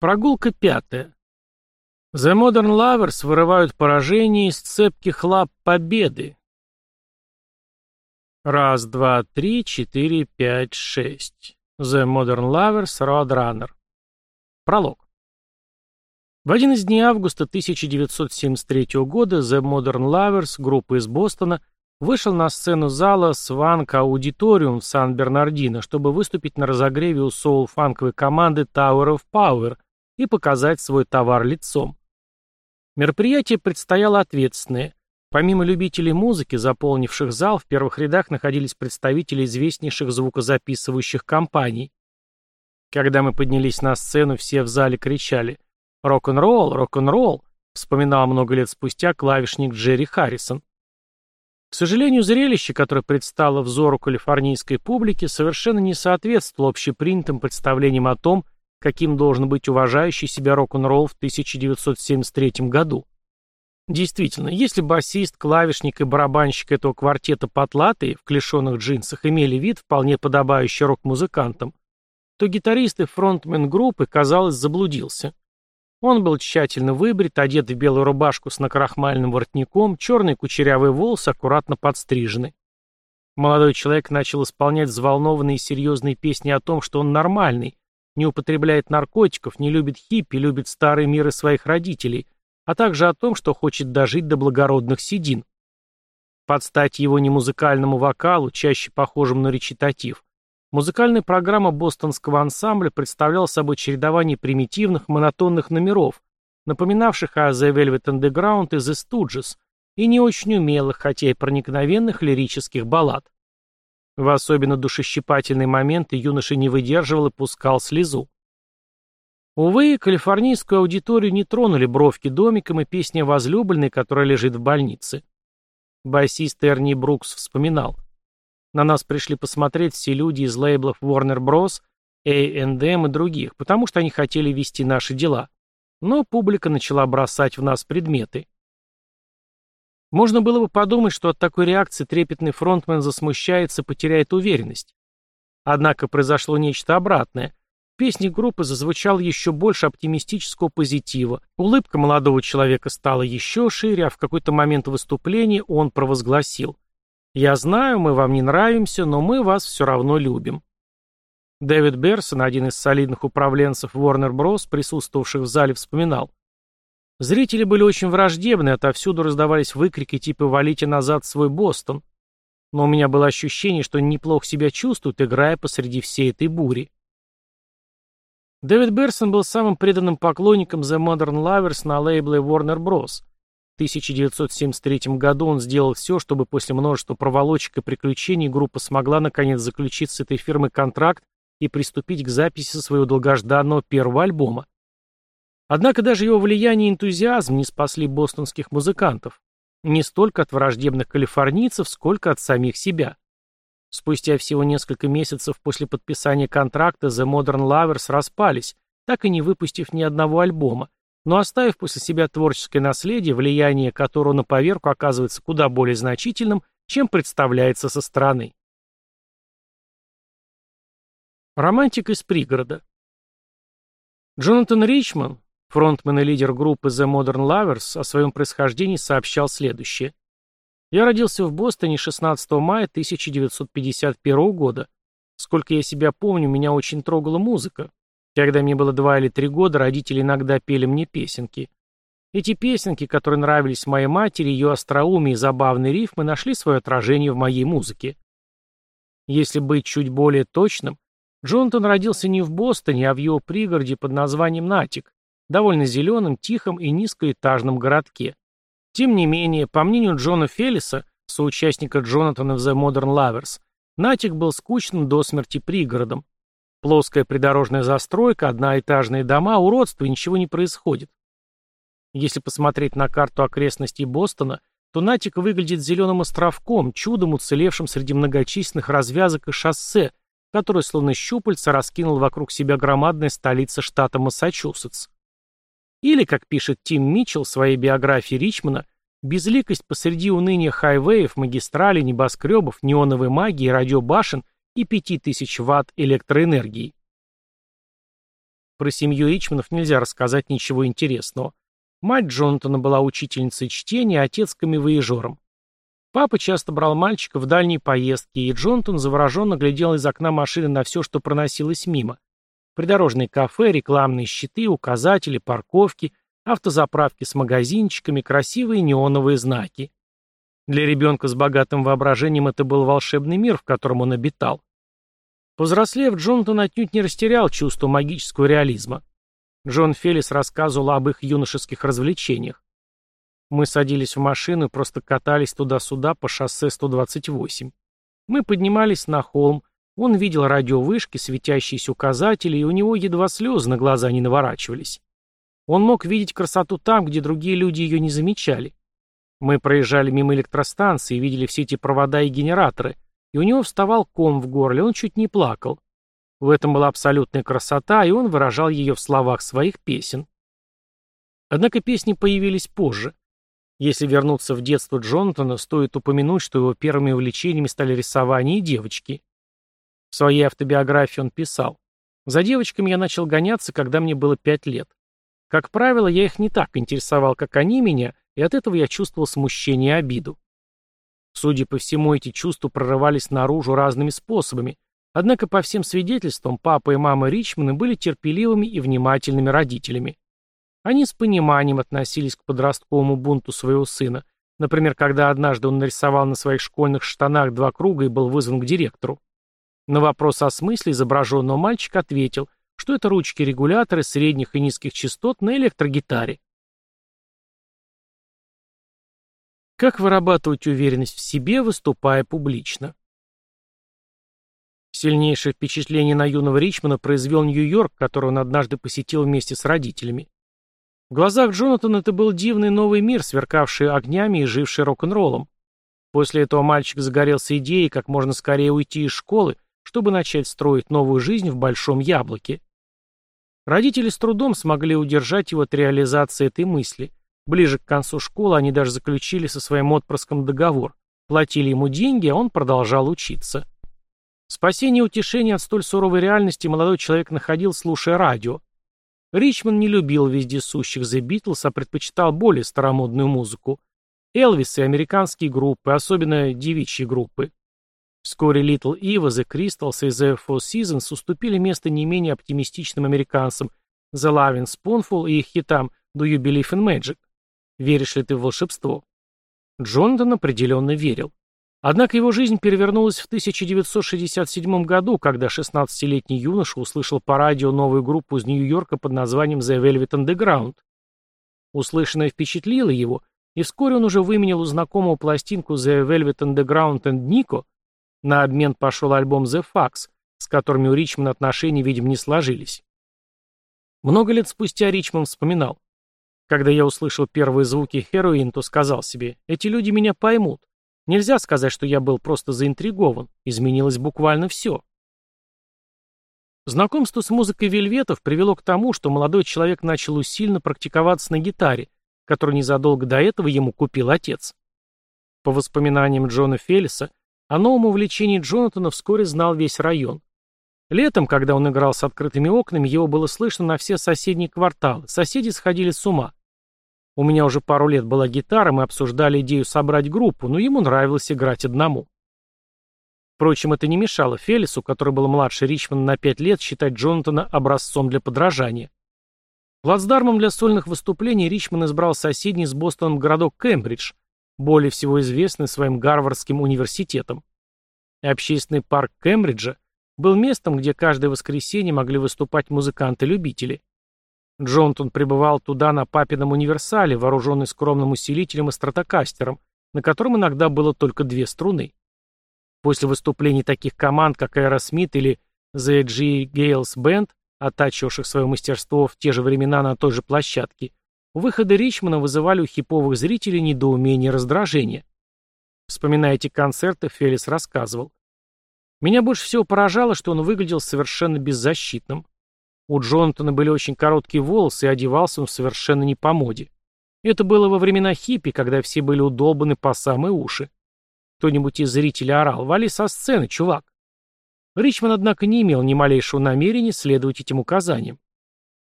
Прогулка пятая. The Modern Lovers вырывают поражение из цепких лап победы. Раз, два, три, четыре, пять, шесть. The Modern Lovers Roadrunner. Пролог. В один из дней августа 1973 года The Modern Lovers, группа из Бостона, вышел на сцену зала Сванк Аудиториум в Сан-Бернардино, чтобы выступить на разогреве у соул-фанковой команды Tower of Power и показать свой товар лицом. Мероприятие предстояло ответственное. Помимо любителей музыки, заполнивших зал, в первых рядах находились представители известнейших звукозаписывающих компаний. Когда мы поднялись на сцену, все в зале кричали «Рок-н-ролл! Рок-н-ролл!» вспоминал много лет спустя клавишник Джерри Харрисон. К сожалению, зрелище, которое предстало взору калифорнийской публики, совершенно не соответствовало общепринятым представлениям о том, каким должен быть уважающий себя рок-н-ролл в 1973 году. Действительно, если басист, клавишник и барабанщик этого квартета потлатые в клешеных джинсах имели вид, вполне подобающий рок-музыкантам, то гитарист и фронтмен группы, казалось, заблудился. Он был тщательно выбрит, одет в белую рубашку с накрахмальным воротником, черные кучерявые волосы аккуратно подстрижены. Молодой человек начал исполнять взволнованные и серьезные песни о том, что он нормальный, не употребляет наркотиков, не любит хиппи, любит старые миры своих родителей, а также о том, что хочет дожить до благородных седин. Под стать его немузыкальному вокалу, чаще похожему на речитатив, Музыкальная программа бостонского ансамбля представляла собой чередование примитивных, монотонных номеров, напоминавших о The Velvet Underground и The Stooges, и не очень умелых, хотя и проникновенных лирических баллад. В особенно душещипательные моменты юноша не выдерживал и пускал слезу. Увы, калифорнийскую аудиторию не тронули бровки домиком и песня возлюбленной, которая лежит в больнице. Басист Эрни Брукс вспоминал – на нас пришли посмотреть все люди из лейблов Warner Bros., A&M и других, потому что они хотели вести наши дела. Но публика начала бросать в нас предметы. Можно было бы подумать, что от такой реакции трепетный фронтмен засмущается, потеряет уверенность. Однако произошло нечто обратное. В песне группы зазвучал еще больше оптимистического позитива. Улыбка молодого человека стала еще шире, а в какой-то момент выступления он провозгласил – я знаю, мы вам не нравимся, но мы вас все равно любим. Дэвид Берсон, один из солидных управленцев Warner Bros., присутствовавших в зале, вспоминал. Зрители были очень враждебны, отовсюду раздавались выкрики типа «валите назад свой Бостон». Но у меня было ощущение, что неплохо себя чувствуют, играя посреди всей этой бури. Дэвид Берсон был самым преданным поклонником The Modern Lovers на лейбле Warner Bros. 1973 году он сделал все, чтобы после множества проволочек и приключений группа смогла наконец заключить с этой фирмой контракт и приступить к записи своего долгожданного первого альбома. Однако даже его влияние и энтузиазм не спасли бостонских музыкантов. Не столько от враждебных калифорнийцев, сколько от самих себя. Спустя всего несколько месяцев после подписания контракта The Modern Lovers распались, так и не выпустив ни одного альбома, но оставив после себя творческое наследие, влияние которого на поверку оказывается куда более значительным, чем представляется со стороны. Романтик из пригорода. Джонатан Ричман, фронтмен и лидер группы The Modern Lovers, о своем происхождении сообщал следующее. «Я родился в Бостоне 16 мая 1951 года. Сколько я себя помню, меня очень трогала музыка. Когда мне было два или три года, родители иногда пели мне песенки. Эти песенки, которые нравились моей матери, ее остроумие и забавные рифмы, нашли свое отражение в моей музыке. Если быть чуть более точным, Джонатан родился не в Бостоне, а в его пригороде под названием Натик, довольно зеленом, тихом и низкоэтажном городке. Тем не менее, по мнению Джона Феллиса, соучастника Джонатана в The Modern Lovers, Натик был скучным до смерти пригородом, Плоская придорожная застройка, одноэтажные дома, уродство, ничего не происходит. Если посмотреть на карту окрестностей Бостона, то Натик выглядит зеленым островком, чудом уцелевшим среди многочисленных развязок и шоссе, которое словно щупальца раскинул вокруг себя громадная столица штата Массачусетс. Или, как пишет Тим Митчелл в своей биографии Ричмана, безликость посреди уныния хайвеев, магистралей, небоскребов, неоновой магии, радиобашен и 5000 Вт электроэнергии. Про семью Ричманов нельзя рассказать ничего интересного. Мать Джонатана была учительницей чтения, а отец камевояжером. Папа часто брал мальчика в дальние поездки, и Джонатан завороженно глядел из окна машины на все, что проносилось мимо. Придорожные кафе, рекламные щиты, указатели, парковки, автозаправки с магазинчиками, красивые неоновые знаки. Для ребенка с богатым воображением это был волшебный мир, в котором он обитал. Повзрослев, Джонатан отнюдь не растерял чувство магического реализма. Джон Феллис рассказывал об их юношеских развлечениях. Мы садились в машину и просто катались туда-сюда по шоссе 128. Мы поднимались на холм, он видел радиовышки, светящиеся указатели, и у него едва слезы на глаза не наворачивались. Он мог видеть красоту там, где другие люди ее не замечали. Мы проезжали мимо электростанции и видели все эти провода и генераторы, и у него вставал ком в горле, он чуть не плакал. В этом была абсолютная красота, и он выражал ее в словах своих песен. Однако песни появились позже. Если вернуться в детство Джонатана, стоит упомянуть, что его первыми увлечениями стали рисование и девочки. В своей автобиографии он писал, «За девочками я начал гоняться, когда мне было пять лет. Как правило, я их не так интересовал, как они меня, и от этого я чувствовал смущение и обиду. Судя по всему, эти чувства прорывались наружу разными способами, однако по всем свидетельствам папа и мама Ричмана были терпеливыми и внимательными родителями. Они с пониманием относились к подростковому бунту своего сына, например, когда однажды он нарисовал на своих школьных штанах два круга и был вызван к директору. На вопрос о смысле изображенного мальчик ответил, что это ручки-регуляторы средних и низких частот на электрогитаре. Как вырабатывать уверенность в себе, выступая публично? Сильнейшее впечатление на юного Ричмана произвел Нью-Йорк, который он однажды посетил вместе с родителями. В глазах Джонатана это был дивный новый мир, сверкавший огнями и живший рок-н-роллом. После этого мальчик загорелся идеей как можно скорее уйти из школы, чтобы начать строить новую жизнь в Большом Яблоке. Родители с трудом смогли удержать его от реализации этой мысли. Ближе к концу школы они даже заключили со своим отпрыском договор. Платили ему деньги, а он продолжал учиться. Спасение и утешение от столь суровой реальности молодой человек находил, слушая радио. Ричмонд не любил вездесущих The Beatles, а предпочитал более старомодную музыку. Элвис и американские группы, особенно девичьи группы. Вскоре Little Eva, The Crystals и The Four Seasons уступили место не менее оптимистичным американцам The Loving Spoonful и их хитам Do You Believe in Magic? Веришь ли ты в волшебство? Джонатан определенно верил. Однако его жизнь перевернулась в 1967 году, когда 16-летний юноша услышал по радио новую группу из Нью-Йорка под названием The Velvet Underground. Услышанное впечатлило его, и вскоре он уже выменил у знакомого пластинку The Velvet Underground and Nico. На обмен пошел альбом The Fax, с которыми у Ричмана отношения, видимо, не сложились. Много лет спустя Ричман вспоминал. Когда я услышал первые звуки хероин, то сказал себе, эти люди меня поймут. Нельзя сказать, что я был просто заинтригован. Изменилось буквально все. Знакомство с музыкой вельветов привело к тому, что молодой человек начал усиленно практиковаться на гитаре, которую незадолго до этого ему купил отец. По воспоминаниям Джона Феллиса, о новом увлечении Джонатана вскоре знал весь район. Летом, когда он играл с открытыми окнами, его было слышно на все соседние кварталы, соседи сходили с ума. У меня уже пару лет была гитара, мы обсуждали идею собрать группу, но ему нравилось играть одному. Впрочем, это не мешало Фелису, который был младше Ричмана на пять лет, считать Джонатана образцом для подражания. Плацдармом для сольных выступлений Ричман избрал соседний с Бостоном городок Кембридж, более всего известный своим Гарвардским университетом. Общественный парк Кембриджа был местом, где каждое воскресенье могли выступать музыканты-любители. Джонтон прибывал туда на папином универсале, вооруженный скромным усилителем и стратокастером, на котором иногда было только две струны. После выступлений таких команд, как Aerosmith или The G. Gales Band, оттачивавших свое мастерство в те же времена на той же площадке, выходы Ричмана вызывали у хиповых зрителей недоумение и раздражение. Вспоминая эти концерты, Фелис рассказывал. «Меня больше всего поражало, что он выглядел совершенно беззащитным. У Джонатана были очень короткие волосы, и одевался он совершенно не по моде. Это было во времена хиппи, когда все были удолбаны по самые уши. Кто-нибудь из зрителей орал «Вали со сцены, чувак!». Ричман, однако, не имел ни малейшего намерения следовать этим указаниям.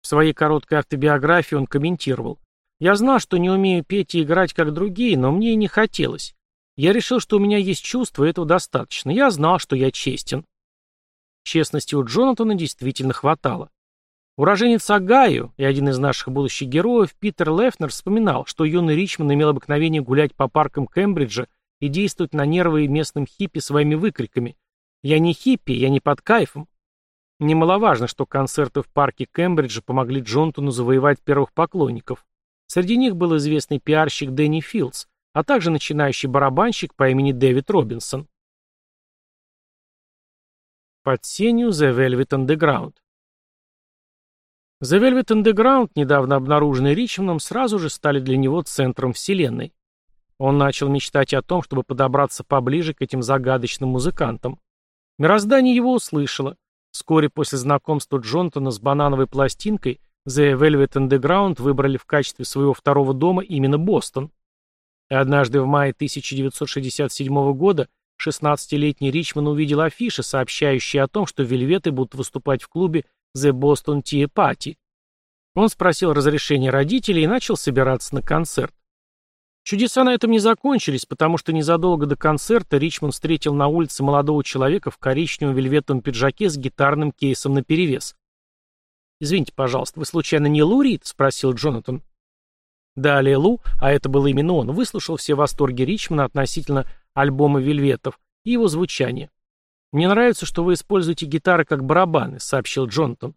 В своей короткой автобиографии он комментировал. «Я знал, что не умею петь и играть, как другие, но мне и не хотелось. Я решил, что у меня есть чувство, и этого достаточно. Я знал, что я честен». Честности у Джонатана действительно хватало. Уроженец Агаю и один из наших будущих героев, Питер Лефнер, вспоминал, что юный Ричмонд имел обыкновение гулять по паркам Кембриджа и действовать на нервы местным хиппи своими выкриками «Я не хиппи, я не под кайфом». Немаловажно, что концерты в парке Кембриджа помогли Джонтону завоевать первых поклонников. Среди них был известный пиарщик Дэнни Филдс, а также начинающий барабанщик по имени Дэвид Робинсон. Под сенью The Velvet Underground The Velvet Underground, недавно обнаруженный Ричмондом, сразу же стали для него центром вселенной. Он начал мечтать о том, чтобы подобраться поближе к этим загадочным музыкантам. Мироздание его услышало. Вскоре после знакомства Джонтона с банановой пластинкой The Velvet Underground выбрали в качестве своего второго дома именно Бостон. И однажды в мае 1967 года 16-летний Ричмонд увидел афиши, сообщающие о том, что Вельветы будут выступать в клубе The Boston Tea Party. Он спросил разрешения родителей и начал собираться на концерт. Чудеса на этом не закончились, потому что незадолго до концерта Ричмонд встретил на улице молодого человека в коричневом вельветовом пиджаке с гитарным кейсом наперевес. «Извините, пожалуйста, вы случайно не Лу Рид?» — спросил Джонатан. Далее Лу, а это был именно он, выслушал все восторги Ричмана относительно альбома «Вельветов» и его звучания. «Мне нравится, что вы используете гитары как барабаны», — сообщил Джонатан.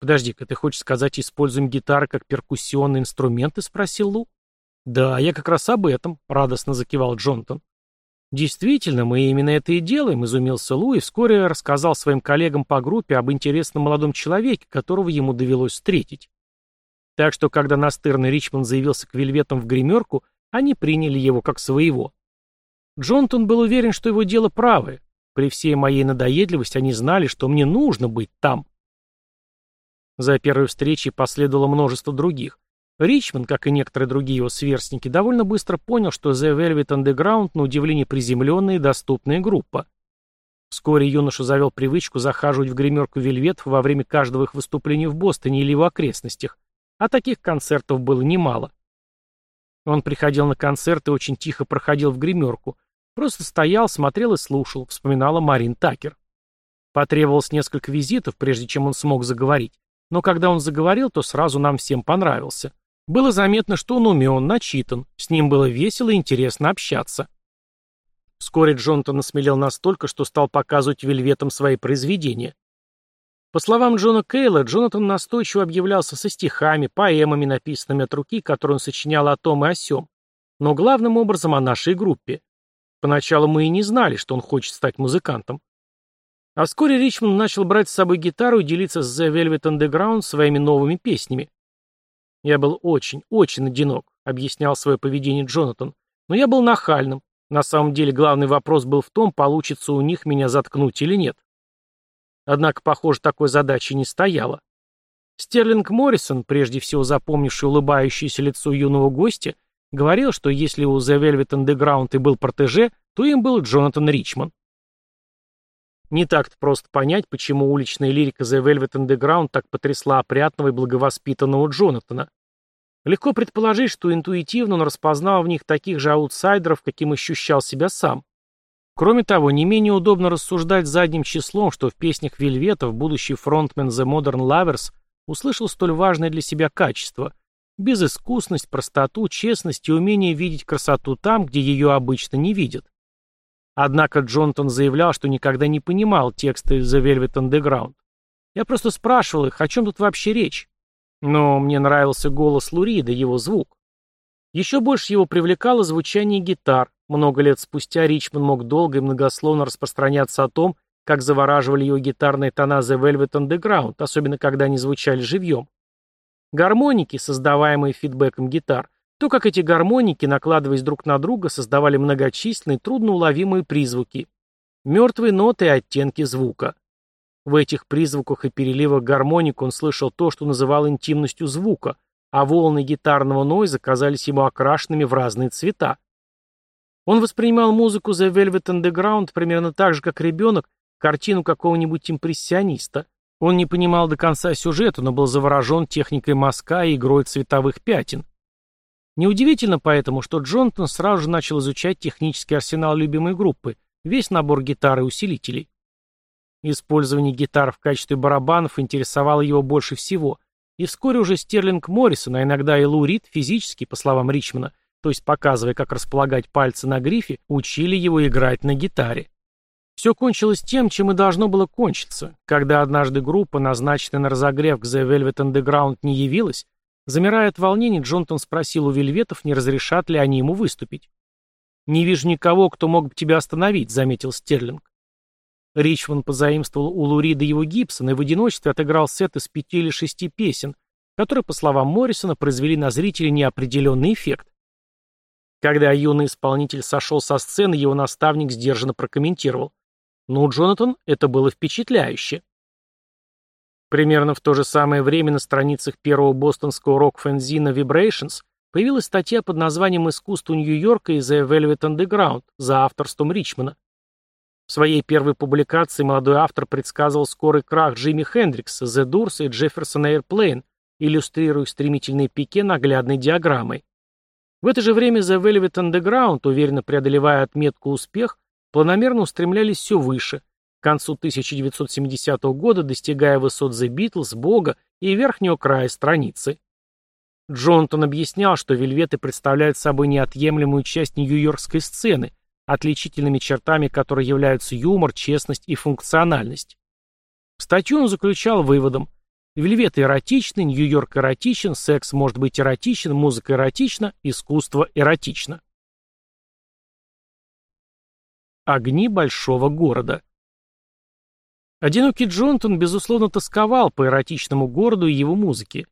«Подожди-ка, ты хочешь сказать, используем гитары как перкуссионные инструменты?» — спросил Лу. «Да, я как раз об этом», — радостно закивал Джонатан. «Действительно, мы именно это и делаем», — изумился Лу и вскоре рассказал своим коллегам по группе об интересном молодом человеке, которого ему довелось встретить. Так что, когда настырный Ричмонд заявился к вельветам в гримерку, они приняли его как своего. Джонатан был уверен, что его дело правое, при всей моей надоедливости они знали, что мне нужно быть там. За первой встречей последовало множество других. Ричмонд, как и некоторые другие его сверстники, довольно быстро понял, что The Velvet Underground на удивление приземленная и доступная группа. Вскоре юноша завел привычку захаживать в гримерку Вельветов во время каждого их выступления в Бостоне или его окрестностях, а таких концертов было немало. Он приходил на концерты и очень тихо проходил в гримерку, Просто стоял, смотрел и слушал, вспоминала Марин Такер. Потребовалось несколько визитов, прежде чем он смог заговорить. Но когда он заговорил, то сразу нам всем понравился. Было заметно, что он умен, начитан, с ним было весело и интересно общаться. Вскоре Джонатан осмелел настолько, что стал показывать вельветам свои произведения. По словам Джона Кейла, Джонатан настойчиво объявлялся со стихами, поэмами, написанными от руки, которые он сочинял о том и о сём, но главным образом о нашей группе. Поначалу мы и не знали, что он хочет стать музыкантом. А вскоре Ричмонд начал брать с собой гитару и делиться с The Velvet Underground своими новыми песнями. «Я был очень, очень одинок», — объяснял свое поведение Джонатан. «Но я был нахальным. На самом деле главный вопрос был в том, получится у них меня заткнуть или нет. Однако, похоже, такой задачи не стояло. Стерлинг Моррисон, прежде всего запомнивший улыбающееся лицо юного гостя, Говорил, что если у The Velvet Underground и был протеже, то им был Джонатан Ричман. Не так-то просто понять, почему уличная лирика The Velvet Underground так потрясла опрятного и благовоспитанного Джонатана. Легко предположить, что интуитивно он распознал в них таких же аутсайдеров, каким ощущал себя сам. Кроме того, не менее удобно рассуждать задним числом, что в песнях Вельветов будущий фронтмен The Modern Lovers услышал столь важное для себя качество Безыскусность, простоту, честность и умение видеть красоту там, где ее обычно не видят. Однако Джонтон заявлял, что никогда не понимал тексты The Velvet Underground. Я просто спрашивал их, о чем тут вообще речь. Но мне нравился голос Лурида, его звук. Еще больше его привлекало звучание гитар. Много лет спустя Ричман мог долго и многословно распространяться о том, как завораживали его гитарные тона The Velvet Underground, особенно когда они звучали живьем. Гармоники, создаваемые фидбэком гитар, то, как эти гармоники, накладываясь друг на друга, создавали многочисленные, трудноуловимые призвуки, мертвые ноты и оттенки звука. В этих призвуках и переливах гармоник он слышал то, что называл интимностью звука, а волны гитарного нойза казались ему окрашенными в разные цвета. Он воспринимал музыку The Velvet Underground примерно так же, как ребенок, картину какого-нибудь импрессиониста – Он не понимал до конца сюжета, но был заворожен техникой мазка и игрой цветовых пятен. Неудивительно поэтому, что Джонатан сразу же начал изучать технический арсенал любимой группы, весь набор гитар и усилителей. Использование гитар в качестве барабанов интересовало его больше всего, и вскоре уже Стерлинг Моррисон, а иногда и Лу Рид физически, по словам Ричмана, то есть показывая, как располагать пальцы на грифе, учили его играть на гитаре. Все кончилось тем, чем и должно было кончиться. Когда однажды группа, назначенная на разогрев к The Velvet Underground, не явилась, замирая от волнений, Джонтон спросил у Вельветов, не разрешат ли они ему выступить. «Не вижу никого, кто мог бы тебя остановить», — заметил Стерлинг. Ричман позаимствовал у Лурида его Гибсона и в одиночестве отыграл сет из пяти или шести песен, которые, по словам Моррисона, произвели на зрителей неопределенный эффект. Когда юный исполнитель сошел со сцены, его наставник сдержанно прокомментировал. «Ну, Джонатан, это было впечатляюще». Примерно в то же самое время на страницах первого бостонского рок-фэнзина Vibrations появилась статья под названием «Искусство Нью-Йорка и The Velvet Underground» за авторством Ричмана. В своей первой публикации молодой автор предсказывал скорый крах Джимми Хендрикса, The Doors и Jefferson Airplane, иллюстрируя стремительные пике наглядной диаграммой. В это же время The Velvet Underground, уверенно преодолевая отметку «Успех», планомерно устремлялись все выше, к концу 1970 года достигая высот The Beatles, Бога и верхнего края страницы. Джонтон объяснял, что вельветы представляют собой неотъемлемую часть нью-йоркской сцены, отличительными чертами которой являются юмор, честность и функциональность. Статью он заключал выводом Вельвет эротичный, Нью-Йорк эротичен, секс может быть эротичен, музыка эротична, искусство эротично. Огни большого города. Одинокий Джонтон, безусловно, тосковал по эротичному городу и его музыке.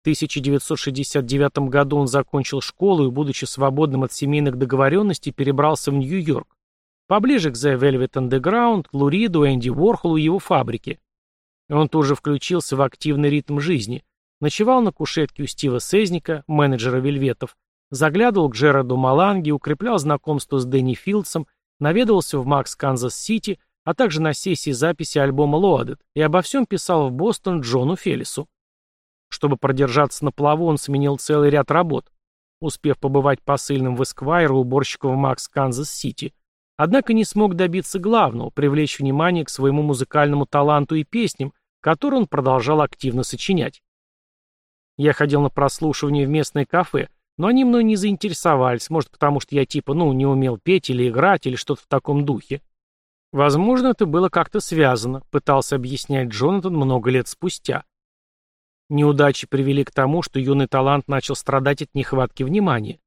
В 1969 году он закончил школу и, будучи свободным от семейных договоренностей, перебрался в Нью-Йорк, поближе к The Velvet Underground, Лу Риду, Энди Уорхолу и его фабрике. Он тоже включился в активный ритм жизни. Ночевал на кушетке у Стива Сезника, менеджера вельветов, заглядывал к Джерарду Маланге, укреплял знакомство с Дэнни Филдсом, наведывался в Max's Kansas City, а также на сессии записи альбома «Loaded» и обо всем писал в Бостон Джону Фелису. Чтобы продержаться на плаву, он сменил целый ряд работ, успев побывать посыльным в Esquire уборщиком в Max's Kansas City – Однако не смог добиться главного – привлечь внимание к своему музыкальному таланту и песням, которые он продолжал активно сочинять. Я ходил на прослушивание в местное кафе, но они мной не заинтересовались, может потому что я типа, ну, не умел петь или играть, или что-то в таком духе. Возможно, это было как-то связано, пытался объяснять Джонатан много лет спустя. Неудачи привели к тому, что юный талант начал страдать от нехватки внимания.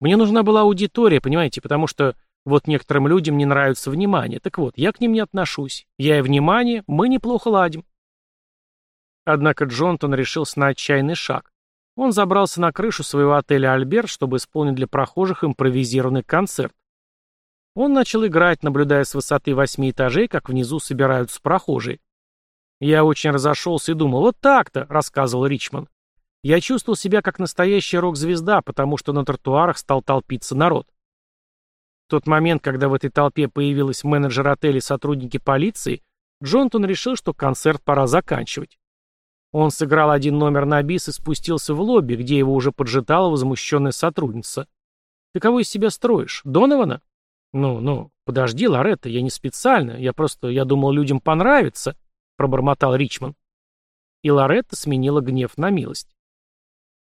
Мне нужна была аудитория, понимаете, потому что вот некоторым людям не нравится внимание. Так вот, я к ним не отношусь. Я и внимание, мы неплохо ладим. Однако Джонтон решился на отчаянный шаг. Он забрался на крышу своего отеля «Альберт», чтобы исполнить для прохожих импровизированный концерт. Он начал играть, наблюдая с высоты восьми этажей, как внизу собираются прохожие. «Я очень разошелся и думал, вот так-то», — рассказывал Ричман. «Я чувствовал себя как настоящая рок-звезда, потому что на тротуарах стал толпиться народ тот момент, когда в этой толпе появилась менеджер отеля и сотрудники полиции, Джонтон решил, что концерт пора заканчивать. Он сыграл один номер на бис и спустился в лобби, где его уже поджидала возмущенная сотрудница. «Ты кого из себя строишь? Донована?» «Ну, ну, подожди, Лоретта, я не специально, я просто, я думал, людям понравится», — пробормотал Ричман. И Лоретта сменила гнев на милость.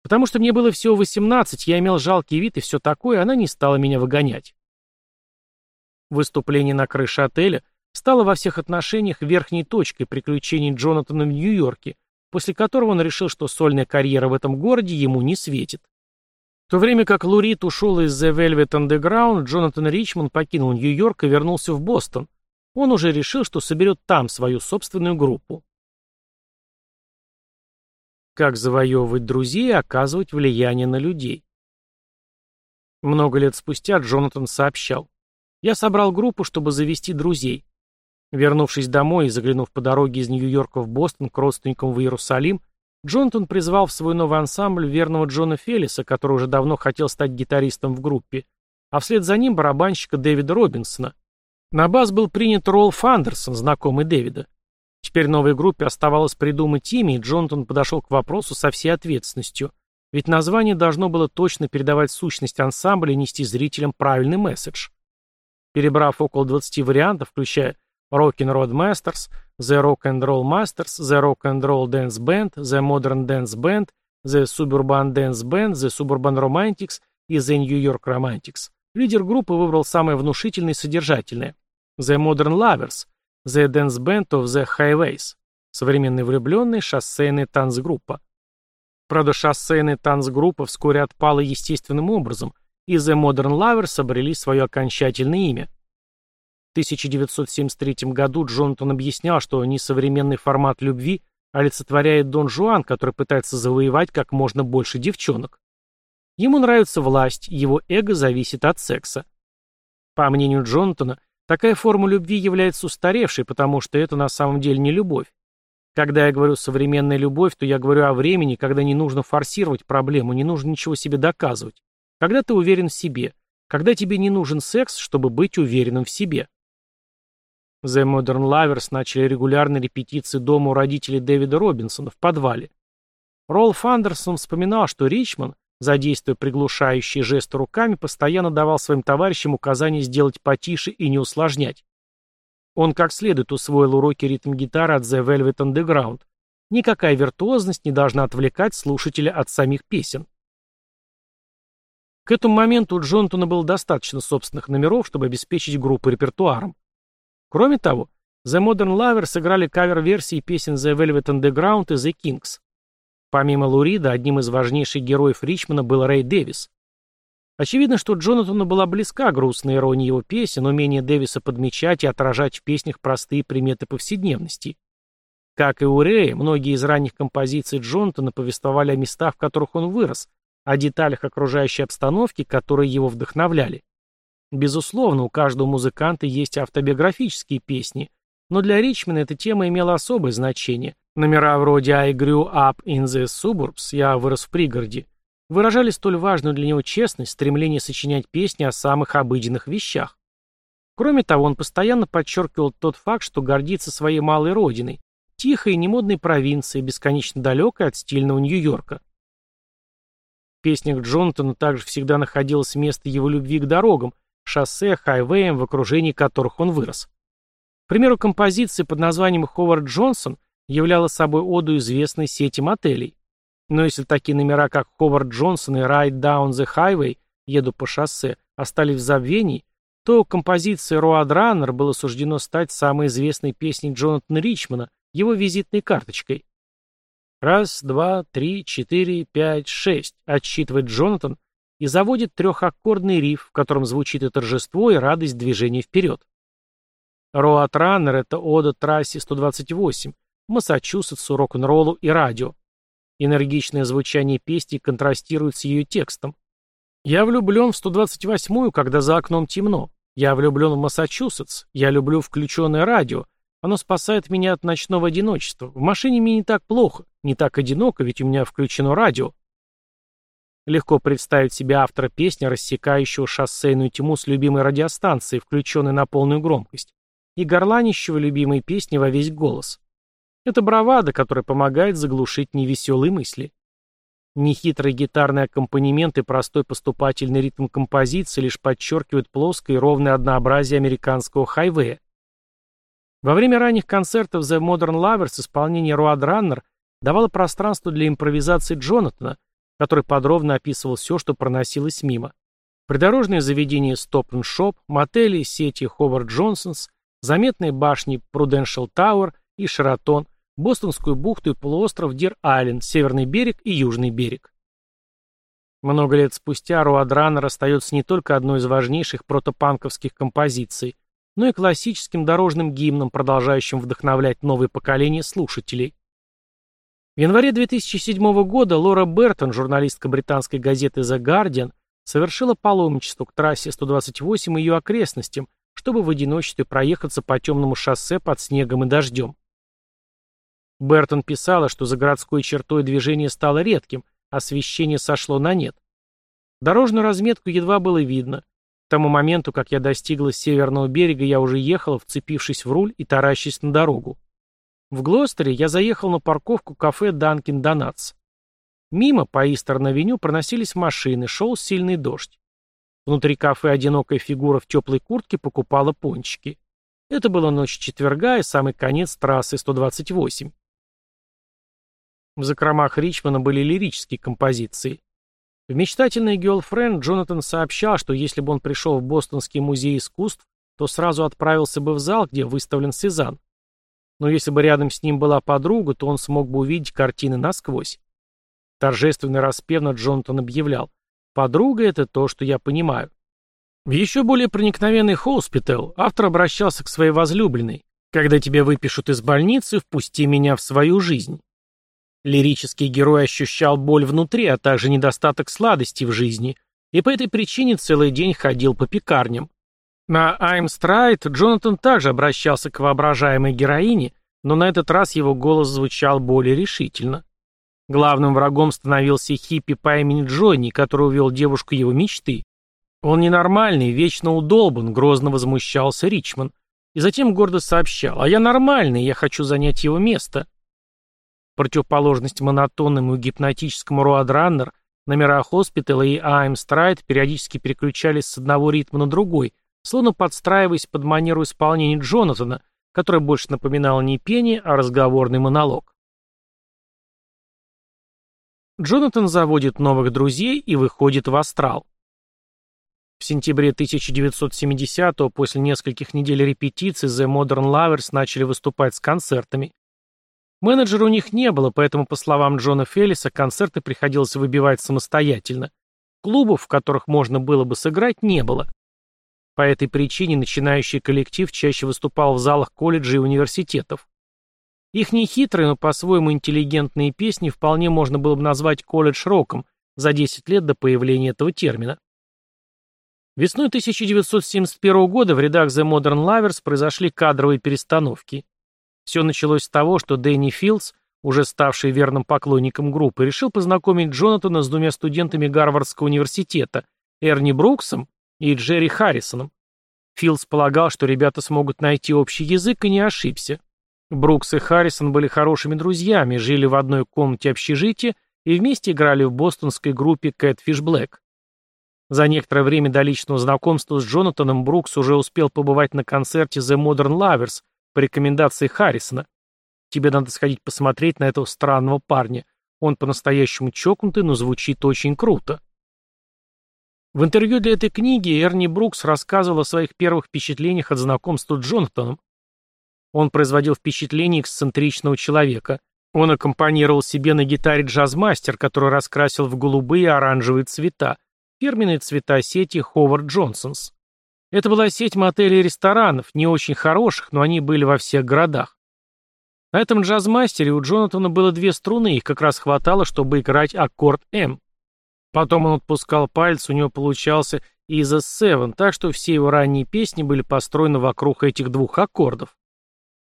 «Потому что мне было всего восемнадцать, я имел жалкий вид и все такое, она не стала меня выгонять. Выступление на крыше отеля стало во всех отношениях верхней точкой приключений Джонатана в Нью-Йорке, после которого он решил, что сольная карьера в этом городе ему не светит. То время как Лурид ушел из The Velvet Underground, Джонатан Ричман покинул Нью-Йорк и вернулся в Бостон. Он уже решил, что соберет там свою собственную группу. Как завоевывать друзей и оказывать влияние на людей. Много лет спустя Джонатан сообщал. Я собрал группу, чтобы завести друзей. Вернувшись домой и заглянув по дороге из Нью-Йорка в Бостон к родственникам в Иерусалим, Джонатан призвал в свой новый ансамбль верного Джона Феллиса, который уже давно хотел стать гитаристом в группе, а вслед за ним барабанщика Дэвида Робинсона. На бас был принят Ролф Андерсон, знакомый Дэвида. Теперь новой группе оставалось придумать имя, и Джонатан подошел к вопросу со всей ответственностью. Ведь название должно было точно передавать сущность ансамбля и нести зрителям правильный месседж. Перебрав около 20 вариантов, включая Rockin' Road Masters, The Rock and Roll Masters, The Rock and Roll Dance Band, The Modern Dance Band, The Suburban Dance Band, The Suburban Romantics и The New York Romantics, лидер группы выбрал самое внушительное и содержательное – The Modern Lovers, The Dance Band of the Highways, современные влюбленные, шоссейная танцгруппа. Правда, шоссейная танцгруппа вскоре отпала естественным образом, и The Modern Lovers обрели свое окончательное имя. В 1973 году Джонатан объяснял, что несовременный формат любви олицетворяет Дон Жуан, который пытается завоевать как можно больше девчонок. Ему нравится власть, его эго зависит от секса. По мнению Джонатана, такая форма любви является устаревшей, потому что это на самом деле не любовь. Когда я говорю «современная любовь», то я говорю о времени, когда не нужно форсировать проблему, не нужно ничего себе доказывать. Когда ты уверен в себе. Когда тебе не нужен секс, чтобы быть уверенным в себе. The Modern Lovers начали регулярные репетиции дома у родителей Дэвида Робинсона в подвале. Ролф Андерсон вспоминал, что Ричман, задействуя приглушающие жесты руками, постоянно давал своим товарищам указания сделать потише и не усложнять. Он как следует усвоил уроки ритм-гитары от The Velvet Underground. Никакая виртуозность не должна отвлекать слушателя от самих песен. К этому моменту у Джонатана было достаточно собственных номеров, чтобы обеспечить группу репертуаром. Кроме того, The Modern Lovers сыграли кавер-версии песен The Velvet Underground и The Kings. Помимо Лурида, одним из важнейших героев Ричмана был Рэй Дэвис. Очевидно, что Джонатану была близка грустная ирония его песен, умение Дэвиса подмечать и отражать в песнях простые приметы повседневности. Как и у Рэя, многие из ранних композиций Джонатана повествовали о местах, в которых он вырос, о деталях окружающей обстановки, которые его вдохновляли. Безусловно, у каждого музыканта есть автобиографические песни, но для Ричмана эта тема имела особое значение. Номера вроде «I grew up in the suburbs» «Я вырос в пригороде» выражали столь важную для него честность, стремление сочинять песни о самых обыденных вещах. Кроме того, он постоянно подчеркивал тот факт, что гордится своей малой родиной, тихой и немодной провинцией, бесконечно далекой от стильного Нью-Йорка. В песнях Джонатана также всегда находилось место его любви к дорогам, шоссе, хайвеем, в окружении которых он вырос. К примеру, композиция под названием «Ховард Джонсон» являла собой оду известной сети мотелей. Но если такие номера, как «Ховард Джонсон» и «Ride Down the Highway» «Еду по шоссе» остались в забвении, то композиции «Road Runner» было суждено стать самой известной песней Джонатана Ричмана, его визитной карточкой. «Раз, два, три, четыре, пять, шесть», — отсчитывает Джонатан, и заводит трехаккордный риф, в котором звучит и торжество, и радость движения вперед. Роад Раннер — это ода трассе 128, Массачусетсу, рок-н-роллу и радио. Энергичное звучание песни контрастирует с ее текстом. «Я влюблен в 128-ю, когда за окном темно. Я влюблен в Массачусетс. Я люблю включенное радио. Оно спасает меня от ночного одиночества. В машине мне не так плохо, не так одиноко, ведь у меня включено радио. Легко представить себе автора песни, рассекающего шоссейную тьму с любимой радиостанцией, включенной на полную громкость, и горланищего любимой песни во весь голос. Это бравада, которая помогает заглушить невеселые мысли. Нехитрый гитарный аккомпанемент и простой поступательный ритм композиции лишь подчеркивают плоское и ровное однообразие американского хайвея. Во время ранних концертов The Modern Lovers исполнение Road Runner давало пространство для импровизации Джонатана, который подробно описывал все, что проносилось мимо. Придорожные заведения Shop, мотели сети Ховард Джонсонс, заметные башни Prudential Tower и Шератон, Бостонскую бухту и полуостров Дир-Айленд, северный берег и южный берег. Много лет спустя Руадранер остается не только одной из важнейших протопанковских композиций, но и классическим дорожным гимном, продолжающим вдохновлять новые поколения слушателей. В январе 2007 года Лора Бертон, журналистка британской газеты The Guardian, совершила паломничество к трассе 128 и ее окрестностям, чтобы в одиночестве проехаться по темному шоссе под снегом и дождем. Бертон писала, что за городской чертой движение стало редким, освещение сошло на нет. Дорожную разметку едва было видно. К тому моменту, как я достигла северного берега, я уже ехала, вцепившись в руль и таращась на дорогу. В Глостере я заехал на парковку кафе «Данкин Донатс». Мимо по Истерн-авеню проносились машины, шел сильный дождь. Внутри кафе одинокая фигура в теплой куртке покупала пончики. Это была ночь четверга и самый конец трассы 128. В закромах Ричмана были лирические композиции. В мечтательный «Гелфренд» Джонатан сообщал, что если бы он пришел в Бостонский музей искусств, то сразу отправился бы в зал, где выставлен Сезанн. Но если бы рядом с ним была подруга, то он смог бы увидеть картины насквозь. Торжественный распевно Джонатан объявлял. «Подруга — это то, что я понимаю». В еще более проникновенный хоспитал автор обращался к своей возлюбленной. «Когда тебя выпишут из больницы, впусти меня в свою жизнь». Лирический герой ощущал боль внутри, а также недостаток сладости в жизни, и по этой причине целый день ходил по пекарням. На «I'm Stride» Джонатан также обращался к воображаемой героине, но на этот раз его голос звучал более решительно. Главным врагом становился хиппи по имени Джонни, который увел девушку его мечты. Он ненормальный, вечно удолбан, грозно возмущался Ричман. И затем гордо сообщал, а я нормальный, я хочу занять его место. Противоположность монотонному и гипнотическому Роадраннер, номера Хоспитала и I'm периодически переключались с одного ритма на другой, словно подстраиваясь под манеру исполнения Джонатана, которая больше напоминала не пение, а разговорный монолог. Джонатан заводит новых друзей и выходит в астрал. В сентябре 1970-го, после нескольких недель репетиций, The Modern Lovers начали выступать с концертами. Менеджера у них не было, поэтому, по словам Джона Феллиса, концерты приходилось выбивать самостоятельно. Клубов, в которых можно было бы сыграть, не было. По этой причине начинающий коллектив чаще выступал в залах колледжей и университетов. Их нехитрые, но по-своему интеллигентные песни вполне можно было бы назвать колледж-роком за 10 лет до появления этого термина. Весной 1971 года в рядах The Modern Lovers произошли кадровые перестановки. Все началось с того, что Дэнни Филдс, уже ставший верным поклонником группы, решил познакомить Джонатана с двумя студентами Гарвардского университета, Эрни Бруксом и Джерри Харрисоном. Филдс полагал, что ребята смогут найти общий язык и не ошибся. Брукс и Харрисон были хорошими друзьями, жили в одной комнате общежития и вместе играли в бостонской группе Catfish Black. За некоторое время до личного знакомства с Джонатаном Брукс уже успел побывать на концерте The Modern Lovers по рекомендации Харрисона. Тебе надо сходить посмотреть на этого странного парня. Он по-настоящему чокнутый, но звучит очень круто. В интервью для этой книги Эрни Брукс рассказывал о своих первых впечатлениях от знакомства с Джонатаном. Он производил впечатление эксцентричного человека. Он аккомпанировал себе на гитаре джазмастер, который раскрасил в голубые и оранжевые цвета, фирменные цвета сети Ховард Джонсонс. Это была сеть мотелей и ресторанов, не очень хороших, но они были во всех городах. На этом джазмастере у Джонатана было две струны, их как раз хватало, чтобы играть аккорд М. Потом он отпускал пальцы, у него получался Иза Seven, так что все его ранние песни были построены вокруг этих двух аккордов.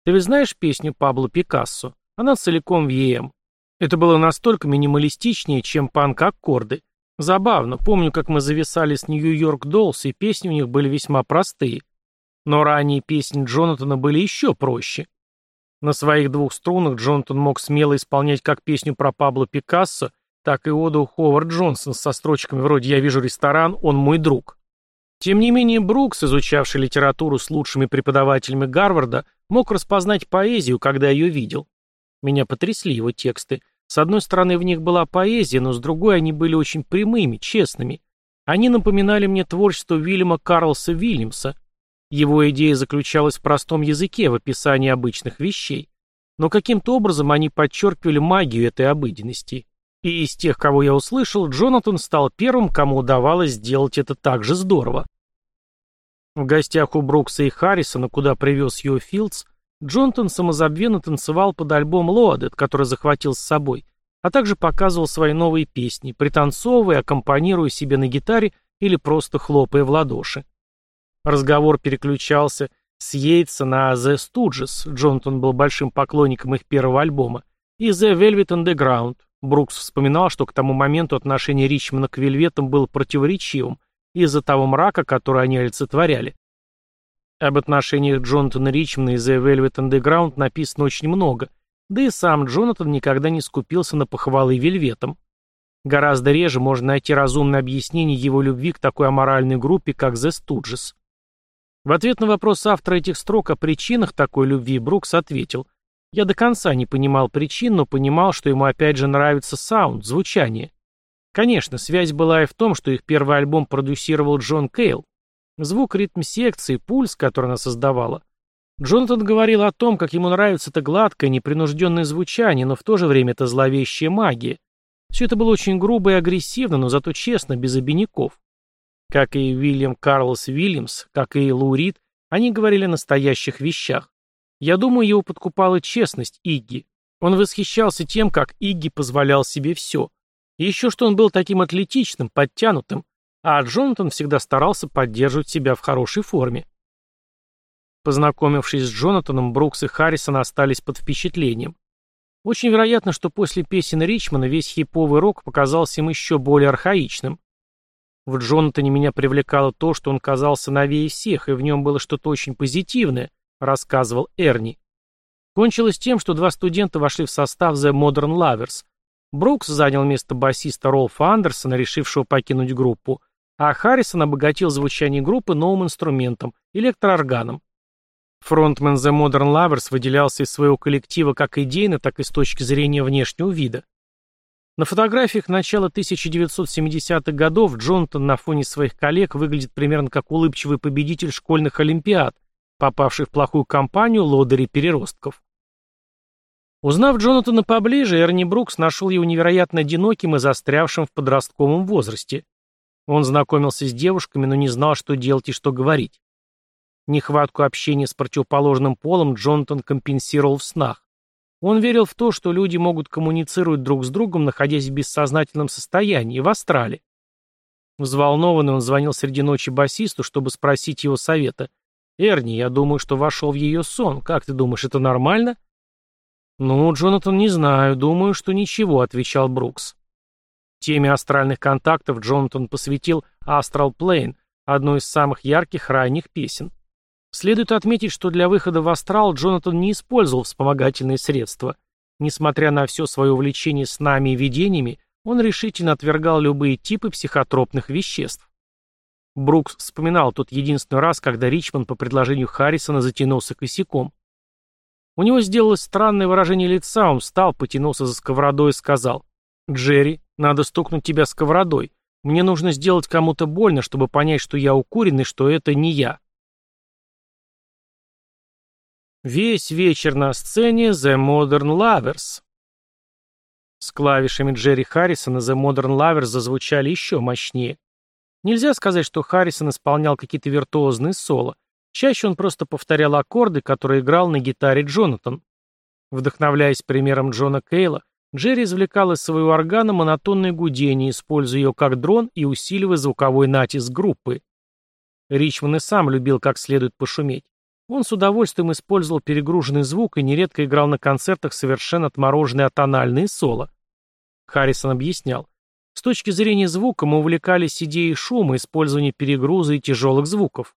Ты ведь знаешь песню Пабло Пикассо? Она целиком в ЕМ. Это было настолько минималистичнее, чем панк-аккорды. Забавно, помню, как мы зависали с Нью-Йорк Доллс, и песни у них были весьма простые. Но ранние песни Джонатана были еще проще. На своих двух струнах Джонатан мог смело исполнять как песню про Пабло Пикассо, так и оду Ховард Джонсон со строчками вроде «Я вижу ресторан, он мой друг». Тем не менее, Брукс, изучавший литературу с лучшими преподавателями Гарварда, мог распознать поэзию, когда ее видел. Меня потрясли его тексты. С одной стороны, в них была поэзия, но с другой они были очень прямыми, честными. Они напоминали мне творчество Вильяма Карлса Вильямса. Его идея заключалась в простом языке, в описании обычных вещей. Но каким-то образом они подчеркивали магию этой обыденности. И из тех, кого я услышал, Джонатан стал первым, кому удавалось сделать это так же здорово. В гостях у Брукса и Харрисона, куда привез его Филдс, Джонатан самозабвенно танцевал под альбом «Лоадет», который захватил с собой, а также показывал свои новые песни, пританцовывая, аккомпанируя себе на гитаре или просто хлопая в ладоши. Разговор переключался с Йейтса на The Stooges, Джонатан был большим поклонником их первого альбома, и The Velvet Underground, Брукс вспоминал, что к тому моменту отношение Ричмана к вельветам было противоречивым из-за того мрака, который они олицетворяли. Об отношениях Джонатана Ричмана и The Velvet Underground написано очень много, да и сам Джонатан никогда не скупился на похвалы Вельветом. Гораздо реже можно найти разумное объяснение его любви к такой аморальной группе, как The Stooges. В ответ на вопрос автора этих строк о причинах такой любви Брукс ответил, «Я до конца не понимал причин, но понимал, что ему опять же нравится саунд, звучание. Конечно, связь была и в том, что их первый альбом продюсировал Джон Кейл. Звук ритм секции, пульс, который она создавала. Джонатан говорил о том, как ему нравится это гладкое, непринужденное звучание, но в то же время это зловещая магия. Все это было очень грубо и агрессивно, но зато честно, без обиняков. Как и Уильям Карлос Уильямс, как и Лу Рид, они говорили о настоящих вещах. Я думаю, его подкупала честность Игги. Он восхищался тем, как Игги позволял себе все. И еще что он был таким атлетичным, подтянутым, а Джонатан всегда старался поддерживать себя в хорошей форме. Познакомившись с Джонатаном, Брукс и Харрисон остались под впечатлением. Очень вероятно, что после песен Ричмана весь хиповый рок показался им еще более архаичным. В Джонатане меня привлекало то, что он казался новее всех, и в нем было что-то очень позитивное, рассказывал Эрни. Кончилось тем, что два студента вошли в состав The Modern Lovers. Брукс занял место басиста Ролфа Андерсона, решившего покинуть группу, а Харрисон обогатил звучание группы новым инструментом – электроорганом. Фронтмен The Modern Lovers выделялся из своего коллектива как идейно, так и с точки зрения внешнего вида. На фотографиях начала 1970-х годов Джонатан на фоне своих коллег выглядит примерно как улыбчивый победитель школьных олимпиад, попавший в плохую компанию лодырей-переростков. Узнав Джонатана поближе, Эрни Брукс нашел его невероятно одиноким и застрявшим в подростковом возрасте. Он знакомился с девушками, но не знал, что делать и что говорить. Нехватку общения с противоположным полом Джонатан компенсировал в снах. Он верил в то, что люди могут коммуницировать друг с другом, находясь в бессознательном состоянии, в астрале. Взволнованный он звонил среди ночи басисту, чтобы спросить его совета. «Эрни, я думаю, что вошел в ее сон. Как ты думаешь, это нормально?» «Ну, Джонатан, не знаю. Думаю, что ничего», — отвечал Брукс. Теме астральных контактов Джонатан посвятил «Astral Plane», одной из самых ярких ранних песен. Следует отметить, что для выхода в астрал Джонатан не использовал вспомогательные средства. Несмотря на все свое увлечение снами и видениями, он решительно отвергал любые типы психотропных веществ. Брукс вспоминал тот единственный раз, когда Ричмонд по предложению Харрисона затянулся косяком. У него сделалось странное выражение лица, он встал, потянулся за сковородой и сказал, «Джерри, надо стукнуть тебя сковородой. Мне нужно сделать кому-то больно, чтобы понять, что я укурен и что это не я». Весь вечер на сцене The Modern Lovers. С клавишами Джерри Харрисона The Modern Lovers зазвучали еще мощнее. Нельзя сказать, что Харрисон исполнял какие-то виртуозные соло. Чаще он просто повторял аккорды, которые играл на гитаре Джонатан. Вдохновляясь примером Джона Кейла, Джерри извлекал из своего органа монотонное гудение, используя ее как дрон и усиливая звуковой натиск группы. Ричман и сам любил как следует пошуметь. Он с удовольствием использовал перегруженный звук и нередко играл на концертах совершенно отмороженные атональные соло. Харрисон объяснял. С точки зрения звука мы увлекались идеей шума, использования перегруза и тяжелых звуков.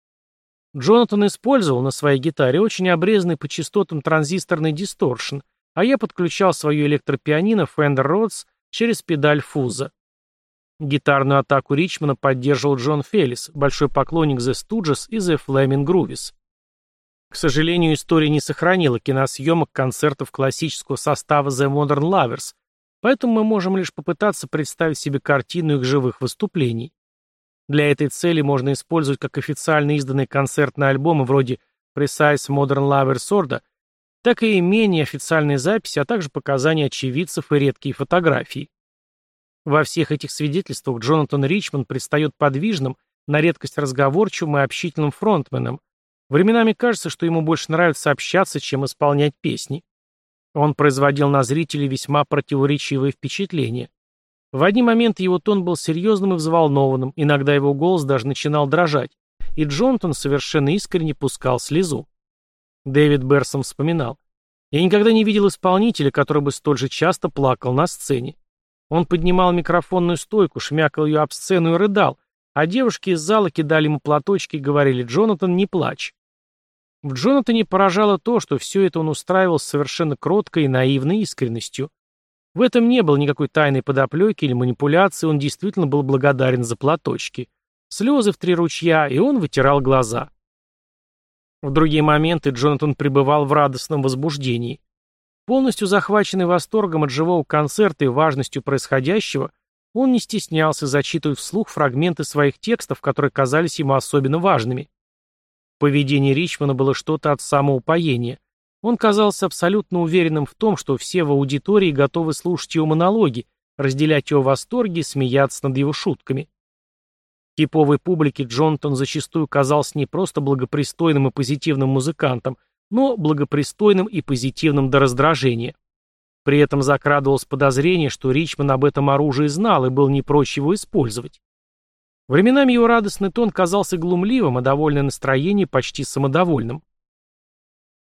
Джонатан использовал на своей гитаре очень обрезанный по частотам транзисторный дисторшн, а я подключал свое электропианино Fender Rhodes через педаль фуза. Гитарную атаку Ричмана поддерживал Джон Феллис, большой поклонник The Stooges и The Flaming Groovies. К сожалению, история не сохранила киносъемок концертов классического состава The Modern Lovers, поэтому мы можем лишь попытаться представить себе картину их живых выступлений. Для этой цели можно использовать как официально изданные концертные альбомы вроде Precise Modern Lovers Order, так и менее официальные записи, а также показания очевидцев и редкие фотографии. Во всех этих свидетельствах Джонатан Ричмонд предстает подвижным, на редкость разговорчивым и общительным фронтменом, Временами кажется, что ему больше нравится общаться, чем исполнять песни. Он производил на зрителей весьма противоречивые впечатления. В одни моменты его тон был серьезным и взволнованным, иногда его голос даже начинал дрожать, и Джонтон совершенно искренне пускал слезу. Дэвид Берсон вспоминал. «Я никогда не видел исполнителя, который бы столь же часто плакал на сцене. Он поднимал микрофонную стойку, шмякал ее об сцену и рыдал, а девушки из зала кидали ему платочки и говорили «Джонатан, не плачь». В Джонатане поражало то, что все это он устраивал с совершенно кроткой и наивной искренностью. В этом не было никакой тайной подоплеки или манипуляции, он действительно был благодарен за платочки. Слезы в три ручья, и он вытирал глаза. В другие моменты Джонатан пребывал в радостном возбуждении. Полностью захваченный восторгом от живого концерта и важностью происходящего, он не стеснялся зачитывать вслух фрагменты своих текстов, которые казались ему особенно важными. Поведение Ричмана было что-то от самоупоения. Он казался абсолютно уверенным в том, что все в аудитории готовы слушать его монологи, разделять его восторги и смеяться над его шутками. Типовой публике Джонтон зачастую казался не просто благопристойным и позитивным музыкантом, но благопристойным и позитивным до раздражения. При этом закрадывалось подозрение, что Ричман об этом оружии знал и был не прочь его использовать. Временами его радостный тон казался глумливым, а довольное настроение почти самодовольным.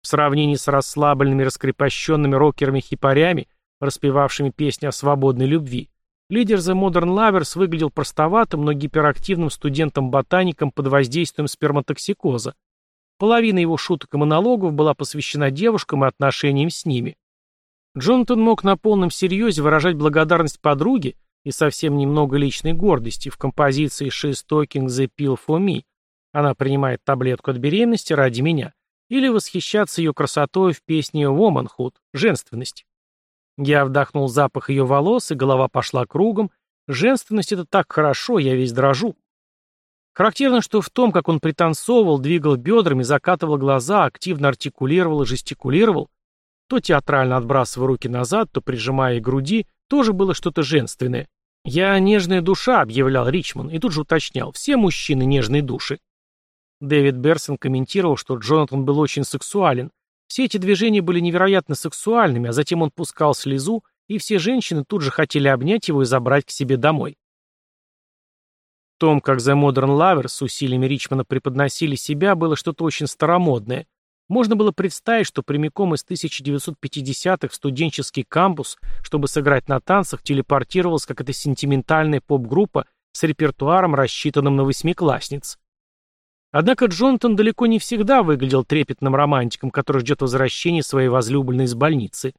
В сравнении с расслабленными, раскрепощенными рокерами-хипарями, распевавшими песни о свободной любви, лидер The Modern Lovers выглядел простоватым, но гиперактивным студентом-ботаником под воздействием сперматоксикоза. Половина его шуток и монологов была посвящена девушкам и отношениям с ними. Джонатан мог на полном серьезе выражать благодарность подруге, и совсем немного личной гордости в композиции «She's talking the pill for me» она принимает таблетку от беременности ради меня, или восхищаться ее красотой в песне «Womanhood» — женственность. Я вдохнул запах ее волос, и голова пошла кругом. Женственность — это так хорошо, я весь дрожу. Характерно, что в том, как он пританцовывал, двигал бедрами, закатывал глаза, активно артикулировал и жестикулировал, то театрально отбрасывая руки назад, то прижимая к груди, тоже было что-то женственное. «Я нежная душа», — объявлял Ричман, и тут же уточнял, «все мужчины нежные души». Дэвид Берсон комментировал, что Джонатан был очень сексуален. Все эти движения были невероятно сексуальными, а затем он пускал слезу, и все женщины тут же хотели обнять его и забрать к себе домой. В том, как The Modern Lovers с усилиями Ричмана преподносили себя, было что-то очень старомодное. Можно было представить, что прямиком из 1950-х в студенческий кампус, чтобы сыграть на танцах, телепортировалась какая-то сентиментальная поп-группа с репертуаром, рассчитанным на восьмиклассниц. Однако Джонатан далеко не всегда выглядел трепетным романтиком, который ждет возвращения своей возлюбленной из больницы.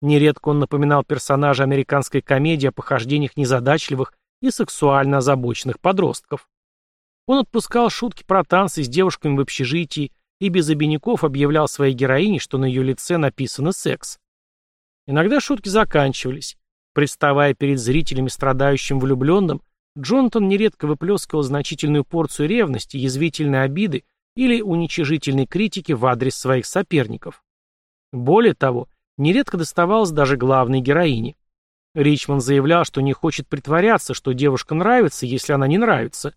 Нередко он напоминал персонажа американской комедии о похождениях незадачливых и сексуально озабоченных подростков. Он отпускал шутки про танцы с девушками в общежитии, и без обиняков объявлял своей героине, что на ее лице написано «секс». Иногда шутки заканчивались. Представая перед зрителями страдающим влюбленным, Джонатан нередко выплескивал значительную порцию ревности, язвительной обиды или уничижительной критики в адрес своих соперников. Более того, нередко доставалось даже главной героине. Ричман заявлял, что не хочет притворяться, что девушка нравится, если она не нравится.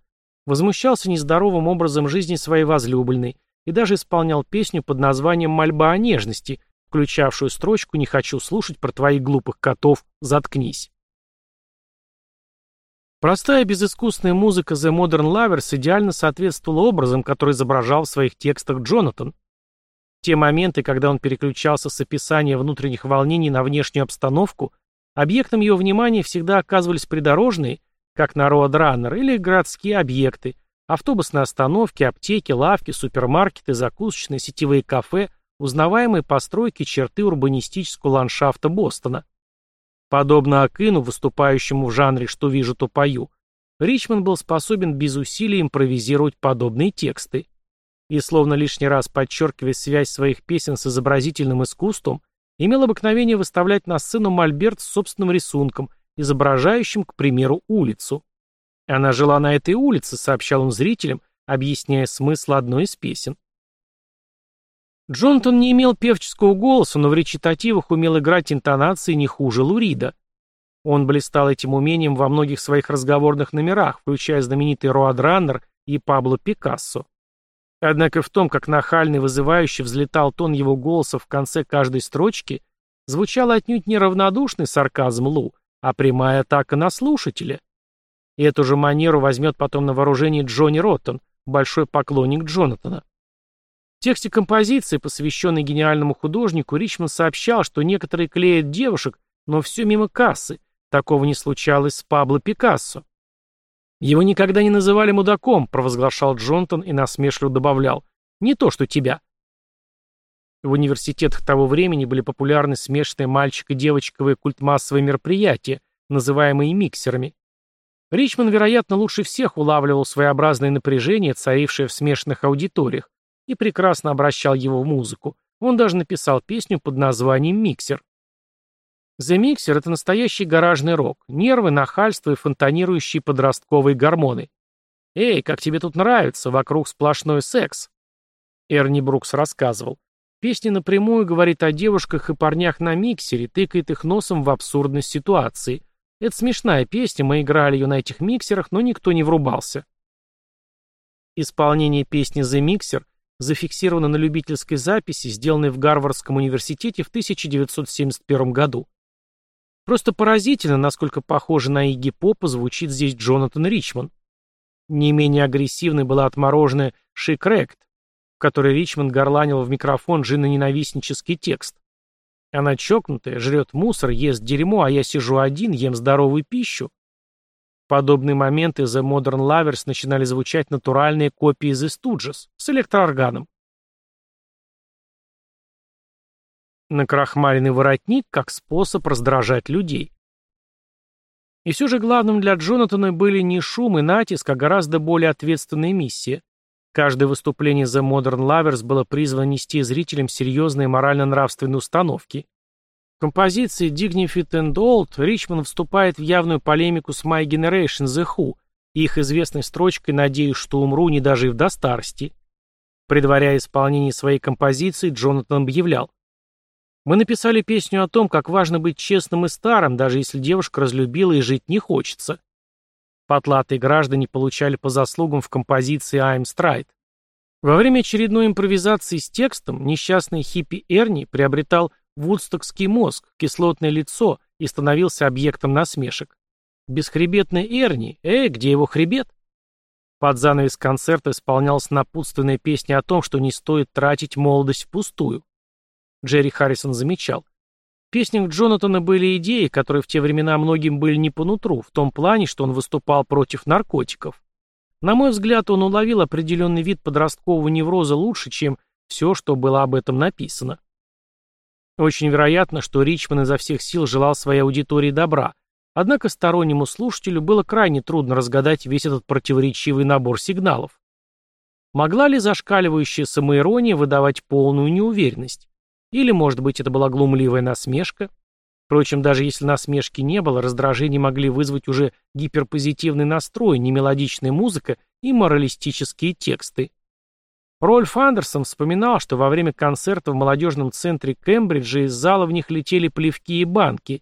Возмущался нездоровым образом жизни своей возлюбленной и даже исполнял песню под названием «Мольба о нежности», включавшую строчку «Не хочу слушать про твоих глупых котов, заткнись». Простая безыскусная музыка The Modern Lovers идеально соответствовала образам, который изображал в своих текстах Джонатан. те моменты, когда он переключался с описания внутренних волнений на внешнюю обстановку, объектом его внимания всегда оказывались придорожные, как на Роадраннер, или городские объекты, Автобусные остановки, аптеки, лавки, супермаркеты, закусочные, сетевые кафе, узнаваемые постройки черты урбанистического ландшафта Бостона. Подобно Акину, выступающему в жанре «что вижу, то пою», Ричман был способен без усилий импровизировать подобные тексты. И, словно лишний раз подчеркивая связь своих песен с изобразительным искусством, имел обыкновение выставлять на сцену мольберт с собственным рисунком, изображающим, к примеру, улицу. Она жила на этой улице, сообщал он зрителям, объясняя смысл одной из песен. Джонатан не имел певческого голоса, но в речитативах умел играть интонации не хуже Лурида. Он блистал этим умением во многих своих разговорных номерах, включая знаменитый Роадраннер и Пабло Пикассо. Однако в том, как нахальный вызывающий взлетал тон его голоса в конце каждой строчки, звучал отнюдь не равнодушный сарказм Лу, а прямая атака на слушателя. И эту же манеру возьмет потом на вооружение Джонни Роттон, большой поклонник Джонатана. В тексте композиции, посвященной гениальному художнику, Ричман сообщал, что некоторые клеят девушек, но все мимо кассы. Такого не случалось с Пабло Пикассо. «Его никогда не называли мудаком», — провозглашал Джонатан и насмешливо добавлял. «Не то, что тебя». В университетах того времени были популярны смешанные мальчик- и девочковые культмассовые мероприятия, называемые миксерами. Ричман, вероятно, лучше всех улавливал своеобразное напряжение, царившее в смешанных аудиториях, и прекрасно обращал его в музыку. Он даже написал песню под названием «Миксер». The Mixer — это настоящий гаражный рок, нервы, нахальство и фонтанирующие подростковые гормоны. «Эй, как тебе тут нравится, вокруг сплошной секс!» Эрни Брукс рассказывал. Песня напрямую говорит о девушках и парнях на миксере, тыкает их носом в абсурдность ситуации. Это смешная песня, мы играли ее на этих миксерах, но никто не врубался. Исполнение песни «The Mixer» зафиксировано на любительской записи, сделанной в Гарвардском университете в 1971 году. Просто поразительно, насколько похоже на Игги Попа звучит здесь Джонатан Ричман. Не менее агрессивной была отмороженная «Шикрект», в которой Ричман горланил в микрофон женоненавистнический текст. Она чокнутая, жрет мусор, ест дерьмо, а я сижу один, ем здоровую пищу. Подобные моменты The Modern Lovers начинали звучать натуральные копии The Stooges с электроорганом. Накрахмаленный воротник как способ раздражать людей. И все же главным для Джонатана были не шум и натиск, а гораздо более ответственная миссия. Каждое выступление The Modern Lovers было призвано нести зрителям серьезные морально-нравственные установки. В композиции Dignified and Old Ричман вступает в явную полемику с My Generation The Who и их известной строчкой «Надеюсь, что умру, не дожив до старости». Предваряя исполнение своей композиции, Джонатан объявлял мы написали песню о том, как важно быть честным и старым, даже если девушка разлюбила и жить не хочется. Потлатые граждане получали по заслугам в композиции «I'm Stride». Во время очередной импровизации с текстом несчастный хиппи Эрни приобретал вудстокский мозг, кислотное лицо и становился объектом насмешек. Бесхребетный Эрни, эй, где его хребет? Под занавес концерта исполнялась напутственная песня о том, что не стоит тратить молодость впустую. Джерри Харрисон замечал. Песнях Джонатана были идеи, которые в те времена многим были не по нутру, в том плане, что он выступал против наркотиков. На мой взгляд, он уловил определенный вид подросткового невроза лучше, чем все, что было об этом написано. Очень вероятно, что Ричман изо всех сил желал своей аудитории добра, однако стороннему слушателю было крайне трудно разгадать весь этот противоречивый набор сигналов. Могла ли зашкаливающая самоирония выдавать полную неуверенность? Или, может быть, это была глумливая насмешка? Впрочем, даже если насмешки не было, раздражение могли вызвать уже гиперпозитивный настрой, немелодичная музыка и моралистические тексты. Рольф Андерсон вспоминал, что во время концерта в молодежном центре Кембриджа из зала в них летели плевки и банки.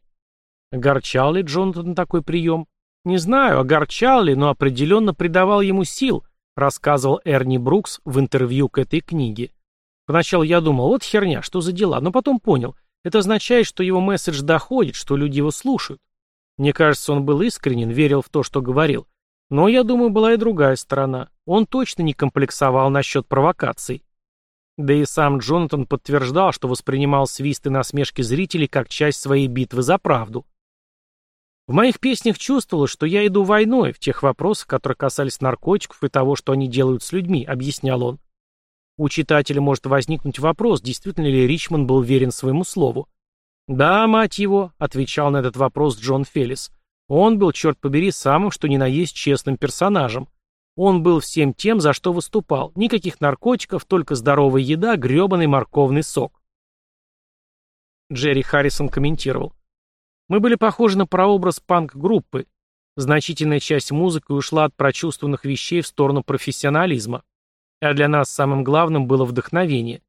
Огорчал ли Джонатан такой прием? Не знаю, огорчал ли, но определенно придавал ему сил, рассказывал Эрни Брукс в интервью к этой книге. Поначалу я думал, вот херня, что за дела, но потом понял, это означает, что его месседж доходит, что люди его слушают. Мне кажется, он был искренен, верил в то, что говорил. Но, я думаю, была и другая сторона. Он точно не комплексовал насчет провокаций. Да и сам Джонатан подтверждал, что воспринимал свисты насмешки зрителей как часть своей битвы за правду. В моих песнях чувствовалось, что я иду войной в тех вопросах, которые касались наркотиков и того, что они делают с людьми, объяснял он. У читателя может возникнуть вопрос, действительно ли Ричман был верен своему слову. «Да, мать его», — отвечал на этот вопрос Джон Феллис. «Он был, черт побери, самым, что ни на есть честным персонажем. Он был всем тем, за что выступал. Никаких наркотиков, только здоровая еда, гребаный морковный сок». Джерри Харрисон комментировал. «Мы были похожи на прообраз панк-группы. Значительная часть музыки ушла от прочувствованных вещей в сторону профессионализма. А для нас самым главным было вдохновение.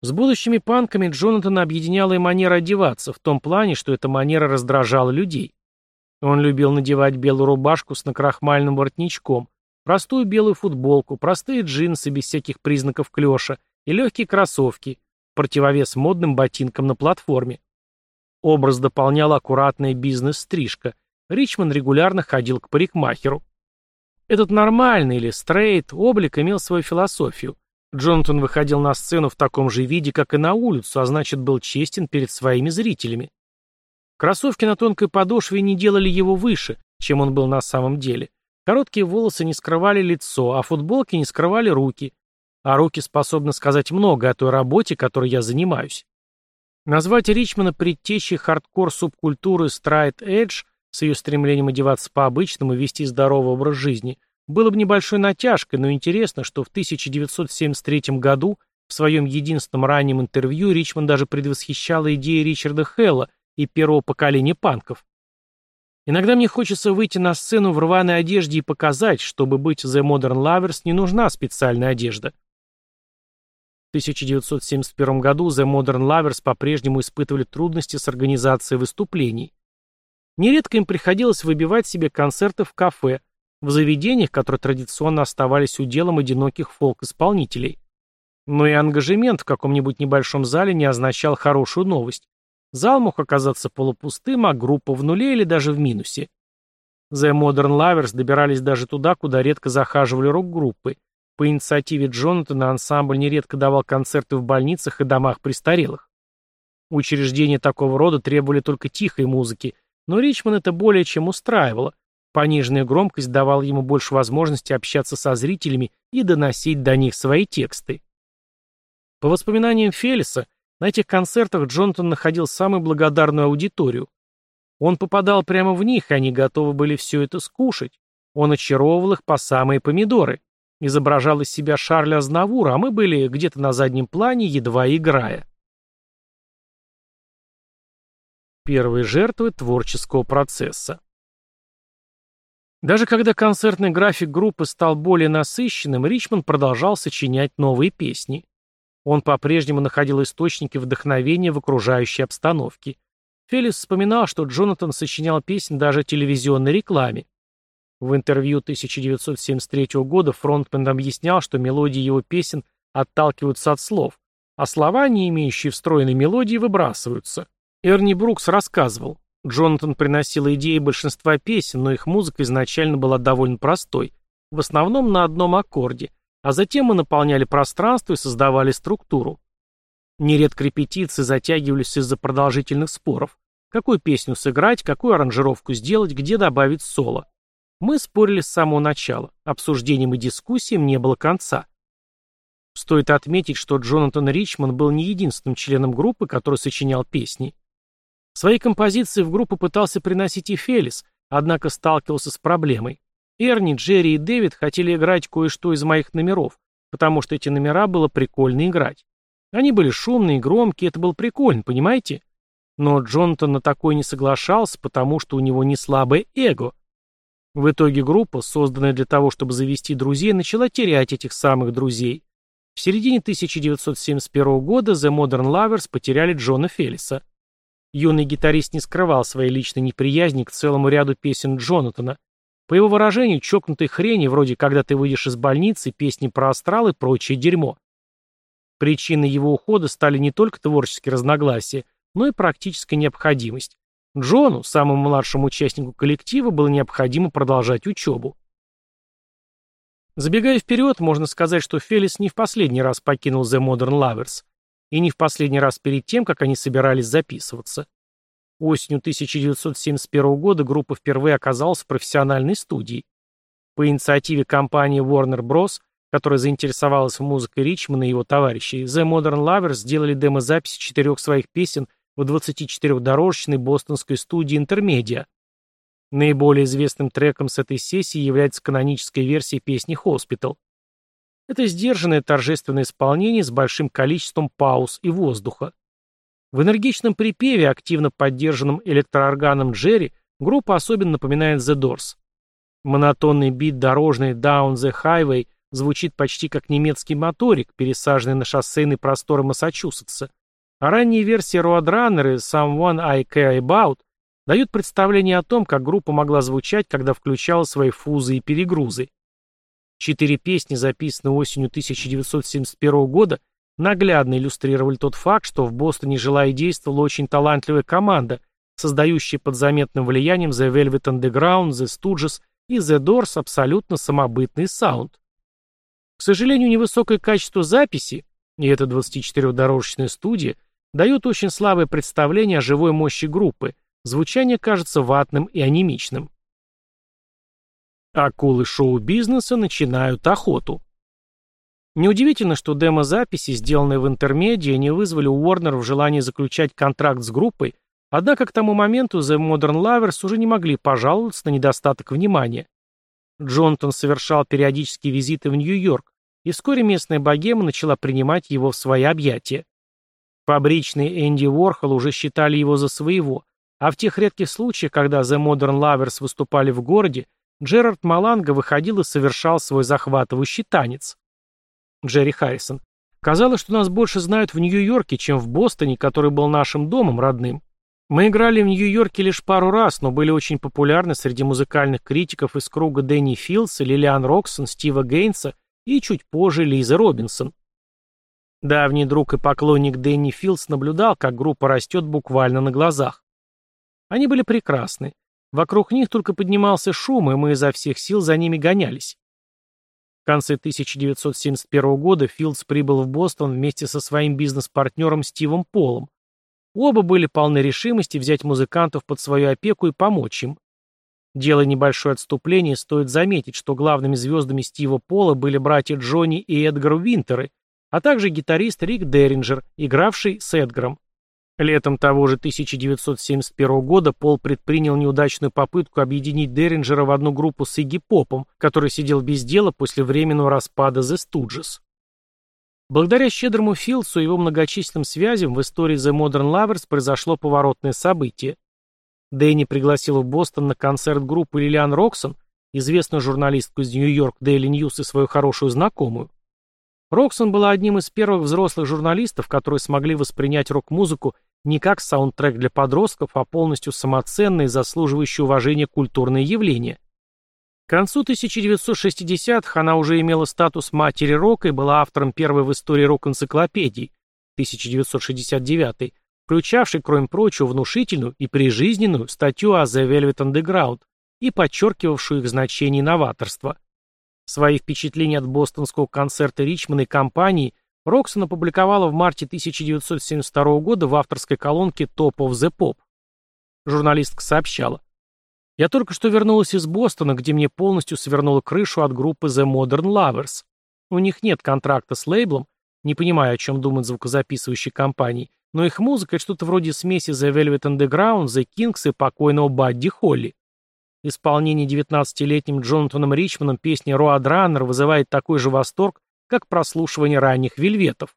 С будущими панками Джонатана объединяла и манера одеваться, в том плане, что эта манера раздражала людей. Он любил надевать белую рубашку с накрахмальным воротничком, простую белую футболку, простые джинсы без всяких признаков клёша и легкие кроссовки, противовес модным ботинкам на платформе. Образ дополняла аккуратная бизнес-стрижка. Ричман регулярно ходил к парикмахеру. Этот нормальный или стрейт облик имел свою философию. Джонатан выходил на сцену в таком же виде, как и на улицу, а значит был честен перед своими зрителями. Кроссовки на тонкой подошве не делали его выше, чем он был на самом деле. Короткие волосы не скрывали лицо, а футболки не скрывали руки. а руки способны сказать много о той работе, которой я занимаюсь. Назвать Ричмана предтечей хардкор-субкультуры Stride Edge с ее стремлением одеваться по-обычному и вести здоровый образ жизни было бы небольшой натяжкой, но интересно, что в 1973 году в своем единственном раннем интервью Ричман даже предвосхищал идеи Ричарда Хелла и первого поколения панков. Иногда мне хочется выйти на сцену в рваной одежде и показать, чтобы быть The Modern Lovers не нужна специальная одежда. В 1971 году The Modern Lovers по-прежнему испытывали трудности с организацией выступлений. Нередко им приходилось выбивать себе концерты в кафе, в заведениях, которые традиционно оставались уделом одиноких фолк-исполнителей. Но и ангажемент в каком-нибудь небольшом зале не означал хорошую новость. Зал мог оказаться полупустым, а группа в нуле или даже в минусе. The Modern Lovers добирались даже туда, куда редко захаживали рок-группы. По инициативе Джонатана ансамбль нередко давал концерты в больницах и домах престарелых. Учреждения такого рода требовали только тихой музыки, но Ричман это более чем устраивало. Пониженная громкость давала ему больше возможности общаться со зрителями и доносить до них свои тексты. По воспоминаниям Фелиса, на этих концертах Джонатан находил самую благодарную аудиторию. Он попадал прямо в них, и они готовы были все это скушать. Он очаровывал их по самые помидоры. Изображал из себя Шарля Азнавура, а мы были где-то на заднем плане, едва играя. Первые жертвы творческого процесса. Даже когда концертный график группы стал более насыщенным, Ричмонд продолжал сочинять новые песни. Он по-прежнему находил источники вдохновения в окружающей обстановке. Фелис вспоминал, что Джонатан сочинял песни даже телевизионной рекламе. В интервью 1973 года фронтмен объяснял, что мелодии его песен отталкиваются от слов, а слова, не имеющие встроенной мелодии, выбрасываются. Эрни Брукс рассказывал, Джонатан приносил идеи большинства песен, но их музыка изначально была довольно простой, в основном на одном аккорде, а затем мы наполняли пространство и создавали структуру. Нередко репетиции затягивались из-за продолжительных споров. Какую песню сыграть, какую аранжировку сделать, где добавить соло. Мы спорили с самого начала. Обсуждениям и дискуссиям не было конца. Стоит отметить, что Джонатан Ричман был не единственным членом группы, который сочинял песни. Свои композиции в группу пытался приносить и Фелис, однако сталкивался с проблемой. Эрни, Джерри и Дэвид хотели играть кое-что из моих номеров, потому что эти номера было прикольно играть. Они были шумные, громкие, это было прикольно, понимаете? Но Джонатан на такое не соглашался, потому что у него не слабое эго. В итоге группа, созданная для того, чтобы завести друзей, начала терять этих самых друзей. В середине 1971 года The Modern Lovers потеряли Джона Феллиса. Юный гитарист не скрывал своей личной неприязни к целому ряду песен Джонатана, по его выражению, чокнутой хрени, вроде «Когда ты выйдешь из больницы», песни про астрал и прочее дерьмо. Причиной его ухода стали не только творческие разногласия, но и практическая необходимость. Джону, самому младшему участнику коллектива, было необходимо продолжать учебу. Забегая вперед, можно сказать, что Фелис не в последний раз покинул The Modern Lovers, и не в последний раз перед тем, как они собирались записываться. Осенью 1971 года группа впервые оказалась в профессиональной студии. По инициативе компании Warner Bros., которая заинтересовалась в музыке Ричмана и его товарищей, The Modern Lovers сделали демозаписи четырех своих песен в 24-дорожечной бостонской студии Intermedia. Наиболее известным треком с этой сессии является каноническая версия песни Hospital. Это сдержанное торжественное исполнение с большим количеством пауз и воздуха. В энергичном припеве, активно поддержанном электроорганом Джерри, группа особенно напоминает The Doors. Монотонный бит дорожный Down the Highway звучит почти как немецкий моторик, пересаженный на шоссейные просторы Массачусетса. А ранние версии Roadrunner и Someone I Care About дают представление о том, как группа могла звучать, когда включала свои фузы и перегрузы. Четыре песни, записанные осенью 1971 года, наглядно иллюстрировали тот факт, что в Бостоне жила и действовала очень талантливая команда, создающая под заметным влиянием The Velvet Underground, The Stooges и The Doors абсолютно самобытный саунд. К сожалению, невысокое качество записи, и эта 24-дорожечная студия, дает очень слабое представление о живой мощи группы, звучание кажется ватным и анемичным. Акулы шоу-бизнеса начинают охоту. Неудивительно, что демо-записи, сделанные в интермедиа, не вызвали у Уорнеров желание заключать контракт с группой, однако к тому моменту The Modern Lovers уже не могли пожаловаться на недостаток внимания. Джонтон совершал периодические визиты в Нью-Йорк, и вскоре местная богема начала принимать его в свои объятия. Фабричные Энди Уорхол уже считали его за своего, а в тех редких случаях, когда The Modern Lovers выступали в городе, Джерард Маланго выходил и совершал свой захватывающий танец. Джерри Харрисон. Казалось, что нас больше знают в Нью-Йорке, чем в Бостоне, который был нашим домом родным. Мы играли в Нью-Йорке лишь пару раз, но были очень популярны среди музыкальных критиков из круга Дэнни Филдса, Лилиан Роксон, Стива Гейнса и чуть позже Лиза Робинсон. Давний друг и поклонник Дэнни Филдс наблюдал, как группа растет буквально на глазах. Они были прекрасны. Вокруг них только поднимался шум, и мы изо всех сил за ними гонялись конце 1971 года Филдс прибыл в Бостон вместе со своим бизнес-партнером Стивом Полом. Оба были полны решимости взять музыкантов под свою опеку и помочь им. Делая небольшое отступление, стоит заметить, что главными звездами Стива Пола были братья Джонни и Эдгар Винтеры, а также гитарист Рик Дерринджер, игравший с Эдгаром. Летом того же 1971 года Пол предпринял неудачную попытку объединить Деринджера в одну группу с Игги Попом, который сидел без дела после временного распада The Stooges. Благодаря щедрому Филдсу и его многочисленным связям в истории The Modern Lovers произошло поворотное событие. Дэнни пригласил в Бостон на концерт группы Лилиан Роксон, известную журналистку из Нью-Йорк Daily News и свою хорошую знакомую. Роксон была одним из первых взрослых журналистов, которые смогли воспринять рок-музыку не как саундтрек для подростков, а полностью самоценное и заслуживающее уважения культурное явление. К концу 1960-х она уже имела статус матери рока и была автором первой в истории рок-энциклопедии 1969 включавшей, кроме прочего, внушительную и прижизненную статью о The Velvet Underground и подчеркивавшую их значение и новаторство. Свои впечатления от бостонского концерта Ричмана и компании Роксон опубликовала в марте 1972 года в авторской колонке Top of the Pop. Журналистка сообщала. «Я только что вернулась из Бостона, где мне полностью свернула крышу от группы The Modern Lovers. У них нет контракта с лейблом, не понимаю, о чем думают звукозаписывающие компании, но их музыка — это что-то вроде смеси The Velvet Underground, The Kings и покойного Бадди Холли. Исполнение 19-летним Джонатаном Ричманом песни «Роад Раннер» вызывает такой же восторг, как прослушивание ранних вельветов.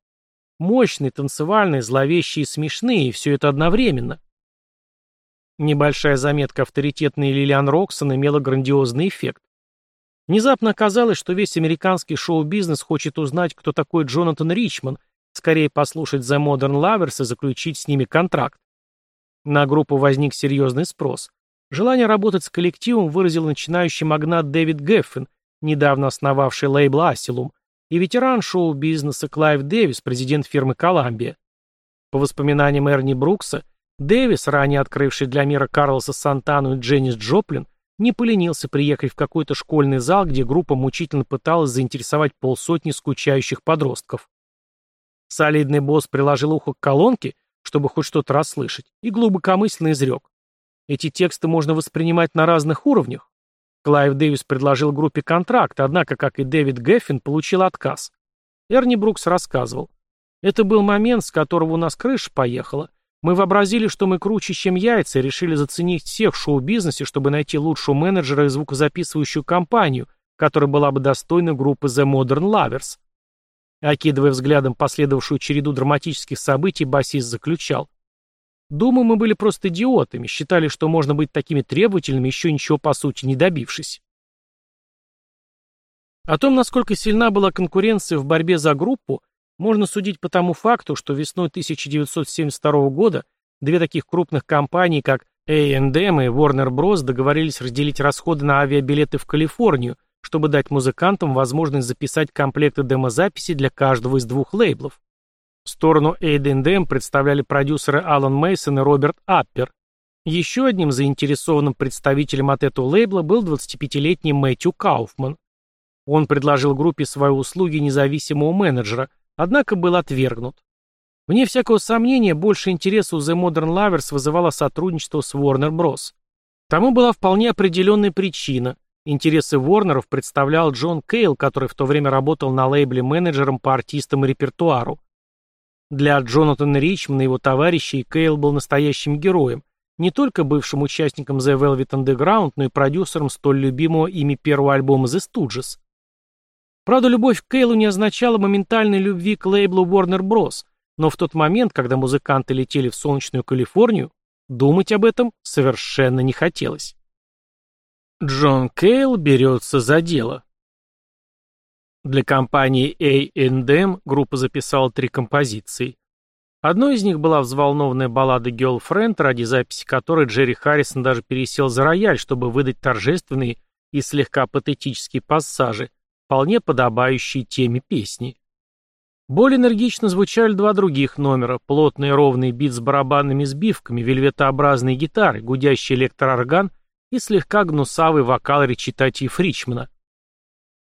Мощные, танцевальные, зловещие и смешные, и все это одновременно. Небольшая заметка авторитетной Лилиан Роксон имела грандиозный эффект. Внезапно оказалось, что весь американский шоу-бизнес хочет узнать, кто такой Джонатан Ричман, скорее послушать The Modern Lovers и заключить с ними контракт. На группу возник серьезный спрос. Желание работать с коллективом выразил начинающий магнат Дэвид Геффин, недавно основавший лейбл Asylum, и ветеран шоу-бизнеса Клайв Дэвис, президент фирмы «Columbia». По воспоминаниям Эрни Брукса, Дэвис, ранее открывший для мира Карлоса Сантану и Дженис Джоплин, не поленился приехать в какой-то школьный зал, где группа мучительно пыталась заинтересовать полсотни скучающих подростков. Солидный босс приложил ухо к колонке, чтобы хоть что-то расслышать, и глубокомысленно изрек. Эти тексты можно воспринимать на разных уровнях. Клайв Дэвис предложил группе контракт, однако, как и Дэвид Геффин, получил отказ. Эрни Брукс рассказывал. Это был момент, с которого у нас крыша поехала. Мы вообразили, что мы круче, чем яйца, и решили заценить всех в шоу-бизнесе, чтобы найти лучшего менеджера и звукозаписывающую компанию, которая была бы достойна группы The Modern Lovers. Окидывая взглядом последовавшую череду драматических событий, басист заключал. Думаю, мы были просто идиотами, считали, что можно быть такими требовательными, еще ничего по сути не добившись. О том, насколько сильна была конкуренция в борьбе за группу, можно судить по тому факту, что весной 1972 года две таких крупных компании, как A&M и Warner Bros. договорились разделить расходы на авиабилеты в Калифорнию, чтобы дать музыкантам возможность записать комплекты демозаписи для каждого из двух лейблов. Сторону A&M представляли продюсеры Алан Мейсон и Роберт Аппер. Еще одним заинтересованным представителем от этого лейбла был 25-летний Мэтью Кауфман. Он предложил группе свои услуги независимого менеджера, однако был отвергнут. Вне всякого сомнения, больше интереса у The Modern Lovers вызывало сотрудничество с Warner Bros. Тому была вполне определенная причина. Интересы Ворнеров представлял Джон Кейл, который в то время работал на лейбле менеджером по артистам и репертуару. Для Джонатана Ричмана и его товарищей Кейл был настоящим героем, не только бывшим участником The Velvet Underground, но и продюсером столь любимого ими первого альбома The Stooges. Правда, любовь к Кейлу не означала моментальной любви к лейблу Warner Bros., но в тот момент, когда музыканты летели в солнечную Калифорнию, думать об этом совершенно не хотелось. Джон Кейл берется за дело. Для компании A&M группа записала три композиции. Одной из них была взволнованная баллада «Girlfriend», ради записи которой Джерри Харрисон даже пересел за рояль, чтобы выдать торжественные и слегка патетические пассажи, вполне подобающие теме песни. Более энергично звучали два других номера, плотный ровный бит с барабанными сбивками, вельветообразные гитары, гудящий электроорган и слегка гнусавый вокал речитатив Ричмана.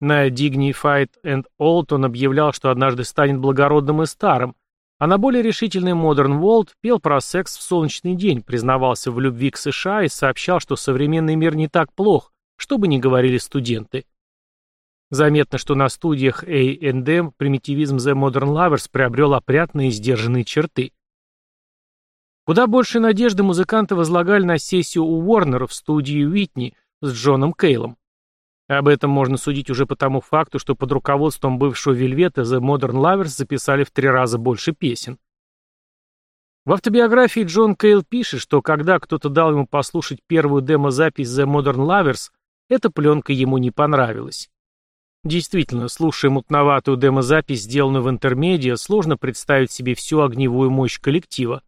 На Dignified and Old он объявлял, что однажды станет благородным и старым, а на более решительный Modern World пел про секс в солнечный день, признавался в любви к США и сообщал, что современный мир не так плох, что бы ни говорили студенты. Заметно, что на студиях A&M примитивизм The Modern Lovers приобрел опрятные и сдержанные черты. Куда больше надежды музыканты возлагали на сессию у Уорнера в студии Уитни с Джоном Кейлом. Об этом можно судить уже по тому факту, что под руководством бывшего Вельвета The Modern Lovers записали в три раза больше песен. В автобиографии Джон Кейл пишет, что когда кто-то дал ему послушать первую демозапись The Modern Lovers, эта пленка ему не понравилась. Действительно, слушая мутноватую демозапись, сделанную в интермедиа, сложно представить себе всю огневую мощь коллектива.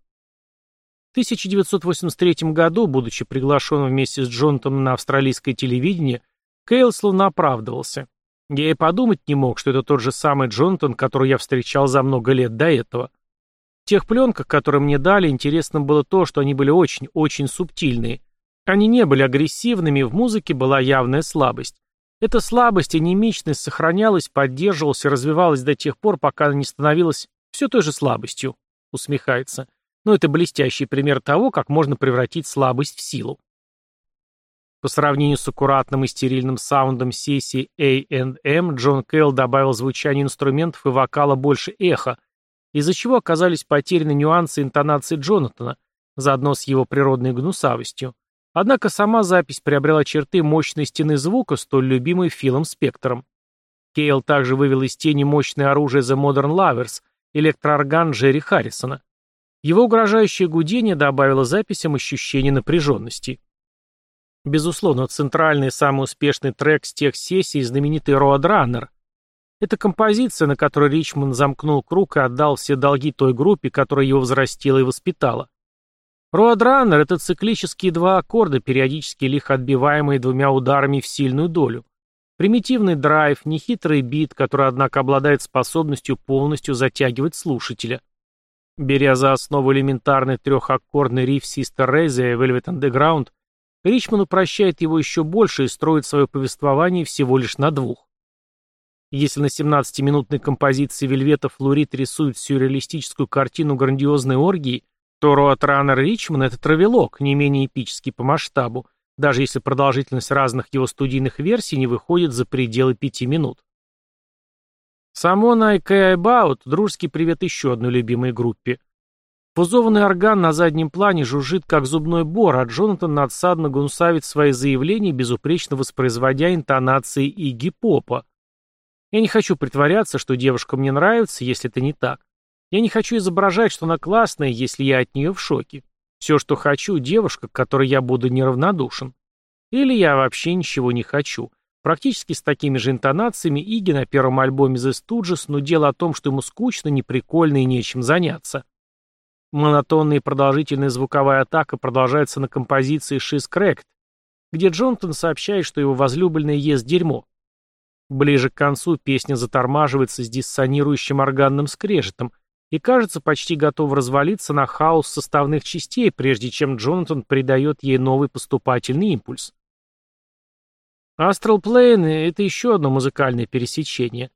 В 1983 году, будучи приглашенным вместе с Джонатаном на австралийское телевидение, Кейл словно оправдывался. Я и подумать не мог, что это тот же самый Джонатан, которого я встречал за много лет до этого. В тех пленках, которые мне дали, интересно было то, что они были очень-очень субтильные. Они не были агрессивными, в музыке была явная слабость. Эта слабость и немичность сохранялась, поддерживалась и развивалась до тех пор, пока она не становилась все той же слабостью, усмехается. Но это блестящий пример того, как можно превратить слабость в силу. По сравнению с аккуратным и стерильным саундом сессии A&M, Джон Кейл добавил звучание инструментов и вокала больше эха, из-за чего оказались потеряны нюансы интонации Джонатана, заодно с его природной гнусавостью. Однако сама запись приобрела черты мощной стены звука, столь любимой Филом Спектором. Кейл также вывел из тени мощное оружие The Modern Lovers, электроорган Джерри Харрисона. Его угрожающее гудение добавило записям ощущение напряженности. Безусловно, центральный самый успешный трек с тех сессий знаменитый Roadrunner. Это композиция, на которой Ричман замкнул круг и отдал все долги той группе, которая его взрастила и воспитала. Roadrunner — это циклические два аккорда, периодически лихо отбиваемые двумя ударами в сильную долю. Примитивный драйв, нехитрый бит, который, однако, обладает способностью полностью затягивать слушателя. Беря за основу элементарный трехаккордный риф Sister Ray The Velvet Underground, Ричман упрощает его еще больше и строит свое повествование всего лишь на двух. Если на 17-минутной композиции Вельвета Флорид рисует сюрреалистическую картину грандиозной оргии, то Роатранер Ричман — это травелок, не менее эпический по масштабу, даже если продолжительность разных его студийных версий не выходит за пределы пяти минут. Само на I дружеский привет еще одной любимой группе. Фузованный орган на заднем плане жужжит, как зубной бор, а Джонатан надсадно гунсавит свои заявления, безупречно воспроизводя интонации Игги Попа. Я не хочу притворяться, что девушка мне нравится, если это не так. Я не хочу изображать, что она классная, если я от нее в шоке. Все, что хочу, девушка, к которой я буду неравнодушен. Или я вообще ничего не хочу. Практически с такими же интонациями Иги на первом альбоме The Stooges нудел о том, что ему скучно, неприкольно и нечем заняться. Монотонная и продолжительная звуковая атака продолжается на композиции «She's Cracked», где Джонатан сообщает, что его возлюбленная ест дерьмо. Ближе к концу песня затормаживается с диссонирующим органным скрежетом и кажется почти готов развалиться на хаос составных частей, прежде чем Джонатан придает ей новый поступательный импульс. Astral Plane — это еще одно музыкальное пересечение.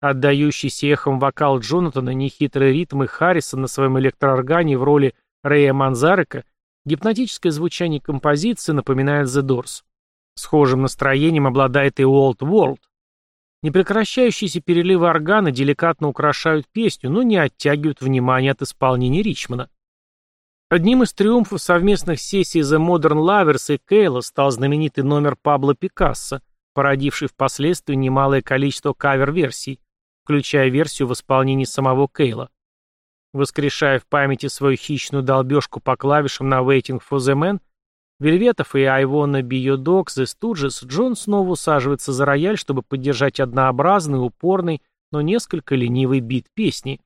Отдающийся эхом вокал Джонатана, нехитрые ритмы Харриса на своем электрооргане в роли Рэя Манзарека, гипнотическое звучание композиции напоминает The Doors. Схожим настроением обладает и Old World. Непрекращающиеся переливы органа деликатно украшают песню, но не оттягивают внимание от исполнения Ричмана. Одним из триумфов совместных сессий The Modern Lovers и Кейла стал знаменитый номер Пабло Пикассо, породивший впоследствии немалое количество кавер-версий, включая версию в исполнении самого Кейла. Воскрешая в памяти свою хищную долбежку по клавишам на Waiting for the Man, Вельветов и Айвона Биодокс и Студжес, Джон снова усаживается за рояль, чтобы поддержать однообразный, упорный, но несколько ленивый бит песни.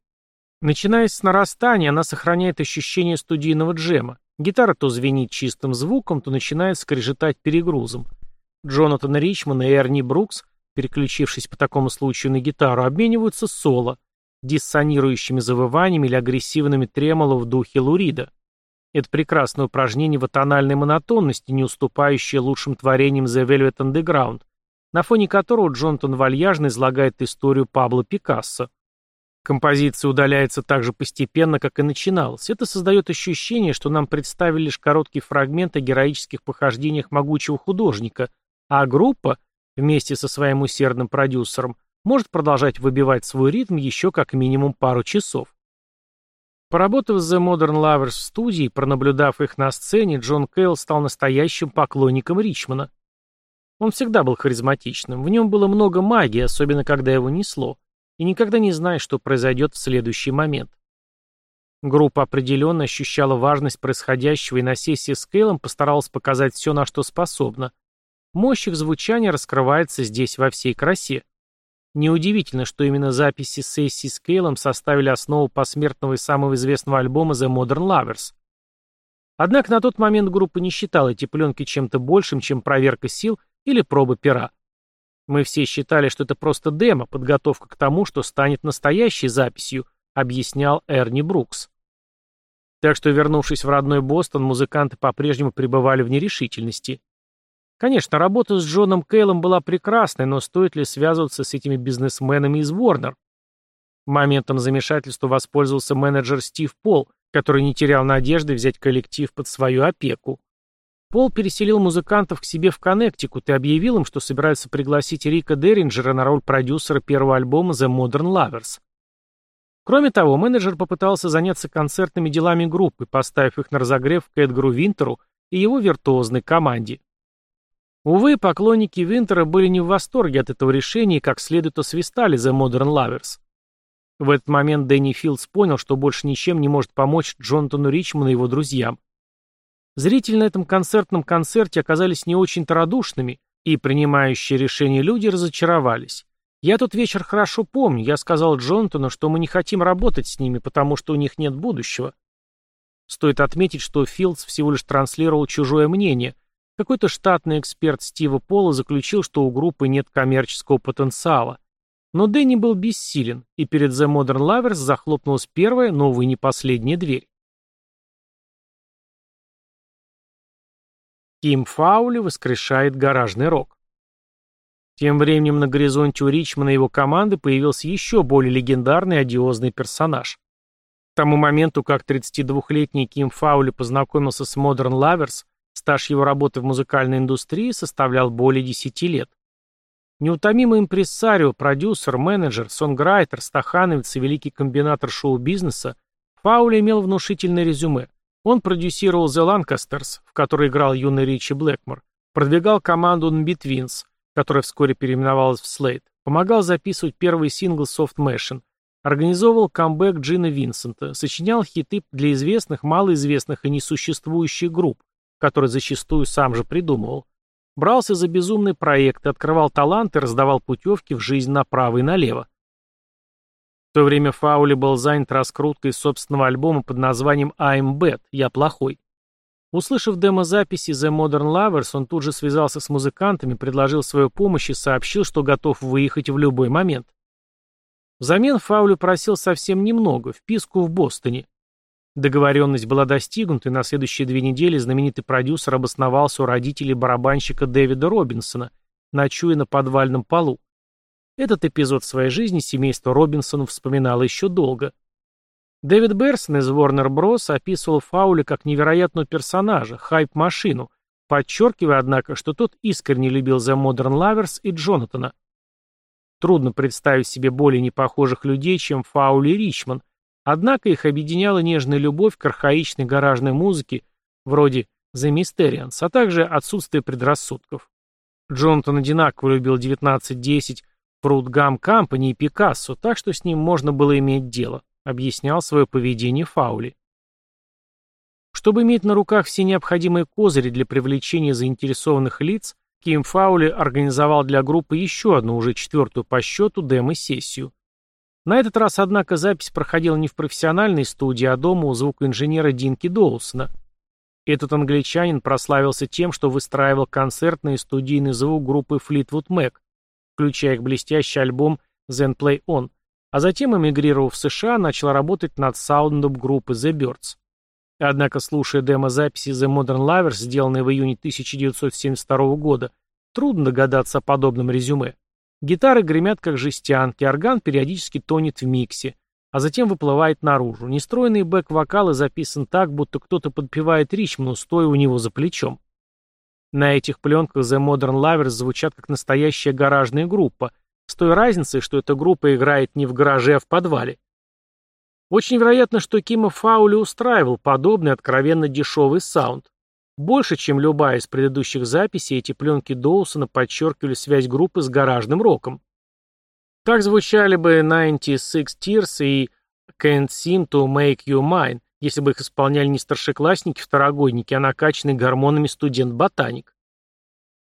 Начиная с нарастания, она сохраняет ощущение студийного джема. Гитара то звенит чистым звуком, то начинает скрежетать перегрузом. Джонатан Ричман и Эрни Брукс, переключившись по такому случаю на гитару, обмениваются соло, диссонирующими завываниями или агрессивными тремоло в духе Лурида. Это прекрасное упражнение в тональной монотонности, не уступающее лучшим творениям The Velvet Underground, на фоне которого Джонатан вальяжно излагает историю Пабло Пикассо. Композиция удаляется так же постепенно, как и начиналась. Это создает ощущение, что нам представили лишь короткий фрагмент о героических похождениях могучего художника, а группа, вместе со своим усердным продюсером, может продолжать выбивать свой ритм еще как минимум пару часов. Поработав с The Modern Lovers в студии, пронаблюдав их на сцене, Джон Кейл стал настоящим поклонником Ричмана. Он всегда был харизматичным, в нем было много магии, особенно когда его несло и никогда не знаешь, что произойдет в следующий момент. Группа определенно ощущала важность происходящего и на сессии с Кейлом постаралась показать все, на что способна. Мощь их звучания раскрывается здесь во всей красе. Неудивительно, что именно записи сессии с Кейлом составили основу посмертного и самого известного альбома The Modern Lovers. Однако на тот момент группа не считала эти пленки чем-то большим, чем проверка сил или проба пера. Мы все считали, что это просто демо, подготовка к тому, что станет настоящей записью, объяснял Эрни Брукс. Так что, вернувшись в родной Бостон, музыканты по-прежнему пребывали в нерешительности. Конечно, работа с Джоном Кейлом была прекрасной, но стоит ли связываться с этими бизнесменами из Warner? Моментом замешательства воспользовался менеджер Стив Пол, который не терял надежды взять коллектив под свою опеку. Пол переселил музыкантов к себе в Коннектикут и объявил им, что собирается пригласить Рика Деринджера на роль продюсера первого альбома The Modern Lovers. Кроме того, менеджер попытался заняться концертными делами группы, поставив их на разогрев к Эдгару Винтеру и его виртуозной команде. Увы, поклонники Винтера были не в восторге от этого решения и как следует освистали The Modern Lovers. В этот момент Дэнни Филдс понял, что больше ничем не может помочь Джонатану Ричману и его друзьям. Зрители на этом концертном концерте оказались не очень-то радушными, и принимающие решения люди разочаровались. Я тот вечер хорошо помню, я сказал Джонатану, что мы не хотим работать с ними, потому что у них нет будущего. Стоит отметить, что Филдс всего лишь транслировал чужое мнение. Какой-то штатный эксперт Стива Пола заключил, что у группы нет коммерческого потенциала. Но Дэнни был бессилен, и перед The Modern Lovers захлопнулась первая, но, увы, не последняя дверь. Ким Фаули воскрешает гаражный рок. Тем временем на горизонте у Ричмана и его команды появился еще более легендарный одиозный персонаж. К тому моменту, как 32-летний Ким Фаули познакомился с Modern Lovers, стаж его работы в музыкальной индустрии составлял более 10 лет. Неутомимый импрессарио, продюсер, менеджер, сонграйтер, стахановец и великий комбинатор шоу-бизнеса, Фаули имел внушительное резюме. Он продюсировал The Lancasters, в которой играл юный Ричи Блэкмор, продвигал команду Unbetweens, которая вскоре переименовалась в Slate, помогал записывать первый сингл Soft Machine, организовывал камбэк Джина Винсента, сочинял хиты для известных, малоизвестных и несуществующих групп, которые зачастую сам же придумывал. Брался за безумные проекты, открывал таланты, раздавал путевки в жизнь направо и налево. В то время Фаули был занят раскруткой собственного альбома под названием «I'm Bad» — «Я плохой». Услышав демозаписи The Modern Lovers, он тут же связался с музыкантами, предложил свою помощь и сообщил, что готов выехать в любой момент. Взамен Фаули просил совсем немного, вписку в Бостоне. Договоренность была достигнута, и на следующие две недели знаменитый продюсер обосновался у родителей барабанщика Дэвида Робинсона, ночуя на подвальном полу. Этот эпизод своей жизни семейство Робинсонов вспоминало еще долго. Дэвид Берсон из Warner Bros. описывал Фаули как невероятного персонажа, хайп-машину, подчеркивая, однако, что тот искренне любил The Modern Lovers и Джонатана. Трудно представить себе более непохожих людей, чем Фаули и Ричман, однако их объединяла нежная любовь к архаичной гаражной музыке, вроде The Mysterians, а также отсутствие предрассудков. Джонатан одинаково любил 1910 Fruit Gum Company и Пикассо, так что с ним можно было иметь дело, объяснял свое поведение Фаули. Чтобы иметь на руках все необходимые козыри для привлечения заинтересованных лиц, Ким Фаули организовал для группы еще одну, уже четвертую по счету, демо-сессию. На этот раз, однако, запись проходила не в профессиональной студии, а дома у звукоинженера Динки Доусона. Этот англичанин прославился тем, что выстраивал концертный и студийный звук группы Fleetwood Mac, включая их блестящий альбом Then Play On, а затем, эмигрировав в США, начал работать над саундом группы The Birds. Однако, слушая демо-записи The Modern Lovers, сделанные в июне 1972 года, трудно догадаться о подобном резюме. Гитары гремят как жестянки, орган периодически тонет в миксе, а затем выплывает наружу. Нестроенный бэк-вокалы записан так, будто кто-то подпевает Ричману, стоя у него за плечом. На этих пленках The Modern Lovers звучат как настоящая гаражная группа, с той разницей, что эта группа играет не в гараже, а в подвале. Очень вероятно, что Кима Фаули устраивал подобный откровенно дешевый саунд. Больше, чем любая из предыдущих записей, эти пленки Доусона подчеркивали связь группы с гаражным роком. Так звучали бы 96 Tears и Can't Seem to Make You Mine, если бы их исполняли не старшеклассники-второгодники, а накачанный гормонами студент-ботаник.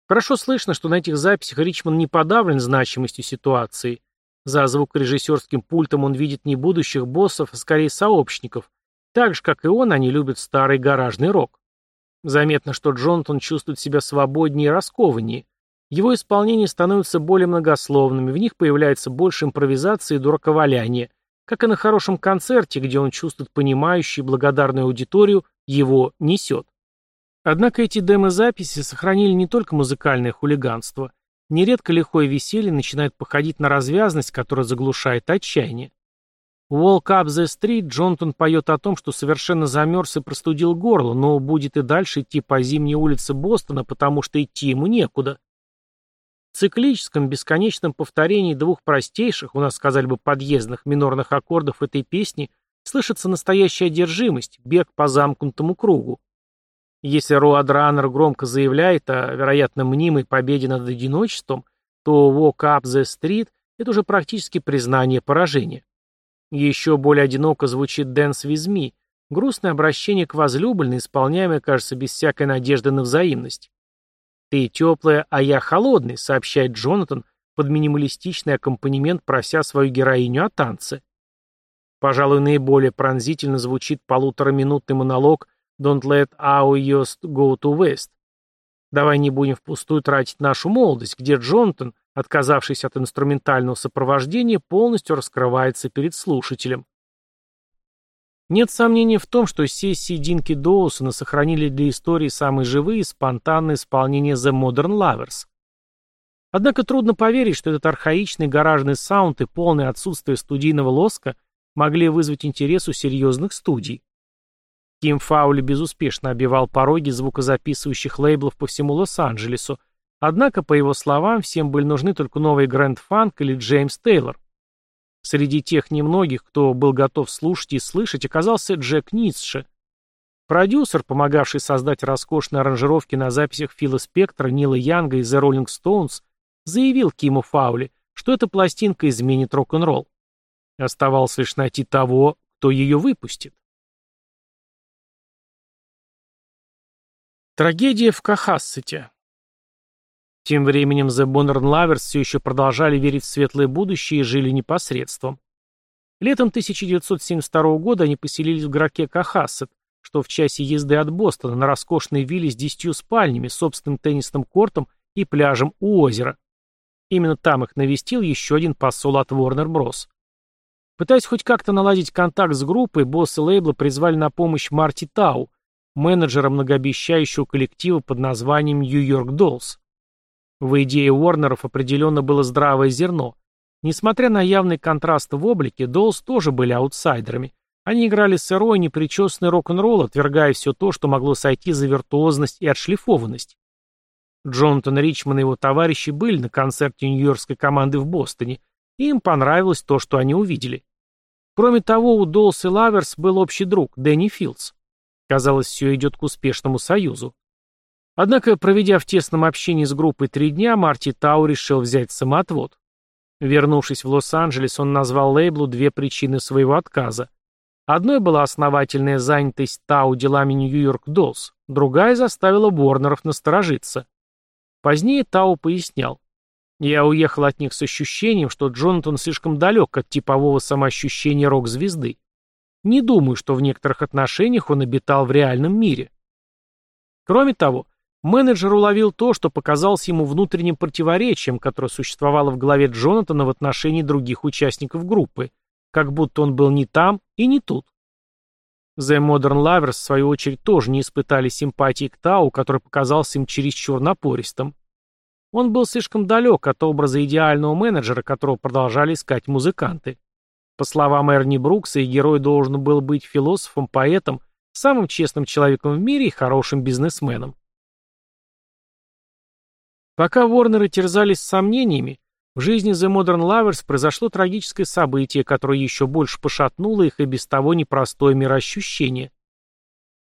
Хорошо слышно, что на этих записях Ричман не подавлен значимостью ситуации. За звукорежиссерским пультом он видит не будущих боссов, а скорее сообщников. Так же, как и он, они любят старый гаражный рок. Заметно, что Джонатан чувствует себя свободнее и раскованнее. Его исполнения становятся более многословными, в них появляется больше импровизации и дураковаляния, как и на хорошем концерте, где он чувствует понимающую и благодарную аудиторию, его несет. Однако эти демо-записи сохранили не только музыкальное хулиганство. Нередко лихое веселье начинает походить на развязность, которая заглушает отчаяние. Walk Up the Street Джонтон поет о том, что совершенно замерз и простудил горло, но будет и дальше идти по зимней улице Бостона, потому что идти ему некуда. В циклическом бесконечном повторении двух простейших, у нас сказали бы подъездных минорных аккордов этой песни, слышится настоящая одержимость, бег по замкнутому кругу. Если Роадранер громко заявляет о, вероятно, мнимой победе над одиночеством, то Walk Up the Street – это уже практически признание поражения. Еще более одиноко звучит Dance With Me, грустное обращение к возлюбленной, исполняемое, кажется, без всякой надежды на взаимность. «Ты теплая, а я холодный», — сообщает Джонатан под минималистичный аккомпанемент, прося свою героиню о танце. Пожалуй, наиболее пронзительно звучит полутораминутный монолог Don't let our youth go to waste. Давай не будем впустую тратить нашу молодость, где Джонатан, отказавшись от инструментального сопровождения, полностью раскрывается перед слушателем. Нет сомнений в том, что сессии Динки Доусона сохранили для истории самые живые и спонтанные исполнения The Modern Lovers. Однако трудно поверить, что этот архаичный гаражный саунд и полное отсутствие студийного лоска могли вызвать интерес у серьезных студий. Ким Фаули безуспешно обивал пороги звукозаписывающих лейблов по всему Лос-Анджелесу, однако, по его словам, всем были нужны только новый Грэнд Фанк или Джеймс Тейлор. Среди тех немногих, кто был готов слушать и слышать, оказался Джек Ницше. Продюсер, помогавший создать роскошные аранжировки на записях Фила Спектра, Нила Янга и The Rolling Stones, заявил Киму Фаули, что эта пластинка изменит рок-н-ролл. Оставалось лишь найти того, кто ее выпустит. Трагедия в Кахассете. Тем временем The Modern Lovers все еще продолжали верить в светлое будущее и жили непосредством. Летом 1972 года они поселились в городке Кахассет, что в часе езды от Бостона, на роскошной вилле с десятью спальнями, собственным теннисным кортом и пляжем у озера. Именно там их навестил еще один посол от Warner Bros. Пытаясь хоть как-то наладить контакт с группой, боссы лейбла призвали на помощь Марти Тау, менеджера многообещающего коллектива под названием «Нью-Йорк Доллс». В идее Уорнеров определенно было здравое зерно. Несмотря на явный контраст в облике, Доллс тоже были аутсайдерами. Они играли сырой, непричесанный рок-н-ролл, отвергая все то, что могло сойти за виртуозность и отшлифованность. Джонатан Ричман и его товарищи были на концерте нью-йоркской команды в Бостоне, и им понравилось то, что они увидели. Кроме того, у Dolls и Lovers был общий друг, Дэнни Филдс. Казалось, все идет к успешному союзу. Однако, проведя в тесном общении с группой три дня, Марти Тау решил взять самоотвод. Вернувшись в Лос-Анджелес, он назвал лейблу две причины своего отказа. Одной была основательная занятость Тау делами New York Dolls, другая заставила Уорнеров насторожиться. Позднее Тау пояснял. Я уехал от них с ощущением, что Джонатан слишком далек от типового самоощущения рок-звезды. Не думаю, что в некоторых отношениях он обитал в реальном мире. Кроме того, менеджер уловил то, что показалось ему внутренним противоречием, которое существовало в голове Джонатана в отношении других участников группы, как будто он был не там и не тут. The Modern Lovers, в свою очередь, тоже не испытали симпатии к Тау, который показался им чересчур напористым. Он был слишком далек от образа идеального менеджера, которого продолжали искать музыканты. По словам Эрни Брукса, и герой должен был быть философом, поэтом, самым честным человеком в мире и хорошим бизнесменом. Пока Ворнеры терзались сомнениями, в жизни The Modern Lovers произошло трагическое событие, которое еще больше пошатнуло их и без того непростое мироощущение.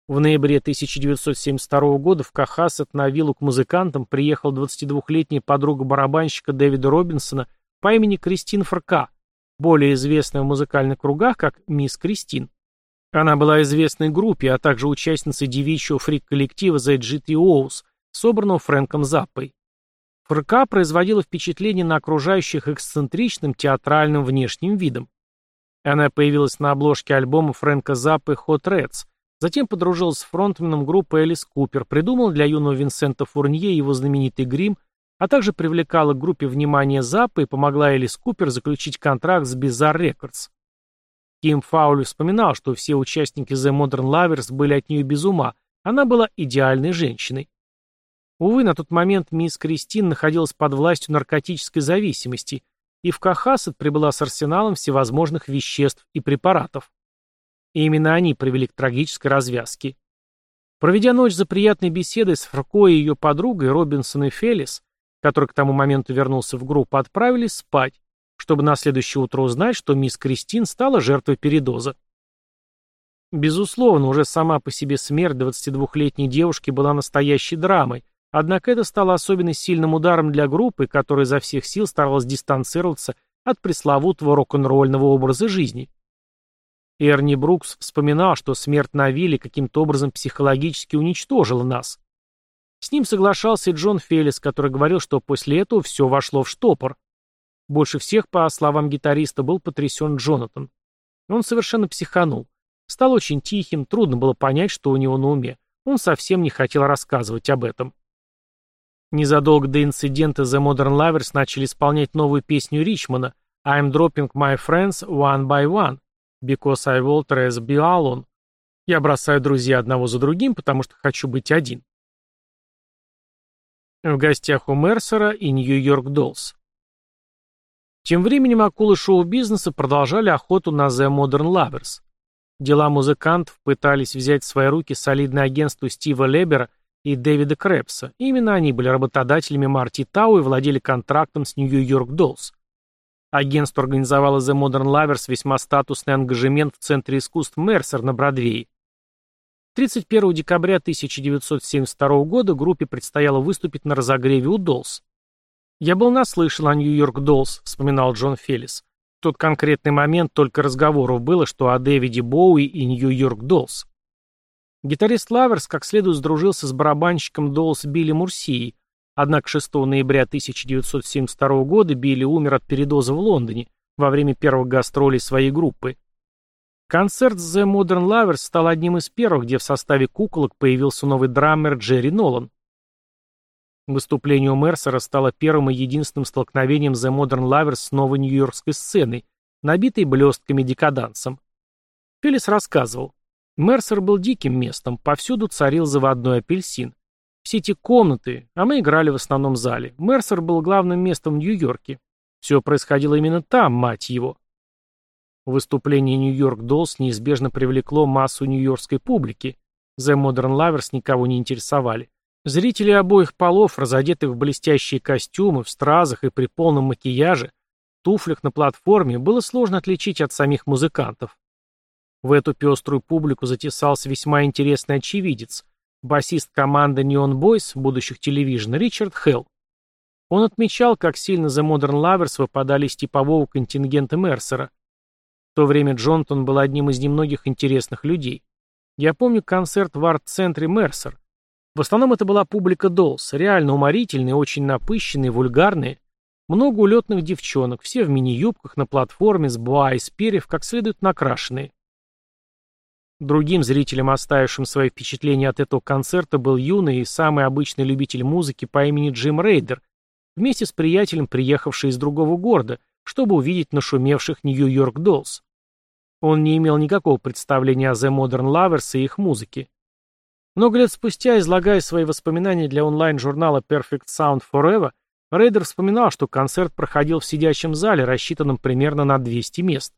В ноябре 1972 года в Кахасет на виллу к музыкантам приехала 22-летняя подруга барабанщика Дэвида Робинсона по имени Кристин Фрка, более известная в музыкальных кругах как Мисс Кристин. Она была известной группе, а также участницей девичьего фрик-коллектива The GTOs, собранного Фрэнком Заппой. ФРК производила впечатление на окружающих эксцентричным театральным внешним видом. Она появилась на обложке альбома Фрэнка Заппы «Hot Reds», затем подружилась с фронтменом группы Элис Купер, придумала для юного Винсента Фурнье его знаменитый грим, а также привлекала к группе внимание Заппы и помогла Элис Купер заключить контракт с Bizarre Records. Ким Фаули вспоминал, что все участники The Modern Lovers были от нее без ума, она была идеальной женщиной. Увы, на тот момент мисс Кристин находилась под властью наркотической зависимости, и в Кахасет прибыла с арсеналом всевозможных веществ и препаратов. И именно они привели к трагической развязке. Проведя ночь за приятной беседой с Фрко и ее подругой Робинсон и Фелис, который к тому моменту вернулся в группу, отправились спать, чтобы на следующее утро узнать, что мисс Кристин стала жертвой передоза. Безусловно, уже сама по себе смерть 22-летней девушки была настоящей драмой, Однако это стало особенно сильным ударом для группы, которая изо всех сил старалась дистанцироваться от пресловутого рок-н-ролльного образа жизни. Эрни Брукс вспоминал, что смерть на вилле каким-то образом психологически уничтожила нас. С ним соглашался и Джон Феллис, который говорил, что после этого все вошло в штопор. Больше всех, по словам гитариста, был потрясен Джонатан. Он совершенно психанул. Стал очень тихим, трудно было понять, что у него на уме. Он совсем не хотел рассказывать об этом. Незадолго до инцидента The Modern Lovers начали исполнять новую песню Ричмана «I'm dropping my friends one by one, because I will rather be alone». Я бросаю друзей одного за другим, потому что хочу быть один. В гостях у Мерсера и Нью-Йорк Доллс. Тем временем акулы шоу-бизнеса продолжали охоту на The Modern Lovers. Дела музыкантов пытались взять в свои руки солидное агентство Стива Лебера и Дэвида Крэпса. Именно они были работодателями Марти Тау и владели контрактом с Нью-Йорк Доллс. Агентство организовало The Modern Lovers весьма статусный ангажемент в Центре искусств Мерсер на Бродвее. 31 декабря 1972 года группе предстояло выступить на разогреве у Dolls. «Я был наслышан о New York Dolls», — вспоминал Джон Феллис. В тот конкретный момент только разговоров было, что о Дэвиде Боуи и New York Dolls. Гитарист Lovers как следует сдружился с барабанщиком Dolls Билли Мурсией, однако 6 ноября 1972 года Билли умер от передоза в Лондоне во время первых гастролей своей группы. Концерт The Modern Lovers стал одним из первых, где в составе куколок появился новый драмер Джерри Нолан. Выступление у Мерсера стало первым и единственным столкновением The Modern Lovers с новой нью-йоркской сценой, набитой блестками декадансом. Филлис рассказывал. Мерсер был диким местом, повсюду царил заводной апельсин. Все эти комнаты, а мы играли в основном зале. Мерсер был главным местом в Нью-Йорке. Все происходило именно там, мать его. Выступление Нью-Йорк Доллс неизбежно привлекло массу нью-йоркской публики. The Modern Lovers никого не интересовали. Зрители обоих полов, разодетых в блестящие костюмы, в стразах и при полном макияже, туфлях на платформе, было сложно отличить от самих музыкантов. В эту пеструю публику затесался весьма интересный очевидец, басист команды Neon Boys, будущих телевижн, Ричард Хелл. Он отмечал, как сильно The Modern Lovers выпадали из типового контингента Мерсера. В то время Джонтон был одним из немногих интересных людей. Я помню концерт в арт-центре Мерсер. В основном это была публика Долс, реально уморительные, очень напыщенные, вульгарные. Много улетных девчонок, все в мини-юбках на платформе с буа из перьев, как следует накрашенные. Другим зрителем, оставившим свои впечатления от этого концерта, был юный и самый обычный любитель музыки по имени Джим Рейдер, вместе с приятелем, приехавший из другого города, чтобы увидеть нашумевших New York Dolls. Он не имел никакого представления о The Modern Lovers и их музыке. Много лет спустя, излагая свои воспоминания для онлайн-журнала Perfect Sound Forever, Рейдер вспоминал, что концерт проходил в сидячем зале, рассчитанном примерно на 200 мест.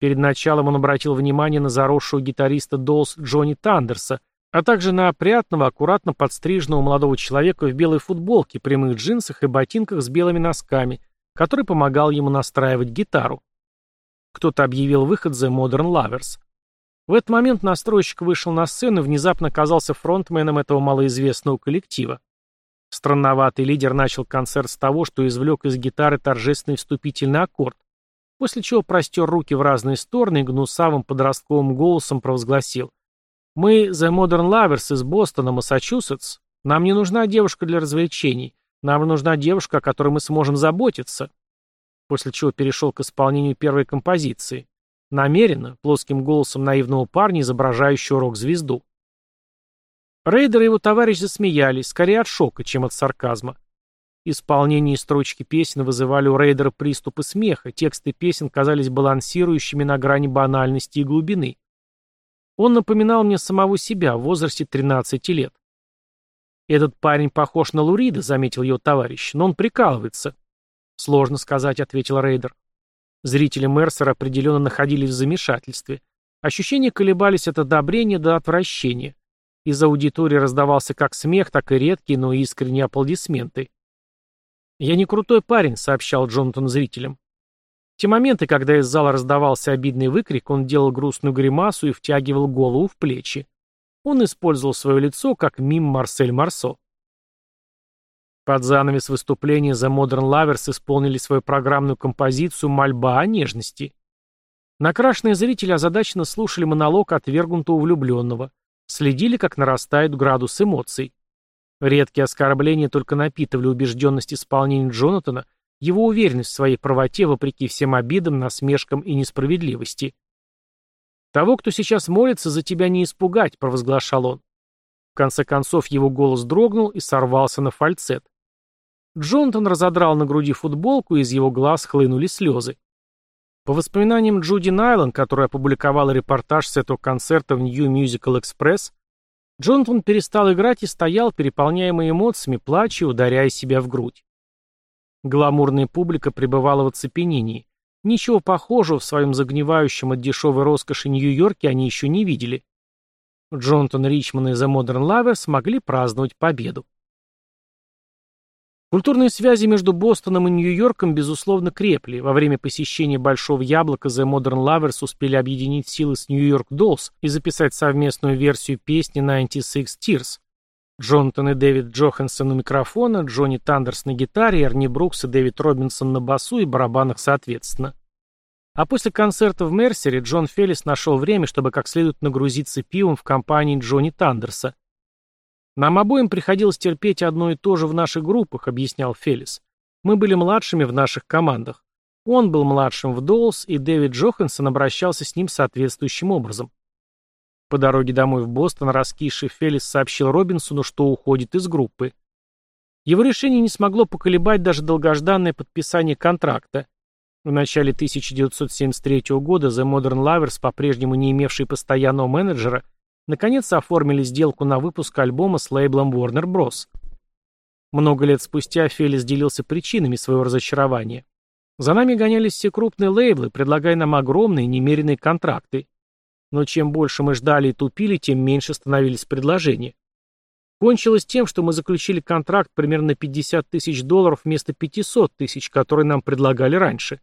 Перед началом он обратил внимание на заросшего гитариста Долс Джонни Тандерса, а также на опрятного, аккуратно подстриженного молодого человека в белой футболке, прямых джинсах и ботинках с белыми носками, который помогал ему настраивать гитару. Кто-то объявил выход The Modern Lovers. В этот момент настройщик вышел на сцену и внезапно оказался фронтменом этого малоизвестного коллектива. Странноватый лидер начал концерт с того, что извлек из гитары торжественный вступительный аккорд, после чего простер руки в разные стороны и гнусавым подростковым голосом провозгласил. «Мы The Modern Lovers из Бостона, Массачусетс. Нам не нужна девушка для развлечений. Нам нужна девушка, о которой мы сможем заботиться». После чего перешел к исполнению первой композиции. Намеренно, плоским голосом наивного парня, изображающего рок-звезду. Рейдер и его товарищ засмеялись, скорее от шока, чем от сарказма. Исполнение строчки песен вызывали у Рейдера приступы смеха, тексты песен казались балансирующими на грани банальности и глубины. Он напоминал мне самого себя в возрасте 13 лет. «Этот парень похож на Лу Рида», — заметил его товарищ, — «но он прикалывается». «Сложно сказать», — ответил Рейдер. Зрители Мерсера определенно находились в замешательстве. Ощущения колебались от одобрения до отвращения. Из аудитории раздавался как смех, так и редкие, но искренние аплодисменты. «Я не крутой парень», — сообщал Джонатан зрителям. В те моменты, когда из зала раздавался обидный выкрик, он делал грустную гримасу и втягивал голову в плечи. Он использовал свое лицо как мим Марсель Марсо. Под занавес выступления The Modern Lovers исполнили свою программную композицию «Мольба о нежности». Накрашенные зрители озадаченно слушали монолог отвергнутого влюбленного, следили, как нарастает градус эмоций. Редкие оскорбления только напитывали убежденность исполнения Джонатана, его уверенность в своей правоте вопреки всем обидам, насмешкам и несправедливости. «Того, кто сейчас молится, за тебя не испугать», — провозглашал он. В конце концов его голос дрогнул и сорвался на фальцет. Джонатан разодрал на груди футболку, и из его глаз хлынули слезы. По воспоминаниям Джуди Найлан, которая опубликовала репортаж с этого концерта в New Musical Express, Джонатан перестал играть и стоял, переполняемый эмоциями, плача и ударяя себя в грудь. Гламурная публика пребывала в оцепенении. Ничего похожего в своем загнивающем от дешевой роскоши Нью-Йорке они еще не видели. Джонатан Ричман и The Modern Lovers смогли праздновать победу. Культурные связи между Бостоном и Нью-Йорком, безусловно, крепли. Во время посещения Большого Яблока The Modern Lovers успели объединить силы с New York Dolls и записать совместную версию песни 96 Tears. Джонатан и Дэвид Джохансон у микрофона, Джонни Тандерс на гитаре, Эрни Брукс и Дэвид Робинсон на басу и барабанах соответственно. А после концерта в Мерсере Джон Феллис нашел время, чтобы как следует нагрузиться пивом в компании Джонни Тандерса. «Нам обоим приходилось терпеть одно и то же в наших группах», — объяснял Фелис. «Мы были младшими в наших командах. Он был младшим в Доллс, и Дэвид Джохансон обращался с ним соответствующим образом». По дороге домой в Бостон раскисший Фелис сообщил Робинсону, что уходит из группы. Его решение не смогло поколебать даже долгожданное подписание контракта. В начале 1973 года The Modern Lovers, по-прежнему не имевший постоянного менеджера, наконец оформили сделку на выпуск альбома с лейблом Warner Bros. Много лет спустя Фелис делился причинами своего разочарования. За нами гонялись все крупные лейблы, предлагая нам огромные немеренные контракты. Но чем больше мы ждали и тупили, тем меньше становились предложения. Кончилось тем, что мы заключили контракт примерно на 50 тысяч долларов вместо 500 тысяч, которые нам предлагали раньше.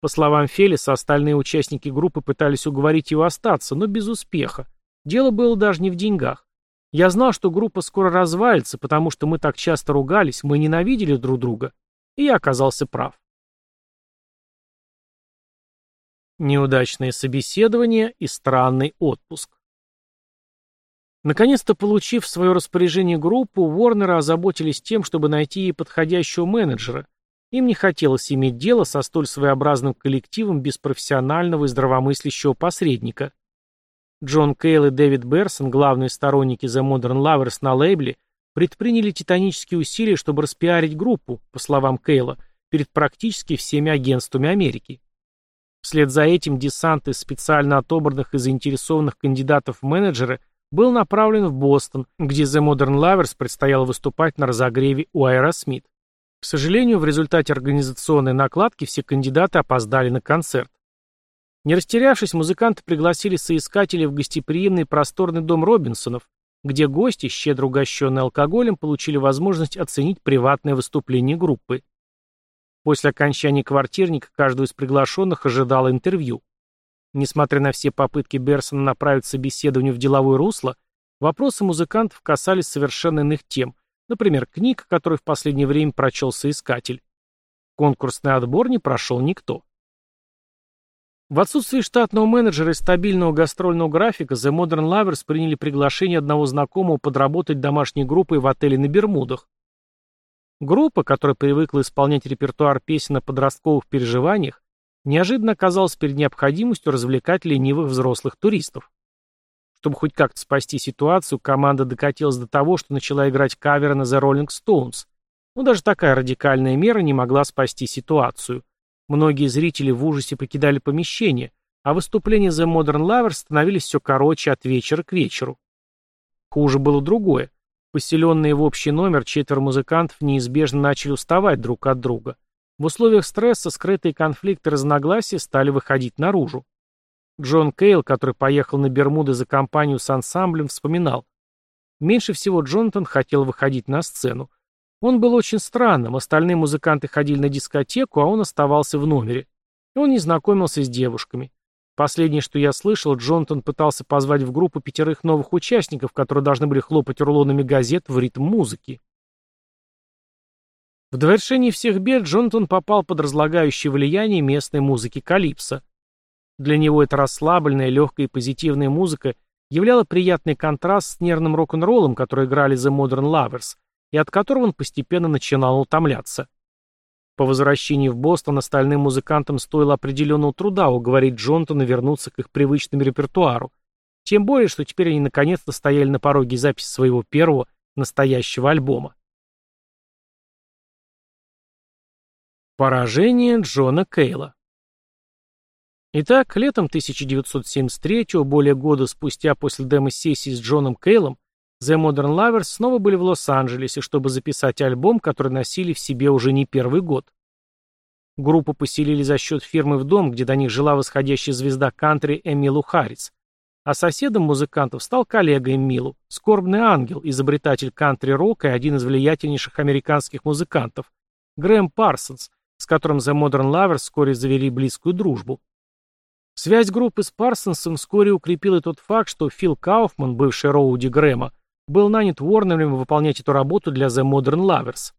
По словам Фелиса, остальные участники группы пытались уговорить его остаться, но без успеха. Дело было даже не в деньгах. Я знал, что группа скоро развалится, потому что мы так часто ругались, мы ненавидели друг друга. И я оказался прав. Неудачное собеседование и странный отпуск. Наконец-то получив в свое распоряжение группу, Уорнеры озаботились тем, чтобы найти ей подходящего менеджера. Им не хотелось иметь дело со столь своеобразным коллективом без профессионального и здравомыслящего посредника. Джон Кейл и Дэвид Берсон, главные сторонники The Modern Lovers на лейбле, предприняли титанические усилия, чтобы распиарить группу, по словам Кейла, перед практически всеми агентствами Америки. Вслед за этим десант из специально отобранных и заинтересованных кандидатов в менеджеры был направлен в Бостон, где The Modern Lovers предстояло выступать на разогреве у Aerosmith. К сожалению, в результате организационной накладки все кандидаты опоздали на концерт. Не растерявшись, музыканты пригласили соискателей в гостеприимный просторный дом Робинсонов, где гости, щедро угощенные алкоголем, получили возможность оценить приватное выступление группы. После окончания квартирника каждого из приглашенных ожидало интервью. Несмотря на все попытки Берсона направить собеседование в деловое русло, вопросы музыкантов касались совершенно иных тем, например, книг, которые в последнее время прочел соискатель. Конкурсный отбор не прошел никто. В отсутствие штатного менеджера и стабильного гастрольного графика The Modern Lovers приняли приглашение одного знакомого подработать домашней группой в отеле на Бермудах. Группа, которая привыкла исполнять репертуар песен о подростковых переживаниях, неожиданно оказалась перед необходимостью развлекать ленивых взрослых туристов. Чтобы хоть как-то спасти ситуацию, команда докатилась до того, что начала играть каверы на The Rolling Stones. Но даже такая радикальная мера не могла спасти ситуацию. Многие зрители в ужасе покидали помещение, а выступления The Modern Lovers становились все короче от вечера к вечеру. Хуже было другое. Поселенные в общий номер четверо музыкантов неизбежно начали уставать друг от друга. В условиях стресса скрытые конфликты и разногласия стали выходить наружу. Джон Кейл, который поехал на Бермуды за компанию с ансамблем, вспоминал. Меньше всего Джонатан хотел выходить на сцену. Он был очень странным, остальные музыканты ходили на дискотеку, а он оставался в номере. Он не знакомился с девушками. Последнее, что я слышал, Джонатан пытался позвать в группу пятерых новых участников, которые должны были хлопать рулонами газет в ритм музыки. В довершении всех бед Джонатан попал под разлагающее влияние местной музыки Калипсо. Для него эта расслабленная, легкая и позитивная музыка являла приятный контраст с нервным рок-н-роллом, который играли The Modern Lovers, и от которого он постепенно начинал утомляться. По возвращении в Бостон остальным музыкантам стоило определенного труда уговорить Джонтона вернуться к их привычному репертуару. Тем более, что теперь они наконец-то стояли на пороге записи своего первого настоящего альбома. Поражение Джона Кейла Итак, летом 1973-го, более года спустя после демо-сессии с Джоном Кейлом, The Modern Lovers снова были в Лос-Анджелесе, чтобы записать альбом, который носили в себе уже не первый год. Группу поселили за счет фирмы в дом, где до них жила восходящая звезда кантри Эмилу Харрис. А соседом музыкантов стал коллега Эмилу, скорбный ангел, изобретатель кантри-рока и один из влиятельнейших американских музыкантов, Грэм Парсонс, с которым The Modern Lovers вскоре завели близкую дружбу. Связь группы с Парсонсом вскоре укрепила тот факт, что Фил Кауфман, бывший Роуди Грэма, был нанят Уорнером выполнять эту работу для The Modern Lovers.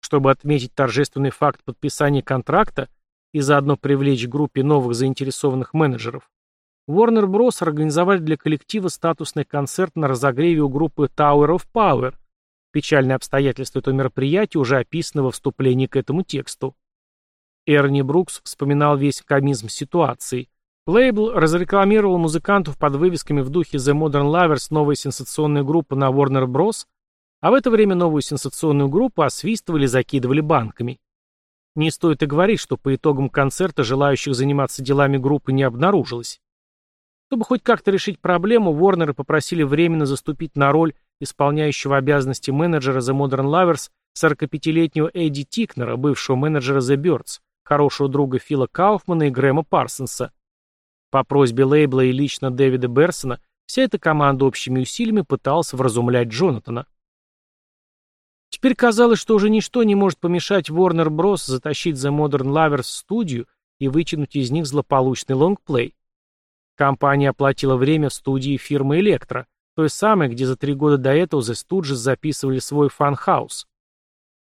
Чтобы отметить торжественный факт подписания контракта и заодно привлечь к группе новых заинтересованных менеджеров, Warner Bros. организовали для коллектива статусный концерт на разогреве у группы Tower of Power. Печальное обстоятельство этого мероприятия уже описано во вступлении к этому тексту. Эрни Брукс вспоминал весь комизм ситуации. Лейбл разрекламировал музыкантов под вывесками в духе The Modern Lovers новая сенсационная группа на Warner Bros., а в это время новую сенсационную группу освистывали и закидывали банками. Не стоит и говорить, что по итогам концерта желающих заниматься делами группы не обнаружилось. Чтобы хоть как-то решить проблему, Ворнеры попросили временно заступить на роль исполняющего обязанности менеджера The Modern Lovers 45-летнего Эдди Тикнера, бывшего менеджера The Birds, хорошего друга Фила Кауфмана и Грэма Парсонса. По просьбе лейбла и лично Дэвида Берсона вся эта команда общими усилиями пыталась вразумлять Джонатана. Теперь казалось, что уже ничто не может помешать Warner Bros. затащить The Modern Lovers в студию и вытянуть из них злополучный лонгплей. Компания оплатила время в студии фирмы «Elektra», той самой, где за три года до этого The Stooges записывали свой Fun House.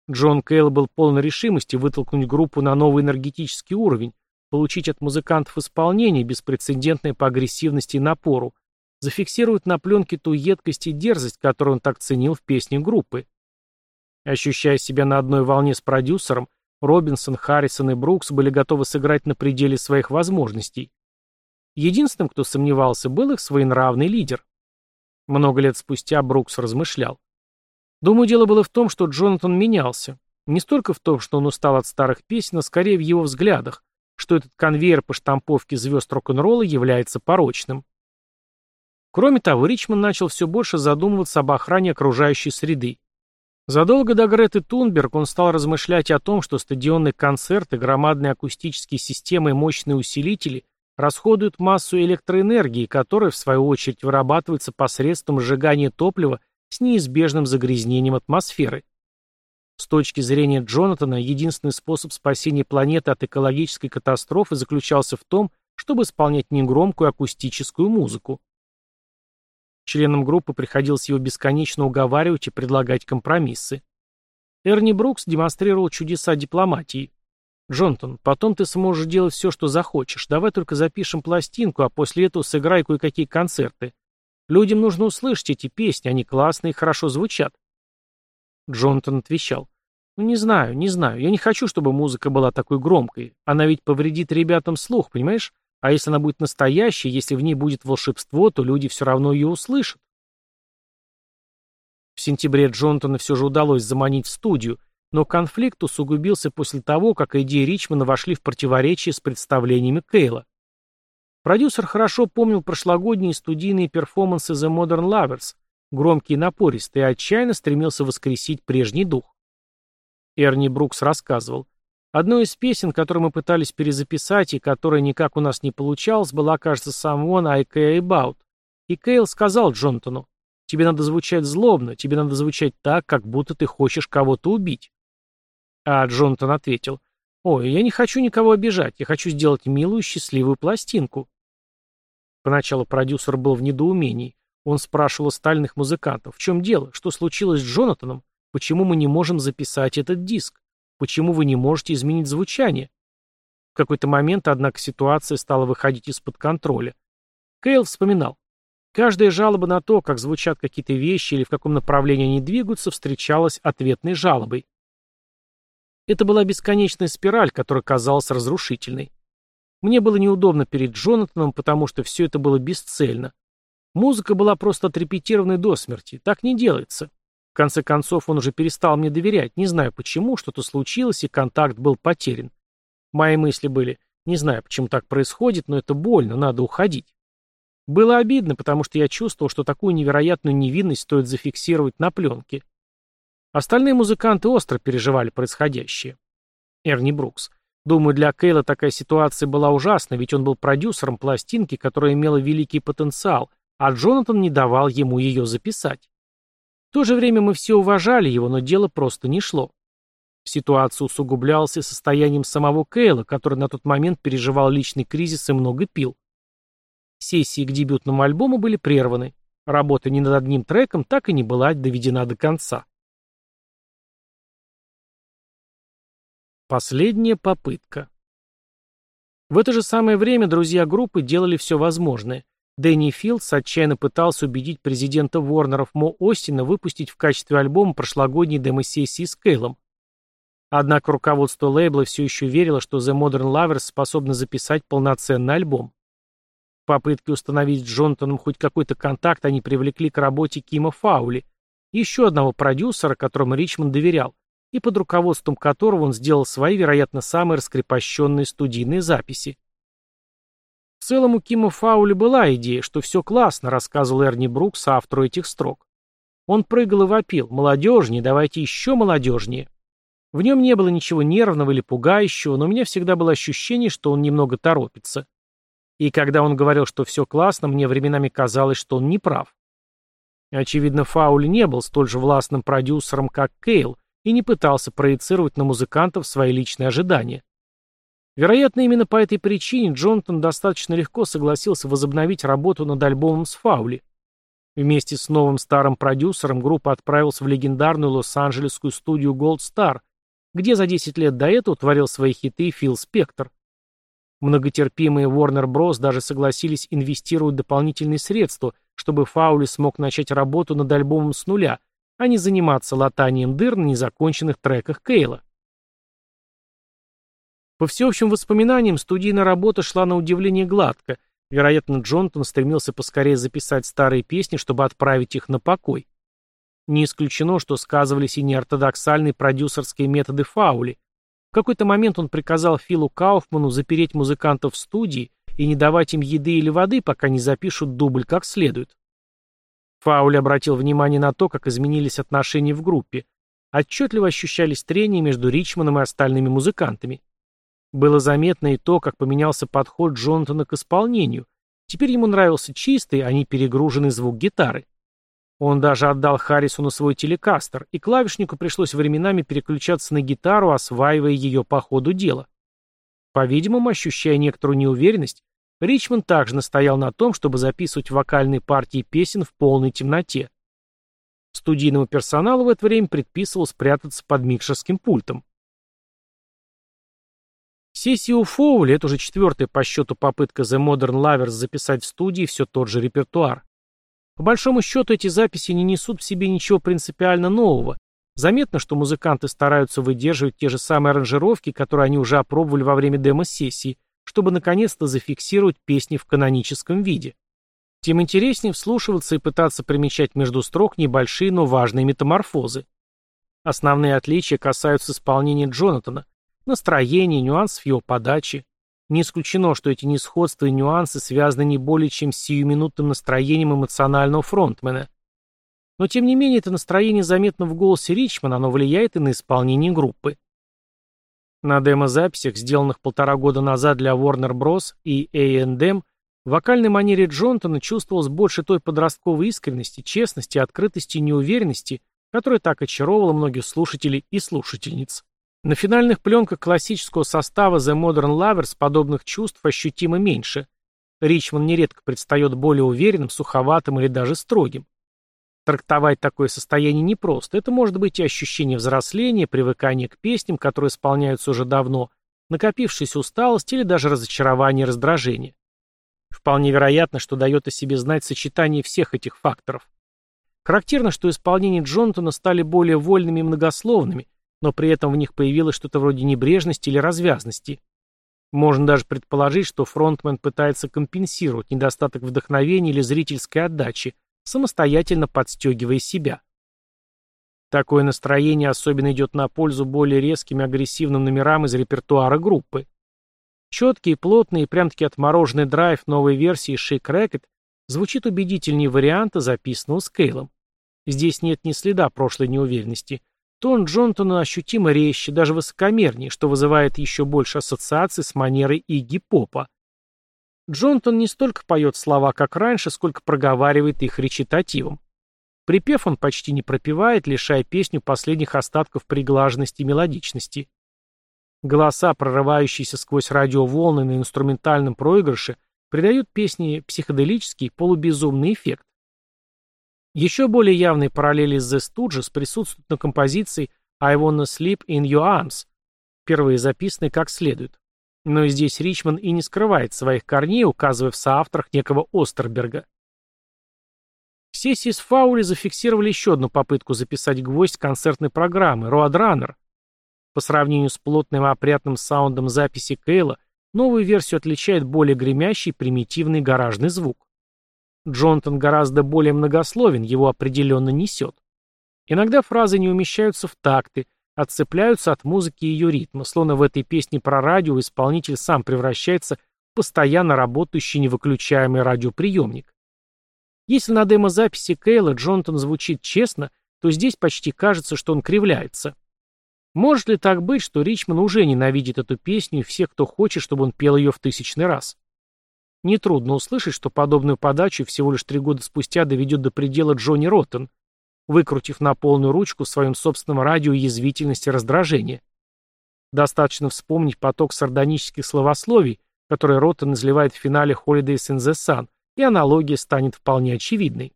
Джон Кейл был полон решимости вытолкнуть группу на новый энергетический уровень, получить от музыкантов исполнение, беспрецедентное по агрессивности и напору, зафиксировать на пленке ту едкость и дерзость, которую он так ценил в песне группы. Ощущая себя на одной волне с продюсером, Робинсон, Харрисон и Брукс были готовы сыграть на пределе своих возможностей. Единственным, кто сомневался, был их своенравный лидер. Много лет спустя Брукс размышлял. Думаю, дело было в том, что Джонатан менялся. Не столько в том, что он устал от старых песен, а скорее в его взглядах, что этот конвейер по штамповке звезд рок-н-ролла является порочным. Кроме того, Ричмонд начал все больше задумываться об охране окружающей среды. Задолго до Греты Тунберг он стал размышлять о том, что стадионные концерты, громадные акустические системы и мощные усилители расходуют массу электроэнергии, которая, в свою очередь, вырабатывается посредством сжигания топлива с неизбежным загрязнением атмосферы. С точки зрения Джонатана, единственный способ спасения планеты от экологической катастрофы заключался в том, чтобы исполнять негромкую акустическую музыку. Членам группы приходилось его бесконечно уговаривать и предлагать компромиссы. Эрни Брукс демонстрировал чудеса дипломатии. «Джонтон, потом ты сможешь делать все, что захочешь. Давай только запишем пластинку, а после этого сыграй кое-какие концерты. Людям нужно услышать эти песни, они классные и хорошо звучат». Джонтон отвечал. «Ну, не знаю, не знаю. Я не хочу, чтобы музыка была такой громкой. Она ведь повредит ребятам слух, понимаешь? А если она будет настоящей, если в ней будет волшебство, то люди все равно ее услышат». В сентябре Джонтона все же удалось заманить в студию, но конфликт усугубился после того, как идеи Ричмана вошли в противоречие с представлениями Кейла. Продюсер хорошо помнил прошлогодние студийные перформансы The Modern Lovers, громкие и напористые, и отчаянно стремился воскресить прежний дух. Эрни Брукс рассказывал. Одной из песен, которую мы пытались перезаписать и которая никак у нас не получалась, была, кажется, Someone I Care About. И Кейл сказал Джонатану, тебе надо звучать злобно, тебе надо звучать так, как будто ты хочешь кого-то убить. А Джонатан ответил, «Ой, я не хочу никого обижать, я хочу сделать милую, счастливую пластинку». Поначалу продюсер был в недоумении. Он спрашивал остальных музыкантов, в чем дело, что случилось с Джонатаном, почему мы не можем записать этот диск, почему вы не можете изменить звучание. В какой-то момент, однако, ситуация стала выходить из-под контроля. Кейл вспоминал. Каждая жалоба на то, как звучат какие-то вещи или в каком направлении они двигаются, встречалась ответной жалобой. Это была бесконечная спираль, которая казалась разрушительной. Мне было неудобно перед Джонатаном, потому что все это было бесцельно. Музыка была просто отрепетированной до смерти. Так не делается. В конце концов, он уже перестал мне доверять. Не знаю почему, что-то случилось, и контакт был потерян. Мои мысли были, не знаю, почему так происходит, но это больно, надо уходить. Было обидно, потому что я чувствовал, что такую невероятную невинность стоит зафиксировать на пленке. Остальные музыканты остро переживали происходящее. Эрни Брукс. Думаю, для Кейла такая ситуация была ужасна, ведь он был продюсером пластинки, которая имела великий потенциал, а Джонатан не давал ему ее записать. В то же время мы все уважали его, но дело просто не шло. Ситуация усугублялась состоянием самого Кейла, который на тот момент переживал личный кризис и много пил. Сессии к дебютному альбому были прерваны. Работа ни над одним треком так и не была доведена до конца. Последняя попытка. В это же самое время друзья группы делали все возможное. Дэнни Филдс отчаянно пытался убедить президента Ворнеров Мо Остина выпустить в качестве альбома прошлогодней демо-сессии с Кейлом. Однако руководство лейбла все еще верило, что The Modern Lovers способны записать полноценный альбом. В попытке установить с Джонатаном хоть какой-то контакт они привлекли к работе Кима Фаули, еще одного продюсера, которому Ричмонд доверял, и под руководством которого он сделал свои, вероятно, самые раскрепощенные студийные записи. В целом у Кима Фаули была идея, что все классно, рассказывал Эрни Брукс автору этих строк. Он прыгал и вопил «Молодежнее, давайте еще молодежнее». В нем не было ничего нервного или пугающего, но у меня всегда было ощущение, что он немного торопится. И когда он говорил, что все классно, мне временами казалось, что он не прав. Очевидно, Фаули не был столь же властным продюсером, как Кейл, и не пытался проецировать на музыкантов свои личные ожидания. Вероятно, именно по этой причине Джонатан достаточно легко согласился возобновить работу над альбомом с Фаули. Вместе с новым старым продюсером группа отправилась в легендарную лос-анджелесскую студию Gold Star, где за 10 лет до этого творил свои хиты Фил Спектор. Многотерпимые Warner Bros. даже согласились инвестировать дополнительные средства, чтобы Фаули смог начать работу над альбомом с нуля, а не заниматься латанием дыр на незаконченных треках Кейла. По всеобщим воспоминаниям, студийная работа шла на удивление гладко. Вероятно, Джонатан стремился поскорее записать старые песни, чтобы отправить их на покой. Не исключено, что сказывались и неортодоксальные продюсерские методы Фаули. В какой-то момент он приказал Филу Кауфману запереть музыкантов в студии и не давать им еды или воды, пока не запишут дубль как следует. Фаули обратил внимание на то, как изменились отношения в группе. Отчетливо ощущались трения между Ричманом и остальными музыкантами. Было заметно и то, как поменялся подход Джонатана к исполнению. Теперь ему нравился чистый, а не перегруженный звук гитары. Он даже отдал Харрисону свой телекастер, и клавишнику пришлось временами переключаться на гитару, осваивая ее по ходу дела. По-видимому, ощущая некоторую неуверенность, Ричмонд также настоял на том, чтобы записывать вокальные партии песен в полной темноте. Студийному персоналу в это время предписывал спрятаться под микшерским пультом. Сессия у Фоули – это уже четвертая по счету попытка The Modern Lovers записать в студии все тот же репертуар. По большому счету эти записи не несут в себе ничего принципиально нового. Заметно, что музыканты стараются выдерживать те же самые аранжировки, которые они уже опробовали во время демо-сессии, чтобы наконец-то зафиксировать песни в каноническом виде. Тем интереснее вслушиваться и пытаться примечать между строк небольшие, но важные метаморфозы. Основные отличия касаются исполнения Джонатана, настроения, нюансов его подачи, не исключено, что эти несходства и нюансы связаны не более чем с сиюминутным настроением эмоционального фронтмена. Но тем не менее это настроение заметно в голосе Ричмана, оно влияет и на исполнение группы. На демозаписях, сделанных полтора года назад для Warner Bros. и A&M, в вокальной манере Джонтона чувствовалось больше той подростковой искренности, честности, открытости и неуверенности, которая так очаровывала многих слушателей и слушательниц. На финальных пленках классического состава The Modern Lovers подобных чувств ощутимо меньше. Ричман нередко предстает более уверенным, суховатым или даже строгим. Трактовать такое состояние непросто. Это может быть и ощущение взросления, привыкания к песням, которые исполняются уже давно, накопившаяся усталость или даже разочарование и раздражение. Вполне вероятно, что дает о себе знать сочетание всех этих факторов. Характерно, что исполнения Джонатана стали более вольными и многословными, но при этом в них появилось что-то вроде небрежности или развязности. Можно даже предположить, что фронтмен пытается компенсировать недостаток вдохновения или зрительской отдачи, самостоятельно подстегивая себя. Такое настроение особенно идет на пользу более резким и агрессивным номерам из репертуара группы. Четкий, плотный и прям-таки отмороженный драйв новой версии Chic Racket звучит убедительнее варианта, записанного Скейлом. Здесь нет ни следа прошлой неуверенности – Тон Джонтона ощутимо резче, даже высокомернее, что вызывает еще больше ассоциаций с манерой Игги Попа. Джонтон не столько поет слова, как раньше, сколько проговаривает их речитативом. Припев он почти не пропевает, лишая песню последних остатков приглаженности и мелодичности. Голоса, прорывающиеся сквозь радиоволны на инструментальном проигрыше, придают песне психоделический, полубезумный эффект. Еще более явные параллели с The Stooges присутствуют на композиции «I Wanna Sleep in Your Arms», впервые записанной как следует. Но здесь Ричман и не скрывает своих корней, указывая в соавторах некого Остерберга. Сессии с Фаули зафиксировали еще одну попытку записать гвоздь концертной программы «Roadrunner». По сравнению с плотным и опрятным саундом записи Кейла, новую версию отличает более гремящий примитивный гаражный звук. Джонтон гораздо более многословен, его определенно несет. Иногда фразы не умещаются в такты, отцепляются от музыки и ее ритма, словно в этой песне про радио исполнитель сам превращается в постоянно работающий невыключаемый радиоприемник. Если на демозаписи Кейла Джонатан звучит честно, то здесь почти кажется, что он кривляется. Может ли так быть, что Ричман уже ненавидит эту песню и всех, кто хочет, чтобы он пел ее в тысячный раз? Нетрудно услышать, что подобную подачу всего лишь три года спустя доведет до предела Джонни Роттен, выкрутив на полную ручку в своем собственном радио язвительность и раздражение. Достаточно вспомнить поток сардонических словословий, которые Роттен изливает в финале Holidays in the Sun, и аналогия станет вполне очевидной.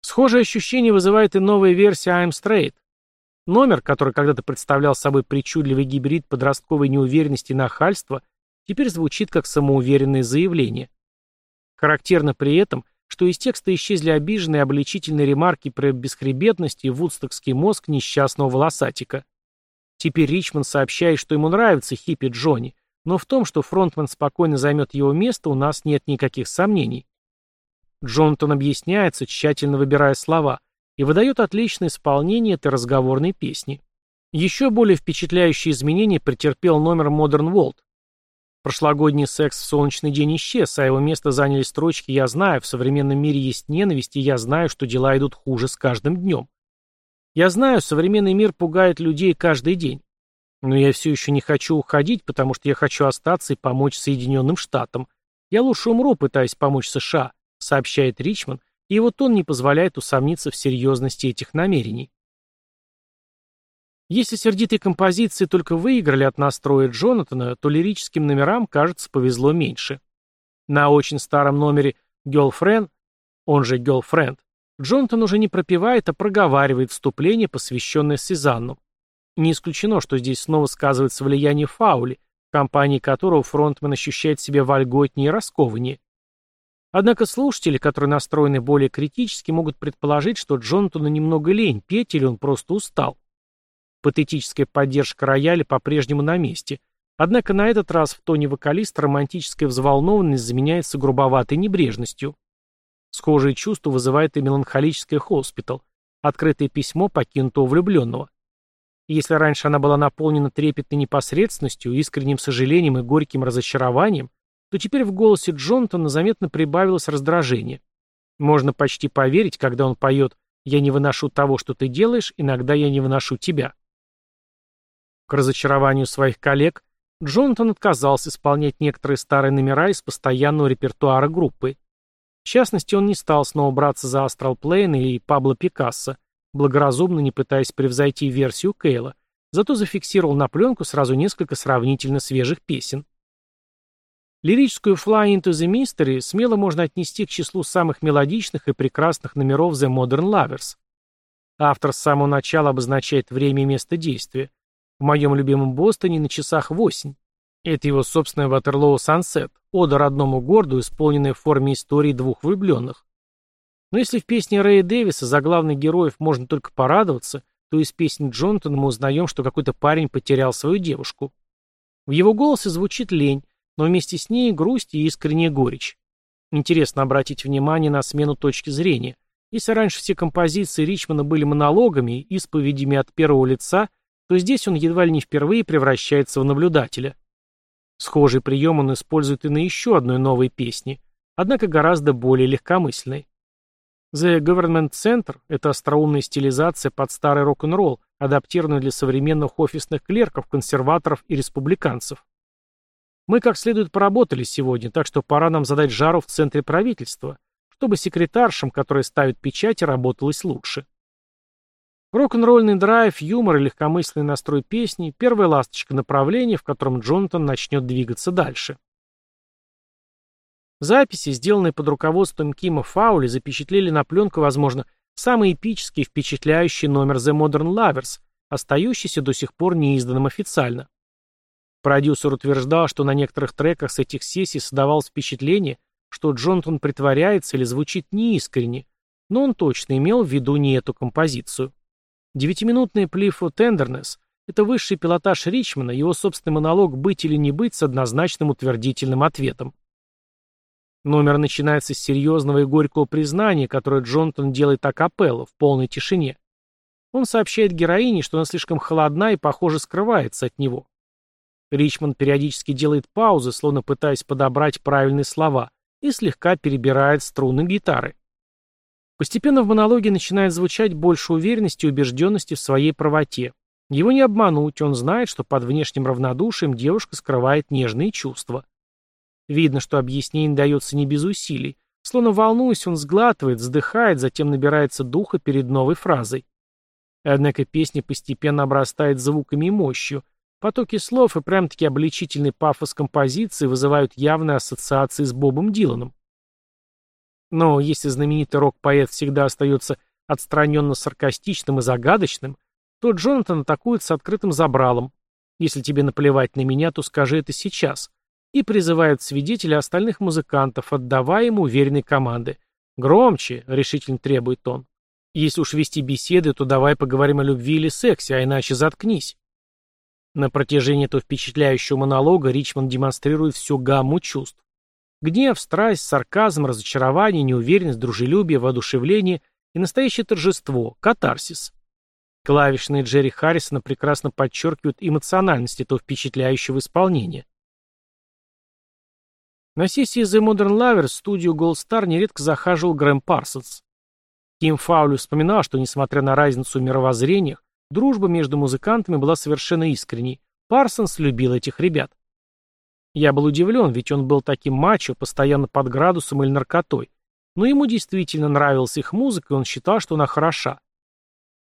Схожее ощущение вызывает и новая версия I'm Straight. Номер, который когда-то представлял собой причудливый гибрид подростковой неуверенности и нахальства, теперь звучит как самоуверенное заявление. Характерно при этом, что из текста исчезли обиженные обличительные ремарки про бесхребетность и вудстокский мозг несчастного волосатика. Теперь Ричман сообщает, что ему нравится хиппи Джонни, но в том, что фронтмен спокойно займет его место, у нас нет никаких сомнений. Джонатан объясняется, тщательно выбирая слова, и выдает отличное исполнение этой разговорной песни. Еще более впечатляющие изменения претерпел номер Modern World. Прошлогодний секс в солнечный день исчез, а его место заняли строчки «Я знаю, в современном мире есть ненависть, и я знаю, что дела идут хуже с каждым днем». Я знаю, современный мир пугает людей каждый день. Но я все еще не хочу уходить, потому что я хочу остаться и помочь Соединенным Штатам. Я лучше умру, пытаясь помочь США, сообщает Ричмонд, и его тон не позволяет усомниться в серьезности этих намерений. Если сердитые композиции только выиграли от настроя Джонатана, то лирическим номерам, кажется, повезло меньше. На очень старом номере «Girlfriend», он же «Girlfriend», Джонатан уже не пропевает, а проговаривает вступление, посвященное Сезанну. Не исключено, что здесь снова сказывается влияние Фаули, в компании которого фронтмен ощущает себя вольготнее и раскованнее. Однако слушатели, которые настроены более критически, могут предположить, что Джонатану немного лень петь или он просто устал. Патетическая поддержка рояля по-прежнему на месте. Однако на этот раз в тоне вокалиста романтическая взволнованность заменяется грубоватой небрежностью. Схожие чувства вызывает и меланхолическое «Хоспитал», открытое письмо покинутого влюбленного. Если раньше она была наполнена трепетной непосредственностью, искренним сожалением и горьким разочарованием, то теперь в голосе Джонатана заметно прибавилось раздражение. Можно почти поверить, когда он поет «Я не выношу того, что ты делаешь, иногда я не выношу тебя». К разочарованию своих коллег, Джонатан отказался исполнять некоторые старые номера из постоянного репертуара группы. В частности, он не стал снова браться за Astral Plane или Пабло Пикассо, благоразумно не пытаясь превзойти версию Кейла, зато зафиксировал на пленку сразу несколько сравнительно свежих песен. Лирическую Fly into the Mystery смело можно отнести к числу самых мелодичных и прекрасных номеров The Modern Lovers. Автор с самого начала обозначает время и место действия. В моем любимом Бостоне на часах 8. Это его собственная Ватерлоу Сансет, ода родному городу, исполненная в форме истории двух влюбленных. Но если в песне Рэя Дэвиса за главных героев можно только порадоваться, то из песни Джонатана мы узнаем, что какой-то парень потерял свою девушку. В его голосе звучит лень, но вместе с ней грусть и искренняя горечь. Интересно обратить внимание на смену точки зрения. Если раньше все композиции Ричмана были монологами, исповедями от первого лица, то здесь он едва ли не впервые превращается в наблюдателя. Схожий прием он использует и на еще одной новой песне, однако гораздо более легкомысленной. The Government Center – это остроумная стилизация под старый рок-н-ролл, адаптированную для современных офисных клерков, консерваторов и республиканцев. Мы как следует поработали сегодня, так что пора нам задать жару в центре правительства, чтобы секретаршам, которые ставят печати, работалось лучше. Рок-н-ролльный драйв, юмор и легкомысленный настрой песни – первая ласточка направления, в котором Джонатан начнет двигаться дальше. Записи, сделанные под руководством Кима Фаули, запечатлели на пленку, возможно, самый эпический и впечатляющий номер The Modern Lovers, остающийся до сих пор неизданным официально. Продюсер утверждал, что на некоторых треках с этих сессий создавалось впечатление, что Джонатан притворяется или звучит неискренне, но он точно имел в виду не эту композицию. Девятиминутный Plea for это высший пилотаж Ричмана, его собственный монолог «Быть или не быть» с однозначным утвердительным ответом. Номер начинается с серьезного и горького признания, которое Джонатан делает акапелло, в полной тишине. Он сообщает героине, что она слишком холодна и, похоже, скрывается от него. Ричмонд периодически делает паузы, словно пытаясь подобрать правильные слова, и слегка перебирает струны гитары. Постепенно в монологе начинает звучать больше уверенности и убежденности в своей правоте. Его не обмануть, он знает, что под внешним равнодушием девушка скрывает нежные чувства. Видно, что объяснение дается не без усилий. Словно волнуясь, он сглатывает, вздыхает, затем набирается духа перед новой фразой. Однако песня постепенно обрастает звуками и мощью. Потоки слов и прям-таки обличительный пафос композиции вызывают явные ассоциации с Бобом Диланом. Но если знаменитый рок-поэт всегда остается отстраненно саркастичным и загадочным, то Джонатан атакует с открытым забралом. Если тебе наплевать на меня, то скажи это сейчас. И призывает свидетеля остальных музыкантов, отдавая ему уверенные команды. «Громче!» — решительно требует он. «Если уж вести беседы, то давай поговорим о любви или сексе, а иначе заткнись». На протяжении этого впечатляющего монолога Ричмонд демонстрирует всю гамму чувств. Гнев, страсть, сарказм, разочарование, неуверенность, дружелюбие, воодушевление и настоящее торжество – катарсис. Клавишные Джерри Харрисона прекрасно подчеркивают эмоциональность этого впечатляющего исполнения. На сессии The Modern Lovers в студию Gold Star нередко захаживал Грэм Парсонс. Ким Фаули вспоминал, что, несмотря на разницу в мировоззрениях, дружба между музыкантами была совершенно искренней. Парсонс любил этих ребят. Я был удивлен, ведь он был таким мачо, постоянно под градусом или наркотой. Но ему действительно нравилась их музыка, и он считал, что она хороша.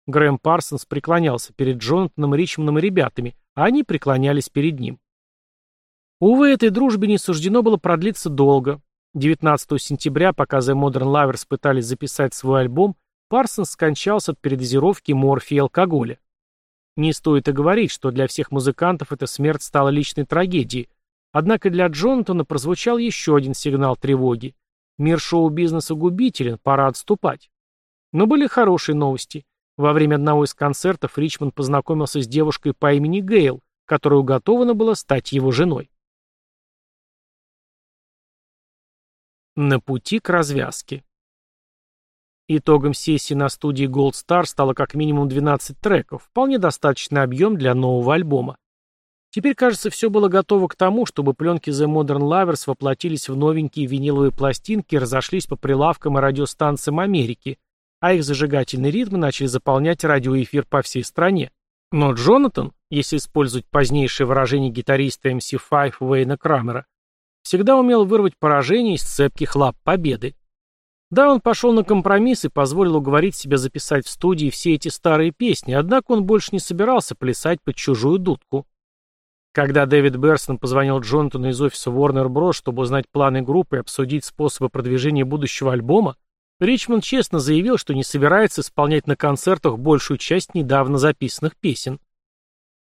Грэм Парсонс преклонялся перед Джонатаном Ричманом и ребятами, а они преклонялись перед ним. Увы, этой дружбе не суждено было продлиться долго. 19 сентября, пока The Modern Lovers пытались записать свой альбом, Парсонс скончался от передозировки морфия и алкоголя. Не стоит и говорить, что для всех музыкантов эта смерть стала личной трагедией, Однако для Джонатана прозвучал еще один сигнал тревоги. Мир шоу-бизнеса губителен, пора отступать. Но были хорошие новости. Во время одного из концертов Ричмонд познакомился с девушкой по имени Гейл, которая уготована была стать его женой. На пути к развязке. Итогом сессии на студии Gold Star стало как минимум 12 треков, вполне достаточный объем для нового альбома. Теперь, кажется, все было готово к тому, чтобы пленки The Modern Lovers воплотились в новенькие виниловые пластинки и разошлись по прилавкам и радиостанциям Америки, а их зажигательные ритмы начали заполнять радиоэфир по всей стране. Но Джонатан, если использовать позднейшее выражение гитариста MC5 Уэйна Крамера, всегда умел вырвать поражение из цепких лап победы. Да, он пошел на компромисс и позволил уговорить себя записать в студии все эти старые песни, однако он больше не собирался плясать под чужую дудку. Когда Дэвид Берсон позвонил Джонатану из офиса Warner Bros., чтобы узнать планы группы и обсудить способы продвижения будущего альбома, Ричмонд честно заявил, что не собирается исполнять на концертах большую часть недавно записанных песен.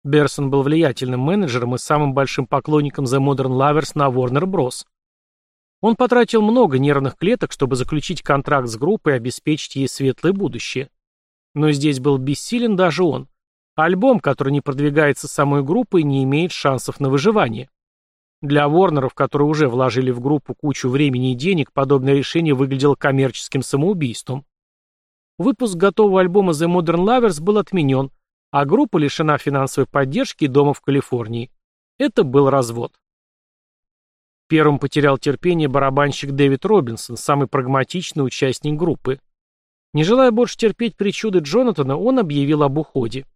Берсон был влиятельным менеджером и самым большим поклонником The Modern Lovers на Warner Bros. Он потратил много нервных клеток, чтобы заключить контракт с группой и обеспечить ей светлое будущее. Но здесь был бессилен даже он. Альбом, который не продвигается самой группой, не имеет шансов на выживание. Для Ворнеров, которые уже вложили в группу кучу времени и денег, подобное решение выглядело коммерческим самоубийством. Выпуск готового альбома The Modern Lovers был отменен, а группа лишена финансовой поддержки дома в Калифорнии. Это был развод. Первым потерял терпение барабанщик Дэвид Робинсон, самый прагматичный участник группы. Не желая больше терпеть причуды Джонатана, он объявил об уходе.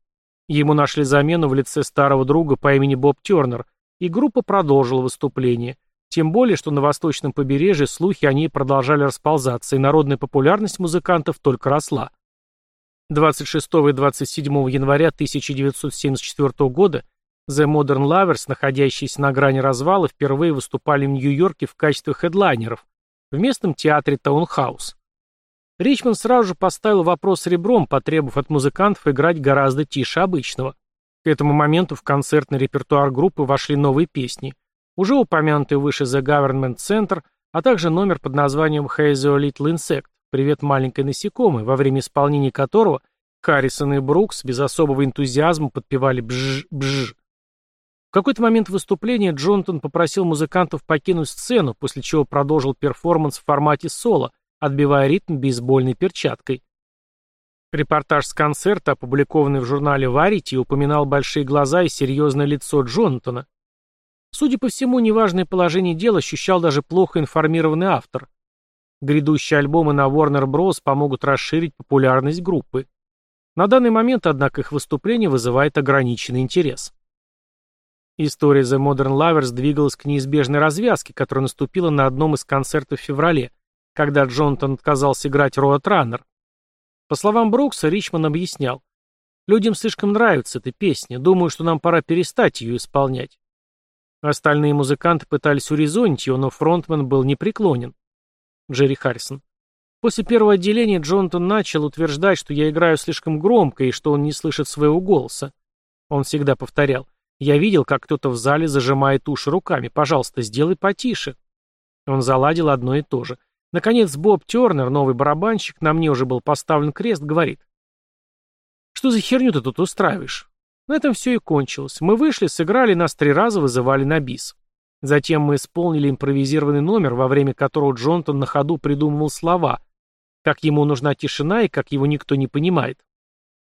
Ему нашли замену в лице старого друга по имени Боб Тернер, и группа продолжила выступление. Тем более, что на восточном побережье слухи о ней продолжали расползаться, и народная популярность музыкантов только росла. 26 и 27 января 1974 года The Modern Lovers, находящиеся на грани развала, впервые выступали в Нью-Йорке в качестве хедлайнеров в местном театре Таунхаус. Ричман сразу же поставил вопрос ребром, потребовав от музыкантов играть гораздо тише обычного. К этому моменту в концертный репертуар группы вошли новые песни. Уже упомянутый выше The Government Center, а также номер под названием Hey There Little Insect «Привет, маленькое насекомое», во время исполнения которого Харрисон и Брукс без особого энтузиазма подпевали «бжж-бжж». В какой-то момент выступления Джонатан попросил музыкантов покинуть сцену, после чего продолжил перформанс в формате соло, отбивая ритм бейсбольной перчаткой. Репортаж с концерта, опубликованный в журнале «Варити», упоминал большие глаза и серьезное лицо Джонатана. Судя по всему, неважное положение дел ощущал даже плохо информированный автор. Грядущие альбомы на Warner Bros. помогут расширить популярность группы. На данный момент, однако, их выступление вызывает ограниченный интерес. История The Modern Lovers двигалась к неизбежной развязке, которая наступила на одном из концертов в феврале, когда Джонатан отказался играть Роад Раннер. По словам Брукса, Ричман объяснял, «Людям слишком нравится эта песня, думаю, что нам пора перестать ее исполнять». Остальные музыканты пытались урезонить его, но фронтмен был непреклонен. Джерри Харрисон. После первого отделения Джонатан начал утверждать, что я играю слишком громко и что он не слышит своего голоса. Он всегда повторял, я видел, как кто-то в зале зажимает уши руками. Пожалуйста, сделай потише. Он заладил одно и то же. Наконец, Боб Тернер, новый барабанщик, на мне уже был поставлен крест, говорит. «Что за херню ты тут устраиваешь?» На этом все и кончилось. Мы вышли, сыграли, нас три раза вызывали на бис. Затем мы исполнили импровизированный номер, во время которого Джонтон на ходу придумывал слова, как ему нужна тишина и как его никто не понимает.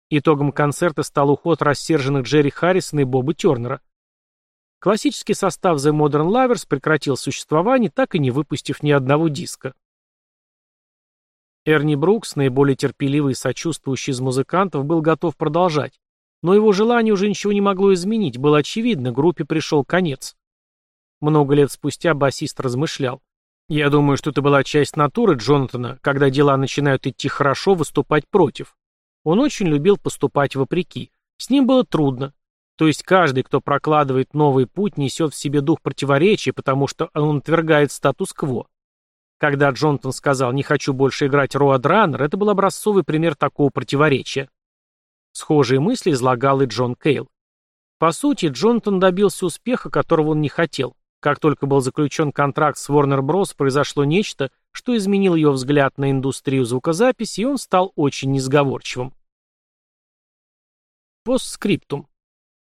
Итогом концерта стал уход рассерженных Джерри Харрисона и Боба Тернера. Классический состав The Modern Lovers прекратил существование, так и не выпустив ни одного диска. Эрни Брукс, наиболее терпеливый и сочувствующий из музыкантов, был готов продолжать, но его желание уже ничего не могло изменить, было очевидно, группе пришел конец. Много лет спустя басист размышлял. «Я думаю, что это была часть натуры Джонатана, когда дела начинают идти хорошо, выступать против. Он очень любил поступать вопреки. С ним было трудно. То есть каждый, кто прокладывает новый путь, несет в себе дух противоречия, потому что он отвергает статус-кво. Когда Джонтон сказал «не хочу больше играть Роад Раннер», это был образцовый пример такого противоречия. Схожие мысли излагал и Джон Кейл. По сути, Джонтон добился успеха, которого он не хотел. Как только был заключен контракт с Warner Bros., произошло нечто, что изменило его взгляд на индустрию звукозаписи, и он стал очень несговорчивым. Постскриптум.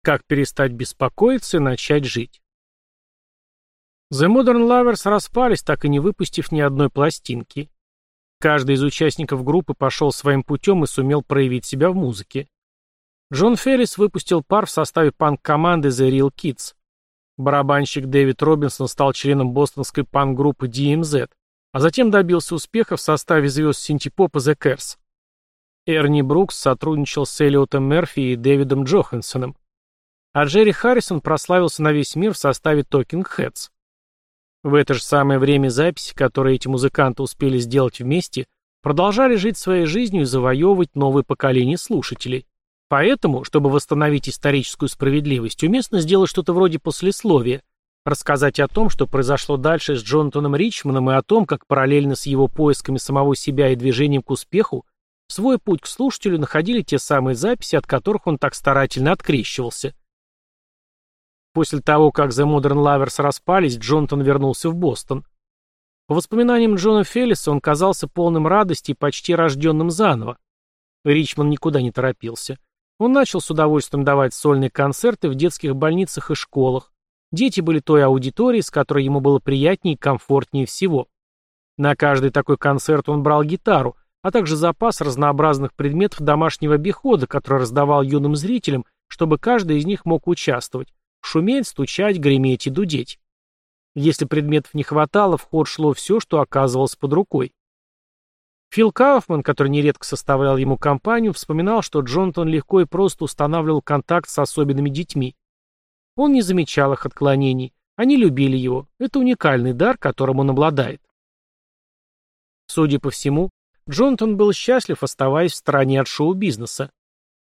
Как перестать беспокоиться и начать жить. The Modern Lovers распались, так и не выпустив ни одной пластинки. Каждый из участников группы пошел своим путем и сумел проявить себя в музыке. Джон Феррис выпустил пар в составе панк-команды The Real Kids. Барабанщик Дэвид Робинсон стал членом бостонской панк-группы DMZ, а затем добился успеха в составе звезд синтепопа The Cars. Эрни Брукс сотрудничал с Элиотом Мерфи и Дэвидом Джохансоном. А Джерри Харрисон прославился на весь мир в составе Talking Heads. В это же самое время записи, которые эти музыканты успели сделать вместе, продолжали жить своей жизнью и завоевывать новые поколения слушателей. Поэтому, чтобы восстановить историческую справедливость, уместно сделать что-то вроде послесловия, рассказать о том, что произошло дальше с Джонатаном Ричманом и о том, как параллельно с его поисками самого себя и движением к успеху, свой путь к слушателю находили те самые записи, от которых он так старательно открещивался. После того, как The Modern Lovers распались, Джонатан вернулся в Бостон. По воспоминаниям Джона Феллиса, он казался полным радости и почти рожденным заново. Ричман никуда не торопился. Он начал с удовольствием давать сольные концерты в детских больницах и школах. Дети были той аудиторией, с которой ему было приятнее и комфортнее всего. На каждый такой концерт он брал гитару, а также запас разнообразных предметов домашнего обихода, который раздавал юным зрителям, чтобы каждый из них мог участвовать, шуметь, стучать, греметь и дудеть. Если предметов не хватало, в ход шло все, что оказывалось под рукой. Фил Кауфман, который нередко составлял ему компанию, вспоминал, что Джонатан легко и просто устанавливал контакт с особенными детьми. Он не замечал их отклонений. Они любили его. Это уникальный дар, которым он обладает. Судя по всему, Джонатан был счастлив, оставаясь в стороне от шоу-бизнеса.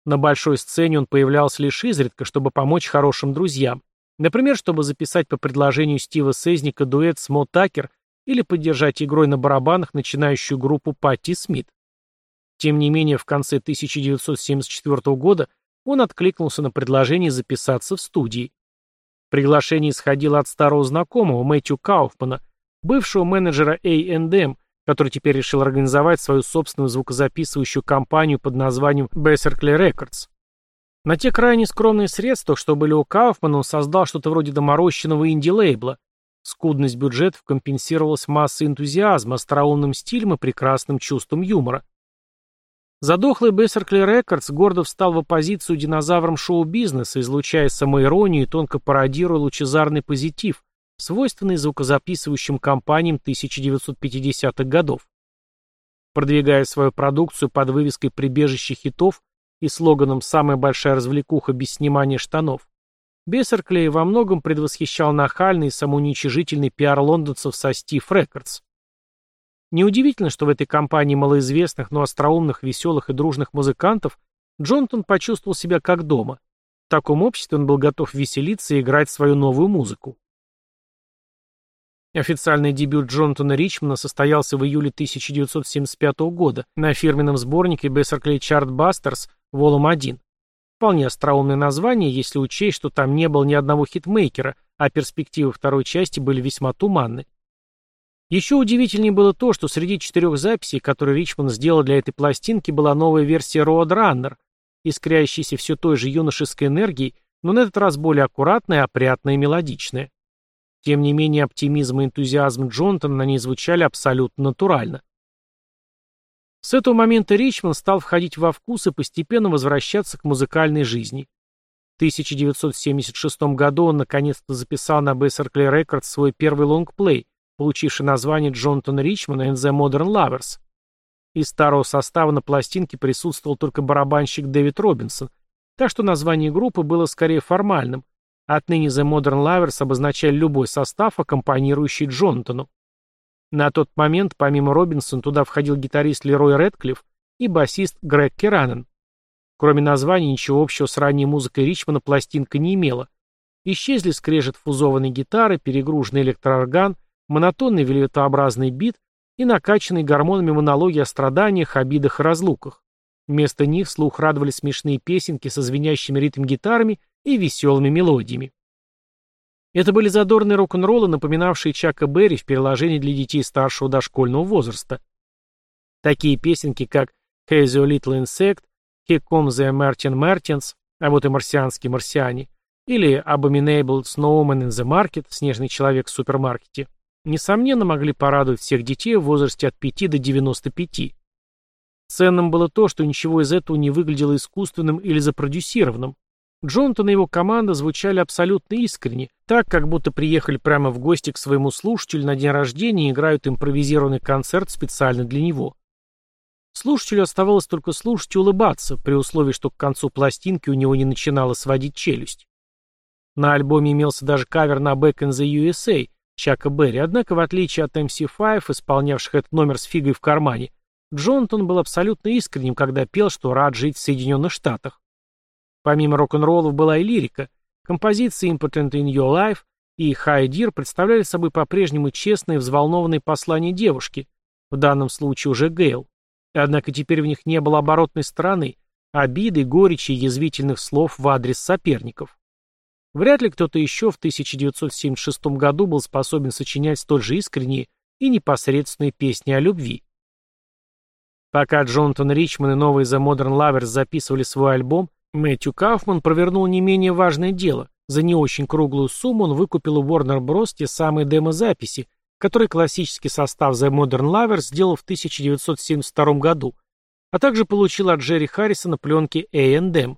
На большой сцене он появлялся лишь изредка, чтобы помочь хорошим друзьям. Например, чтобы записать по предложению Стива Сезника дуэт с Мо Такер или поддержать игрой на барабанах начинающую группу Патти Смит. Тем не менее, в конце 1974 года он откликнулся на предложение записаться в студии. Приглашение исходило от старого знакомого Мэтью Кауфмана, бывшего менеджера A&M, который теперь решил организовать свою собственную звукозаписывающую компанию под названием Besserkley Records. На те крайне скромные средства, что были у Кауфмана, он создал что-то вроде доморощенного инди-лейбла, Скудность бюджетов компенсировалась массой энтузиазма, остроумным стилем и прекрасным чувством юмора. Задохлый Бессеркли Рекордс гордо встал в оппозицию динозаврам шоу-бизнеса, излучая самоиронию и тонко пародируя лучезарный позитив, свойственный звукозаписывающим компаниям 1950-х годов. Продвигая свою продукцию под вывеской «Прибежище хитов» и слоганом «Самая большая развлекуха без снимания штанов», Бессерклей во многом предвосхищал нахальный и самоуничижительный пиар лондонцев со Steve Records. Неудивительно, что в этой компании малоизвестных, но остроумных, веселых и дружных музыкантов Джонтон почувствовал себя как дома. В таком обществе он был готов веселиться и играть свою новую музыку. Официальный дебют Джонатана Ричмана состоялся в июле 1975 года на фирменном сборнике Besserkley Chartbusters Volume 1. Вполне остроумное название, если учесть, что там не было ни одного хитмейкера, а перспективы второй части были весьма туманны. Еще удивительнее было то, что среди четырех записей, которые Ричмонд сделал для этой пластинки, была новая версия Roadrunner, искрящаяся все той же юношеской энергией, но на этот раз более аккуратная, опрятная и мелодичная. Тем не менее, оптимизм и энтузиазм Джонатана на ней звучали абсолютно натурально. С этого момента Ричмонд стал входить во вкус и постепенно возвращаться к музыкальной жизни. В 1976 году он наконец-то записал на Besserkley Records свой первый лонгплей, получивший название Джонатан Ричман and the Modern Lovers. Из старого состава на пластинке присутствовал только барабанщик Дэвид Робинсон, так что название группы было скорее формальным. Отныне The Modern Lovers обозначали любой состав, аккомпанирующий Джонатану. На тот момент, помимо Робинсона, туда входил гитарист Лерой Редклифф и басист Грег Керанен. Кроме названия, ничего общего с ранней музыкой Ричмана пластинка не имела. Исчезли скрежет фузованной гитары, перегруженный электроорган, монотонный вельветообразный бит и накачанные гормонами монологи о страданиях, обидах и разлуках. Вместо них слух радовали смешные песенки со звенящими ритм-гитарами и веселыми мелодиями. Это были задорные рок-н-роллы, напоминавшие Чака Берри в переложении для детей старшего дошкольного возраста. Такие песенки, как «Hey the Little Insect», «Here Come the Martin Martins», а вот и «Марсианские марсиане», или «Abominable Snowman in the Market», «Снежный человек в супермаркете», несомненно, могли порадовать всех детей в возрасте от 5 до 95. Ценным было то, что ничего из этого не выглядело искусственным или запродюсированным. Джонатан и его команда звучали абсолютно искренне, так, как будто приехали прямо в гости к своему слушателю на день рождения и играют импровизированный концерт специально для него. Слушателю оставалось только слушать и улыбаться, при условии, что к концу пластинки у него не начинала сводить челюсть. На альбоме имелся даже кавер на Back in the USA, Чака Берри, однако в отличие от MC5, исполнявших этот номер с фигой в кармане, Джонатан был абсолютно искренним, когда пел, что рад жить в Соединенных Штатах. Помимо рок-н-роллов была и лирика. Композиции Important in Your Life и High Dear представляли собой по-прежнему честные, взволнованные послания девушки, в данном случае уже Гейл. Однако теперь в них не было оборотной стороны, обиды, горечи и язвительных слов в адрес соперников. Вряд ли кто-то еще в 1976 году был способен сочинять столь же искренние и непосредственные песни о любви. Пока Джонатан Ричман и новые The Modern Lovers записывали свой альбом, Мэтью Кауфман провернул не менее важное дело. За не очень круглую сумму он выкупил у Warner Bros. те самые демо-записи, которые классический состав The Modern Lovers сделал в 1972 году, а также получил от Джерри Харрисона пленки A&M.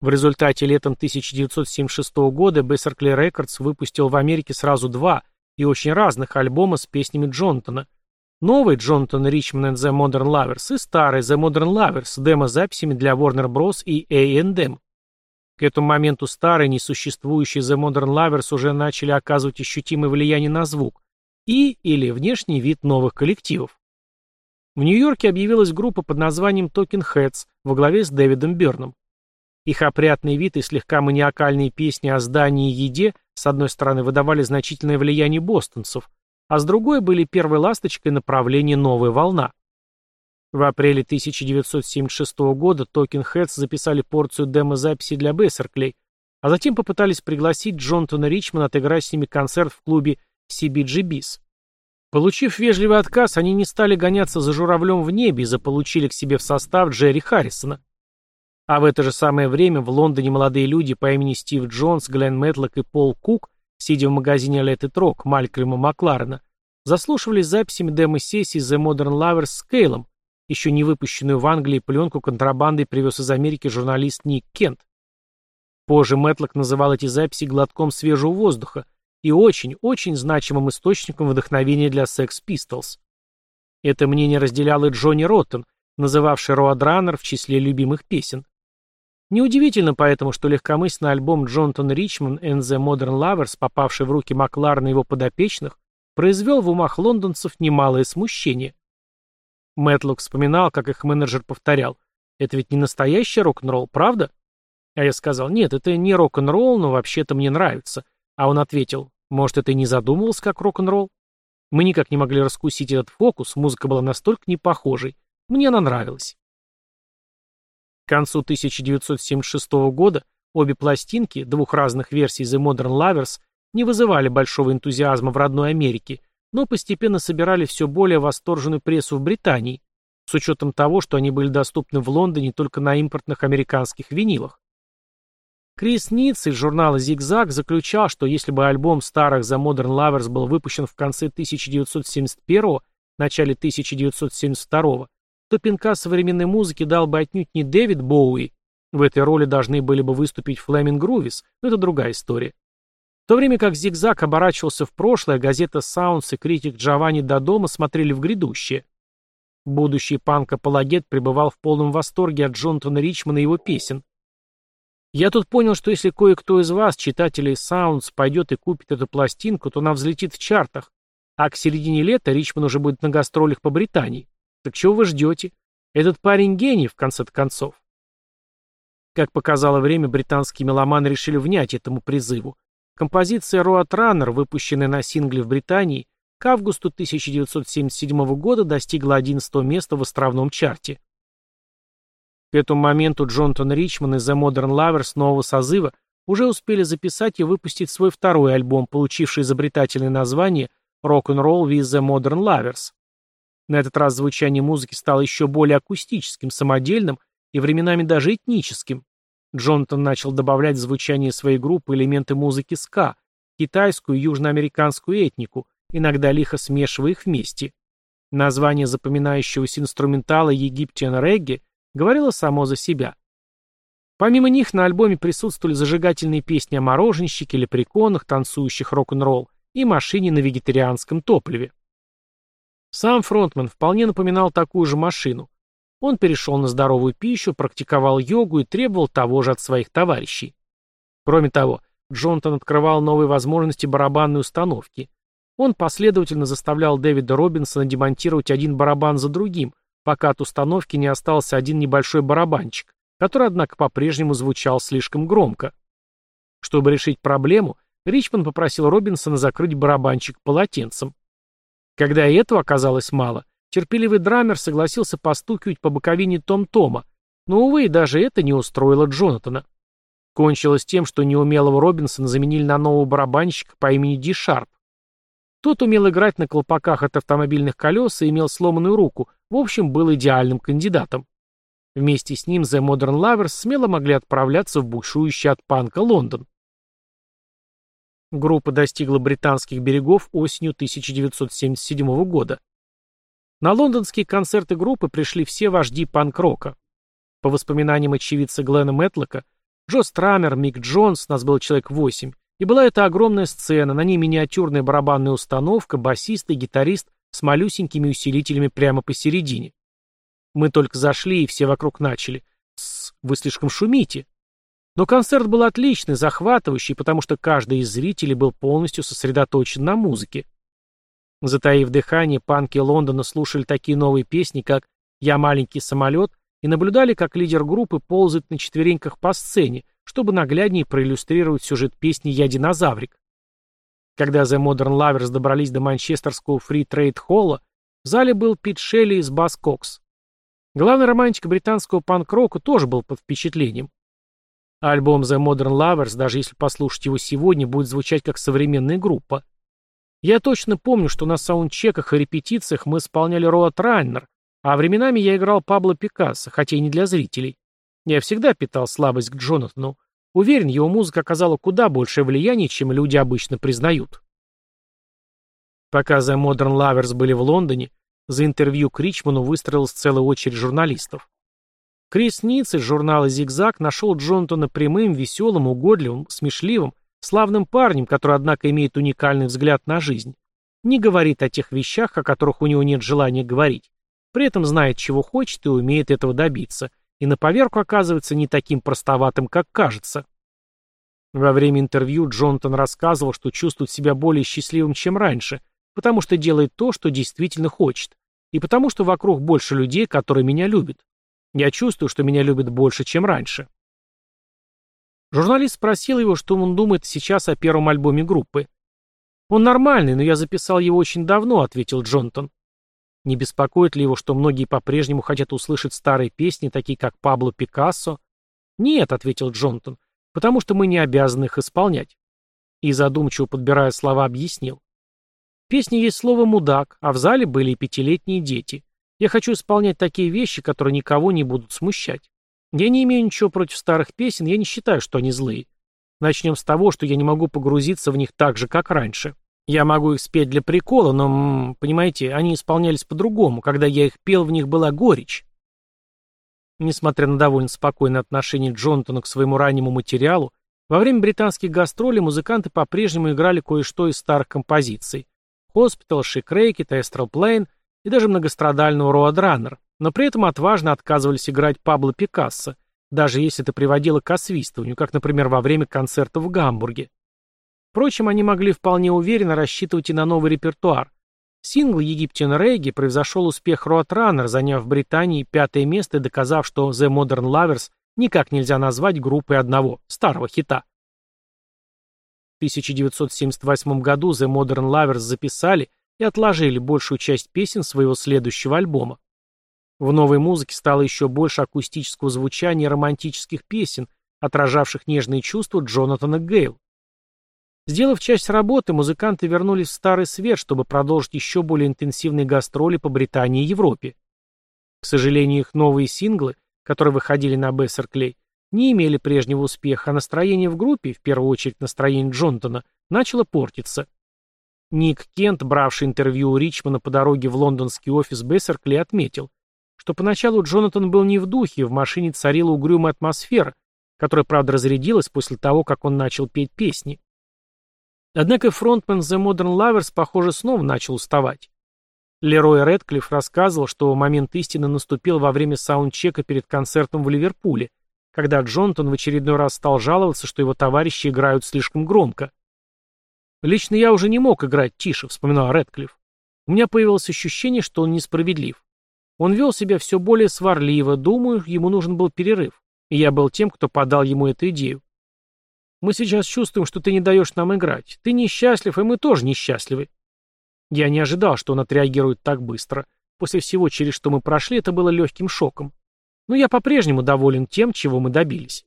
В результате летом 1976 года Besserkley Records выпустил в Америке сразу два и очень разных альбома с песнями Джонатана. Новый Джонатан Ричман and the Modern Lovers и старый The Modern Lovers с демо-записями для Warner Bros. и A&M. К этому моменту старые, несуществующие The Modern Lovers уже начали оказывать ощутимое влияние на звук и или внешний вид новых коллективов. В Нью-Йорке объявилась группа под названием Talking Heads во главе с Дэвидом Берном. Их опрятный вид и слегка маниакальные песни о здании и еде с одной стороны выдавали значительное влияние бостонцев, а с другой были первой ласточкой направления «Новая волна». В апреле 1976 года Talking Heads записали порцию демо-записи для Бессерклей, а затем попытались пригласить Джонатана Ричмана отыграть с ними концерт в клубе CBGB's. Получив вежливый отказ, они не стали гоняться за журавлем в небе и заполучили к себе в состав Джерри Харрисона. А в это же самое время в Лондоне молодые люди по имени Стив Джонс, Глен Мэтлок и Пол Кук, сидя в магазине Let It Rock Малькольма Макларена, заслушивались записями демо-сессии The Modern Lovers с Кейлом, еще не выпущенную в Англии пленку контрабандой привез из Америки журналист Ник Кент. Позже Мэтлок называл эти записи глотком свежего воздуха и очень-очень значимым источником вдохновения для Sex Pistols. Это мнение разделял и Джонни Роттен, называвший Роадраннер в числе любимых песен. Неудивительно поэтому, что легкомысленный альбом Джонатан Ричман and the Modern Lovers, попавший в руки Макларна и его подопечных, произвел в умах лондонцев немалое смущение. Мэтлок вспоминал, как их менеджер повторял, «Это ведь не настоящий рок-н-ролл, правда?» А я сказал, «Нет, это не рок-н-ролл, но вообще-то мне нравится». А он ответил, «Может, это и не задумывался как рок-н-ролл?» Мы никак не могли раскусить этот фокус, музыка была настолько непохожей. Мне она нравилась. Концу 1976 года обе пластинки, двух разных версий The Modern Lovers, не вызывали большого энтузиазма в родной Америке, но постепенно собирали все более восторженную прессу в Британии, с учетом того, что они были доступны в Лондоне только на импортных американских винилах. Крис Ниц из журнала «Зигзаг» заключал, что если бы альбом старых The Modern Lovers был выпущен в конце 1971 начале 1972 то пинка современной музыки дал бы отнюдь не Дэвид Боуи, в этой роли должны были бы выступить Флеминг Грувис, но это другая история. В то время как «Зигзаг» оборачивался в прошлое, газета «Саундс» и критик Джованни Додома смотрели в грядущее. Будущий панк-апологет пребывал в полном восторге от Джонатана Ричмана и его песен. Я тут понял, что если кое-кто из вас, читателей Саундс, пойдет и купит эту пластинку, то она взлетит в чартах, а к середине лета Ричман уже будет на гастролях по Британии. Так чего вы ждете? Этот парень гений, в конце концов. Как показало время, британские меломаны решили внять этому призыву. Композиция Road Runner, выпущенная на сингле в Британии, к августу 1977 года достигла 11 места в островном чарте. К этому моменту Джонатан Ричман и The Modern Lovers нового созыва уже успели записать и выпустить свой второй альбом, получивший изобретательное название Rock'n'Roll with the Modern Lovers. На этот раз звучание музыки стало еще более акустическим, самодельным и временами даже этническим. Джонатан начал добавлять в звучание своей группы элементы музыки ска, китайскую и южноамериканскую этнику, иногда лихо смешивая их вместе. Название запоминающегося инструментала «Египтиан регги» говорило само за себя. Помимо них на альбоме присутствовали зажигательные песни о мороженщике, лепреконах, танцующих рок-н-ролл и машине на вегетарианском топливе. Сам фронтмен вполне напоминал такую же машину. Он перешел на здоровую пищу, практиковал йогу и требовал того же от своих товарищей. Кроме того, Джонтон открывал новые возможности барабанной установки. Он последовательно заставлял Дэвида Робинсона демонтировать один барабан за другим, пока от установки не остался один небольшой барабанчик, который, однако, по-прежнему звучал слишком громко. Чтобы решить проблему, Ричман попросил Робинсона закрыть барабанчик полотенцем. Когда и этого оказалось мало, терпеливый драмер согласился постукивать по боковине Том-Тома, но, увы, даже это не устроило Джонатана. Кончилось тем, что неумелого Робинсона заменили на нового барабанщика по имени Ди Шарп. Тот умел играть на колпаках от автомобильных колес и имел сломанную руку, в общем, был идеальным кандидатом. Вместе с ним The Modern Lovers смело могли отправляться в бушующий от панка Лондон. Группа достигла британских берегов осенью 1977 года. На лондонские концерты группы пришли все вожди панк-рока. По воспоминаниям очевидца Глена Мэтлока, Джо Страмер, Мик Джонс, нас было человек восемь, и была эта огромная сцена, на ней миниатюрная барабанная установка, басист и гитарист с малюсенькими усилителями прямо посередине. Мы только зашли, и все вокруг начали. «Тссс, вы слишком шумите». Но концерт был отличный, захватывающий, потому что каждый из зрителей был полностью сосредоточен на музыке. Затаив дыхание, панки Лондона слушали такие новые песни, как «Я маленький самолет» и наблюдали, как лидер группы ползает на четвереньках по сцене, чтобы нагляднее проиллюстрировать сюжет песни «Я динозаврик». Когда The Modern Lovers добрались до манчестерского Free Trade Холла, в зале был Пит Шелли из Бас Кокс. Главный романтик британского панк-рока тоже был под впечатлением. Альбом The Modern Lovers, даже если послушать его сегодня, будет звучать как современная группа. Я точно помню, что на саундчеках и репетициях мы исполняли Роад Райнер, а временами я играл Пабло Пикассо, хотя и не для зрителей. Я всегда питал слабость к Джонатану. Уверен, его музыка оказала куда большее влияние, чем люди обычно признают. Пока The Modern Lovers были в Лондоне, За интервью к Ричману выстроилась целая очередь журналистов. Крис Ниц из журнала «Зигзаг» нашел Джонатана прямым, веселым, угодливым, смешливым, славным парнем, который, однако, имеет уникальный взгляд на жизнь. Не говорит о тех вещах, о которых у него нет желания говорить. При этом знает, чего хочет и умеет этого добиться. И на поверку оказывается не таким простоватым, как кажется. Во время интервью Джонатан рассказывал, что чувствует себя более счастливым, чем раньше, потому что делает то, что действительно хочет, и потому что вокруг больше людей, которые меня любят. Я чувствую, что меня любят больше, чем раньше. Журналист спросил его, что он думает сейчас о первом альбоме группы. «Он нормальный, но я записал его очень давно», — ответил Джонтон. Не беспокоит ли его, что многие по-прежнему хотят услышать старые песни, такие как Пабло Пикассо? «Нет», — ответил Джонтон, — «потому что мы не обязаны их исполнять». И задумчиво подбирая слова, объяснил. В песне есть слово «мудак», а в зале были и пятилетние дети. Я хочу исполнять такие вещи, которые никого не будут смущать. Я не имею ничего против старых песен, я не считаю, что они злые. Начнем с того, что я не могу погрузиться в них так же, как раньше. Я могу их спеть для прикола, но, понимаете, они исполнялись по-другому. Когда я их пел, в них была горечь. Несмотря на довольно спокойное отношение Джонатана к своему раннему материалу, во время британских гастролей музыканты по-прежнему играли кое-что из старых композиций. Hospital, She Cracked, Astral Plane — и даже многострадального Роадраннер, но при этом отважно отказывались играть Пабло Пикассо, даже если это приводило к освистыванию, как, например, во время концерта в Гамбурге. Впрочем, они могли вполне уверенно рассчитывать и на новый репертуар. Сингл «Египтян Регги» превзошел успех Роадраннер, заняв в Британии пятое место и доказав, что The Modern Lovers никак нельзя назвать группой одного, старого хита. В 1978 году The Modern Lovers записали и отложили большую часть песен своего следующего альбома. В новой музыке стало еще больше акустического звучания романтических песен, отражавших нежные чувства Джонатана Гейл. Сделав часть работы, музыканты вернулись в Старый Свет, чтобы продолжить еще более интенсивные гастроли по Британии и Европе. К сожалению, их новые синглы, которые выходили на Бессерклей, не имели прежнего успеха, а настроение в группе, в первую очередь настроение Джонатана, начало портиться. Ник Кент, бравший интервью у Ричмана по дороге в лондонский офис Бессеркли, отметил, что поначалу Джонатан был не в духе, в машине царила угрюмая атмосфера, которая, правда, разрядилась после того, как он начал петь песни. Однако фронтмен The Modern Lovers, похоже, снова начал уставать. Лерой Редклифф рассказывал, что момент истины наступил во время саундчека перед концертом в Ливерпуле, когда Джонатан в очередной раз стал жаловаться, что его товарищи играют слишком громко. Лично я уже не мог играть тише, вспоминал Рэдклифф. У меня появилось ощущение, что он несправедлив. Он вел себя все более сварливо, думаю, ему нужен был перерыв. И я был тем, кто подал ему эту идею. Мы сейчас чувствуем, что ты не даешь нам играть. Ты несчастлив, и мы тоже несчастливы. Я не ожидал, что он отреагирует так быстро. После всего, через что мы прошли, это было легким шоком. Но я по-прежнему доволен тем, чего мы добились.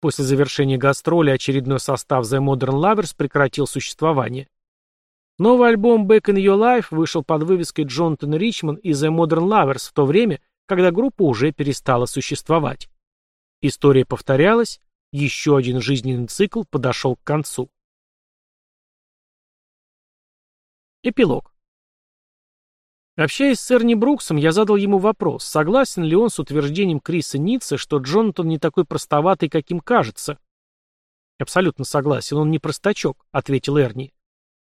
После завершения гастроли очередной состав The Modern Lovers прекратил существование. Новый альбом Back in Your Life вышел под вывеской Джонатан Ричман и The Modern Lovers в то время, когда группа уже перестала существовать. История повторялась, еще один жизненный цикл подошел к концу. Эпилог. Общаясь с Эрни Бруксом, я задал ему вопрос, согласен ли он с утверждением Криса Ницце, что Джонатан не такой простоватый, каким кажется. «Абсолютно согласен, он не простачок», — ответил Эрни.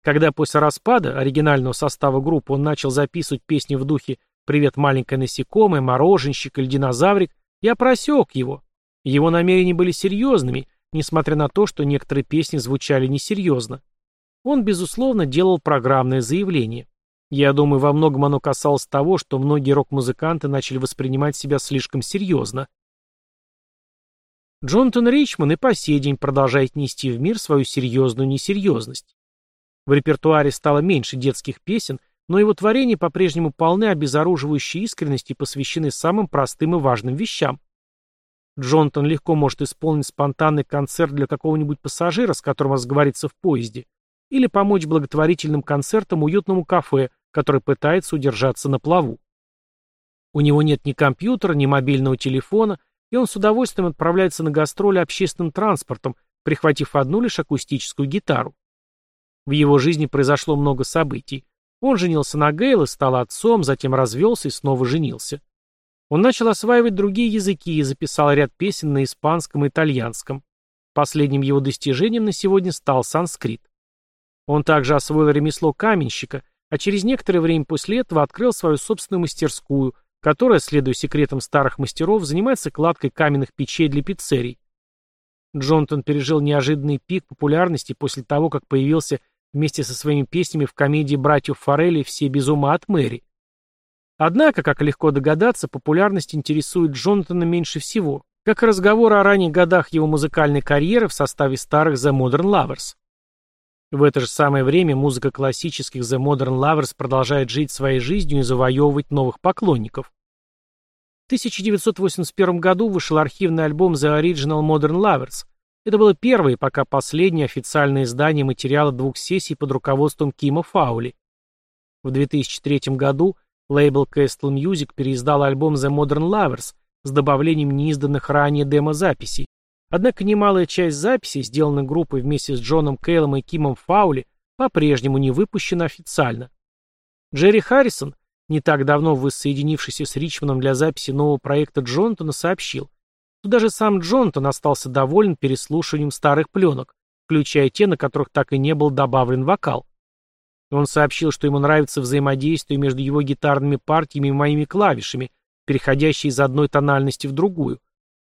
Когда после распада оригинального состава группы он начал записывать песни в духе «Привет, маленькое насекомое», «Мороженщик» или «Динозаврик», я просек его. Его намерения были серьезными, несмотря на то, что некоторые песни звучали несерьезно. Он, безусловно, делал программное заявление. Я думаю, во многом оно касалось того, что многие рок-музыканты начали воспринимать себя слишком серьезно. Джонатан Ричман и по сей день продолжает нести в мир свою серьезную несерьезность. В репертуаре стало меньше детских песен, но его творения по-прежнему полны обезоруживающей искренности и посвящены самым простым и важным вещам. Джонатан легко может исполнить спонтанный концерт для какого-нибудь пассажира, с которым разговорится в поезде, или помочь благотворительным концертам уютному кафе, который пытается удержаться на плаву. У него нет ни компьютера, ни мобильного телефона, и он с удовольствием отправляется на гастроли общественным транспортом, прихватив одну лишь акустическую гитару. В его жизни произошло много событий. Он женился на Гейл и стал отцом, затем развелся и снова женился. Он начал осваивать другие языки и записал ряд песен на испанском и итальянском. Последним его достижением на сегодня стал санскрит. Он также освоил ремесло каменщика, а через некоторое время после этого открыл свою собственную мастерскую, которая, следуя секретам старых мастеров, занимается кладкой каменных печей для пиццерий. Джонатан пережил неожиданный пик популярности после того, как появился вместе со своими песнями в комедии братьев Форелли «Все без ума от Мэри». Однако, как легко догадаться, популярность интересует Джонатана меньше всего, как и разговоры о ранних годах его музыкальной карьеры в составе старых The Modern Lovers. В это же самое время музыка классических The Modern Lovers продолжает жить своей жизнью и завоевывать новых поклонников. В 1981 году вышел архивный альбом The Original Modern Lovers. Это было первое, пока последнее официальное издание материала двух сессий под руководством Кима Фаули. В 2003 году лейбл Castle Music переиздал альбом The Modern Lovers с добавлением неизданных ранее демозаписей, Однако немалая часть записей, сделанных группой вместе с Джоном Кейлом и Кимом Фаули, по-прежнему не выпущена официально. Джерри Харрисон, не так давно воссоединившийся с Ричманом для записи нового проекта Джонтона, сообщил, что даже сам Джонтон остался доволен переслушиванием старых пленок, включая те, на которых так и не был добавлен вокал. Он сообщил, что ему нравится взаимодействие между его гитарными партиями и моими клавишами, переходящие из одной тональности в другую,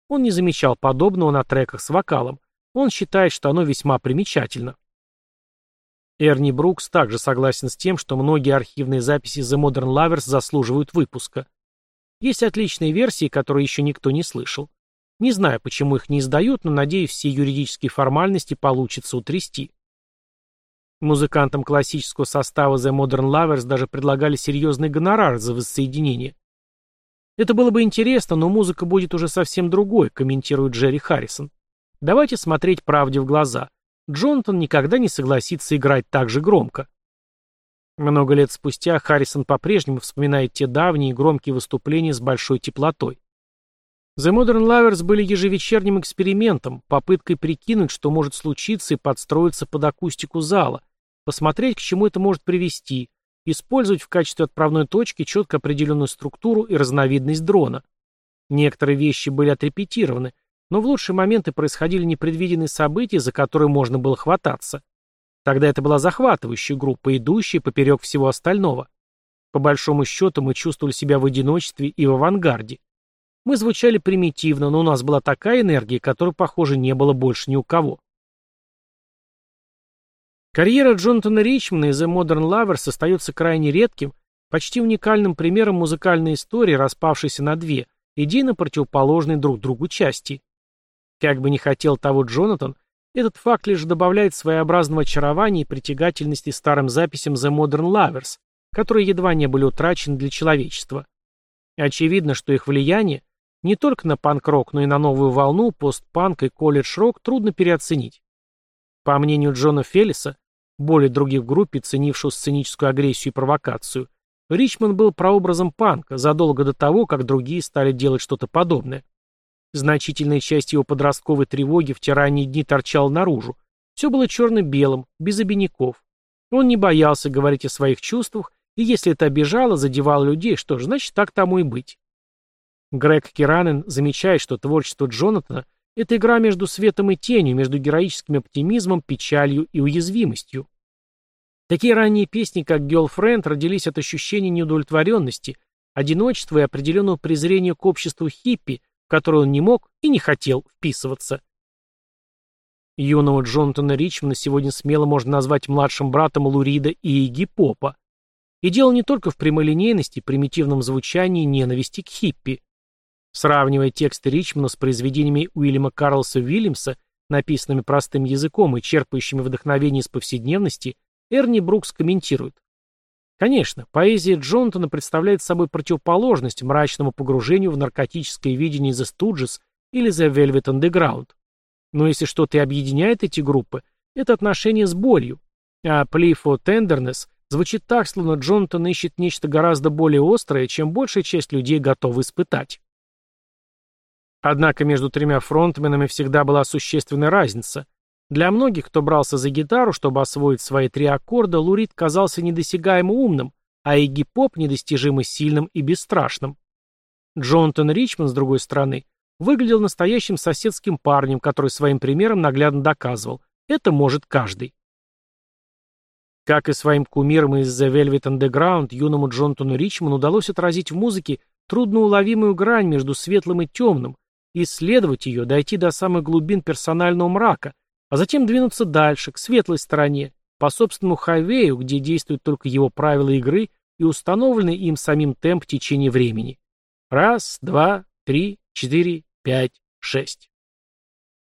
он не замечал подобного на треках с вокалом. Он считает, что оно весьма примечательно. Эрни Брукс также согласен с тем, что многие архивные записи The Modern Lovers заслуживают выпуска. Есть отличные версии, которые еще никто не слышал. Не знаю, почему их не издают, но надеюсь, все юридические формальности получится утрясти. Музыкантам классического состава The Modern Lovers даже предлагали серьезный гонорар за воссоединение. Это было бы интересно, но музыка будет уже совсем другой, комментирует Джерри Харрисон. Давайте смотреть правде в глаза. Джонатан никогда не согласится играть так же громко. Много лет спустя Харрисон по-прежнему вспоминает те давние громкие выступления с большой теплотой. The Modern Lovers были ежевечерним экспериментом, попыткой прикинуть, что может случиться и подстроиться под акустику зала, посмотреть, к чему это может привести, использовать в качестве отправной точки четко определенную структуру и разновидность дрона. Некоторые вещи были отрепетированы, но в лучшие моменты происходили непредвиденные события, за которые можно было хвататься. Тогда это была захватывающая группа, идущая поперек всего остального. По большому счету мы чувствовали себя в одиночестве и в авангарде. Мы звучали примитивно, но у нас была такая энергия, которой, похоже, не было больше ни у кого. Карьера Джонатана Ричмана и The Modern Lovers остается крайне редким, почти уникальным примером музыкальной истории, распавшейся на две, идейно противоположные друг другу части. Как бы ни хотел того Джонатан, этот факт лишь добавляет своеобразного очарования и притягательности старым записям The Modern Lovers, которые едва не были утрачены для человечества. Очевидно, что их влияние не только на панк-рок, но и на новую волну, постпанк и колледж-рок трудно переоценить. По мнению Джона Феллиса, более других в группе, ценившего сценическую агрессию и провокацию, Ричмонд был прообразом панка задолго до того, как другие стали делать что-то подобное. Значительная часть его подростковой тревоги в те ранние дни торчала наружу. Все было черно-белым, без обиняков. Он не боялся говорить о своих чувствах, и если это обижало, задевало людей, что ж, значит, так тому и быть. Грег Киранен замечает, что творчество Джонатана – это игра между светом и тенью, между героическим оптимизмом, печалью и уязвимостью. Такие ранние песни, как «Girlfriend», родились от ощущения неудовлетворенности, одиночества и определенного презрения к обществу хиппи, в которое он не мог и не хотел вписываться. Юного Джонатана Ричмана сегодня смело можно назвать младшим братом Лурида и Игги Попа. И дело не только в прямолинейности, примитивном звучании ненависти к хиппи. Сравнивая тексты Ричмана с произведениями Уильяма Карлса Уильямса, написанными простым языком и черпающими вдохновение из повседневности, Эрни Брукс комментирует. Конечно, поэзия Джонатана представляет собой противоположность мрачному погружению в наркотическое видение The Stooges или The Velvet Underground. Но если что-то и объединяет эти группы, это отношение с болью. А Plea for Tenderness звучит так, словно Джонатан ищет нечто гораздо более острое, чем большая часть людей готова испытать. Однако между тремя фронтменами всегда была существенная разница. Для многих, кто брался за гитару, чтобы освоить свои три аккорда, Лурид казался недосягаемо умным, а Игги Поп недостижимо сильным и бесстрашным. Джонатан Ричман, с другой стороны, выглядел настоящим соседским парнем, который своим примером наглядно доказывал – это может каждый. Как и своим кумирам из The Velvet Underground, юному Джонатану Ричману удалось отразить в музыке трудноуловимую грань между светлым и темным, исследовать ее, дойти до самых глубин персонального мрака, а затем двинуться дальше, к светлой стороне, по собственному хайвею, где действуют только его правила игры и установленный им самим темп течение времени. Раз, два, три, четыре, пять, шесть.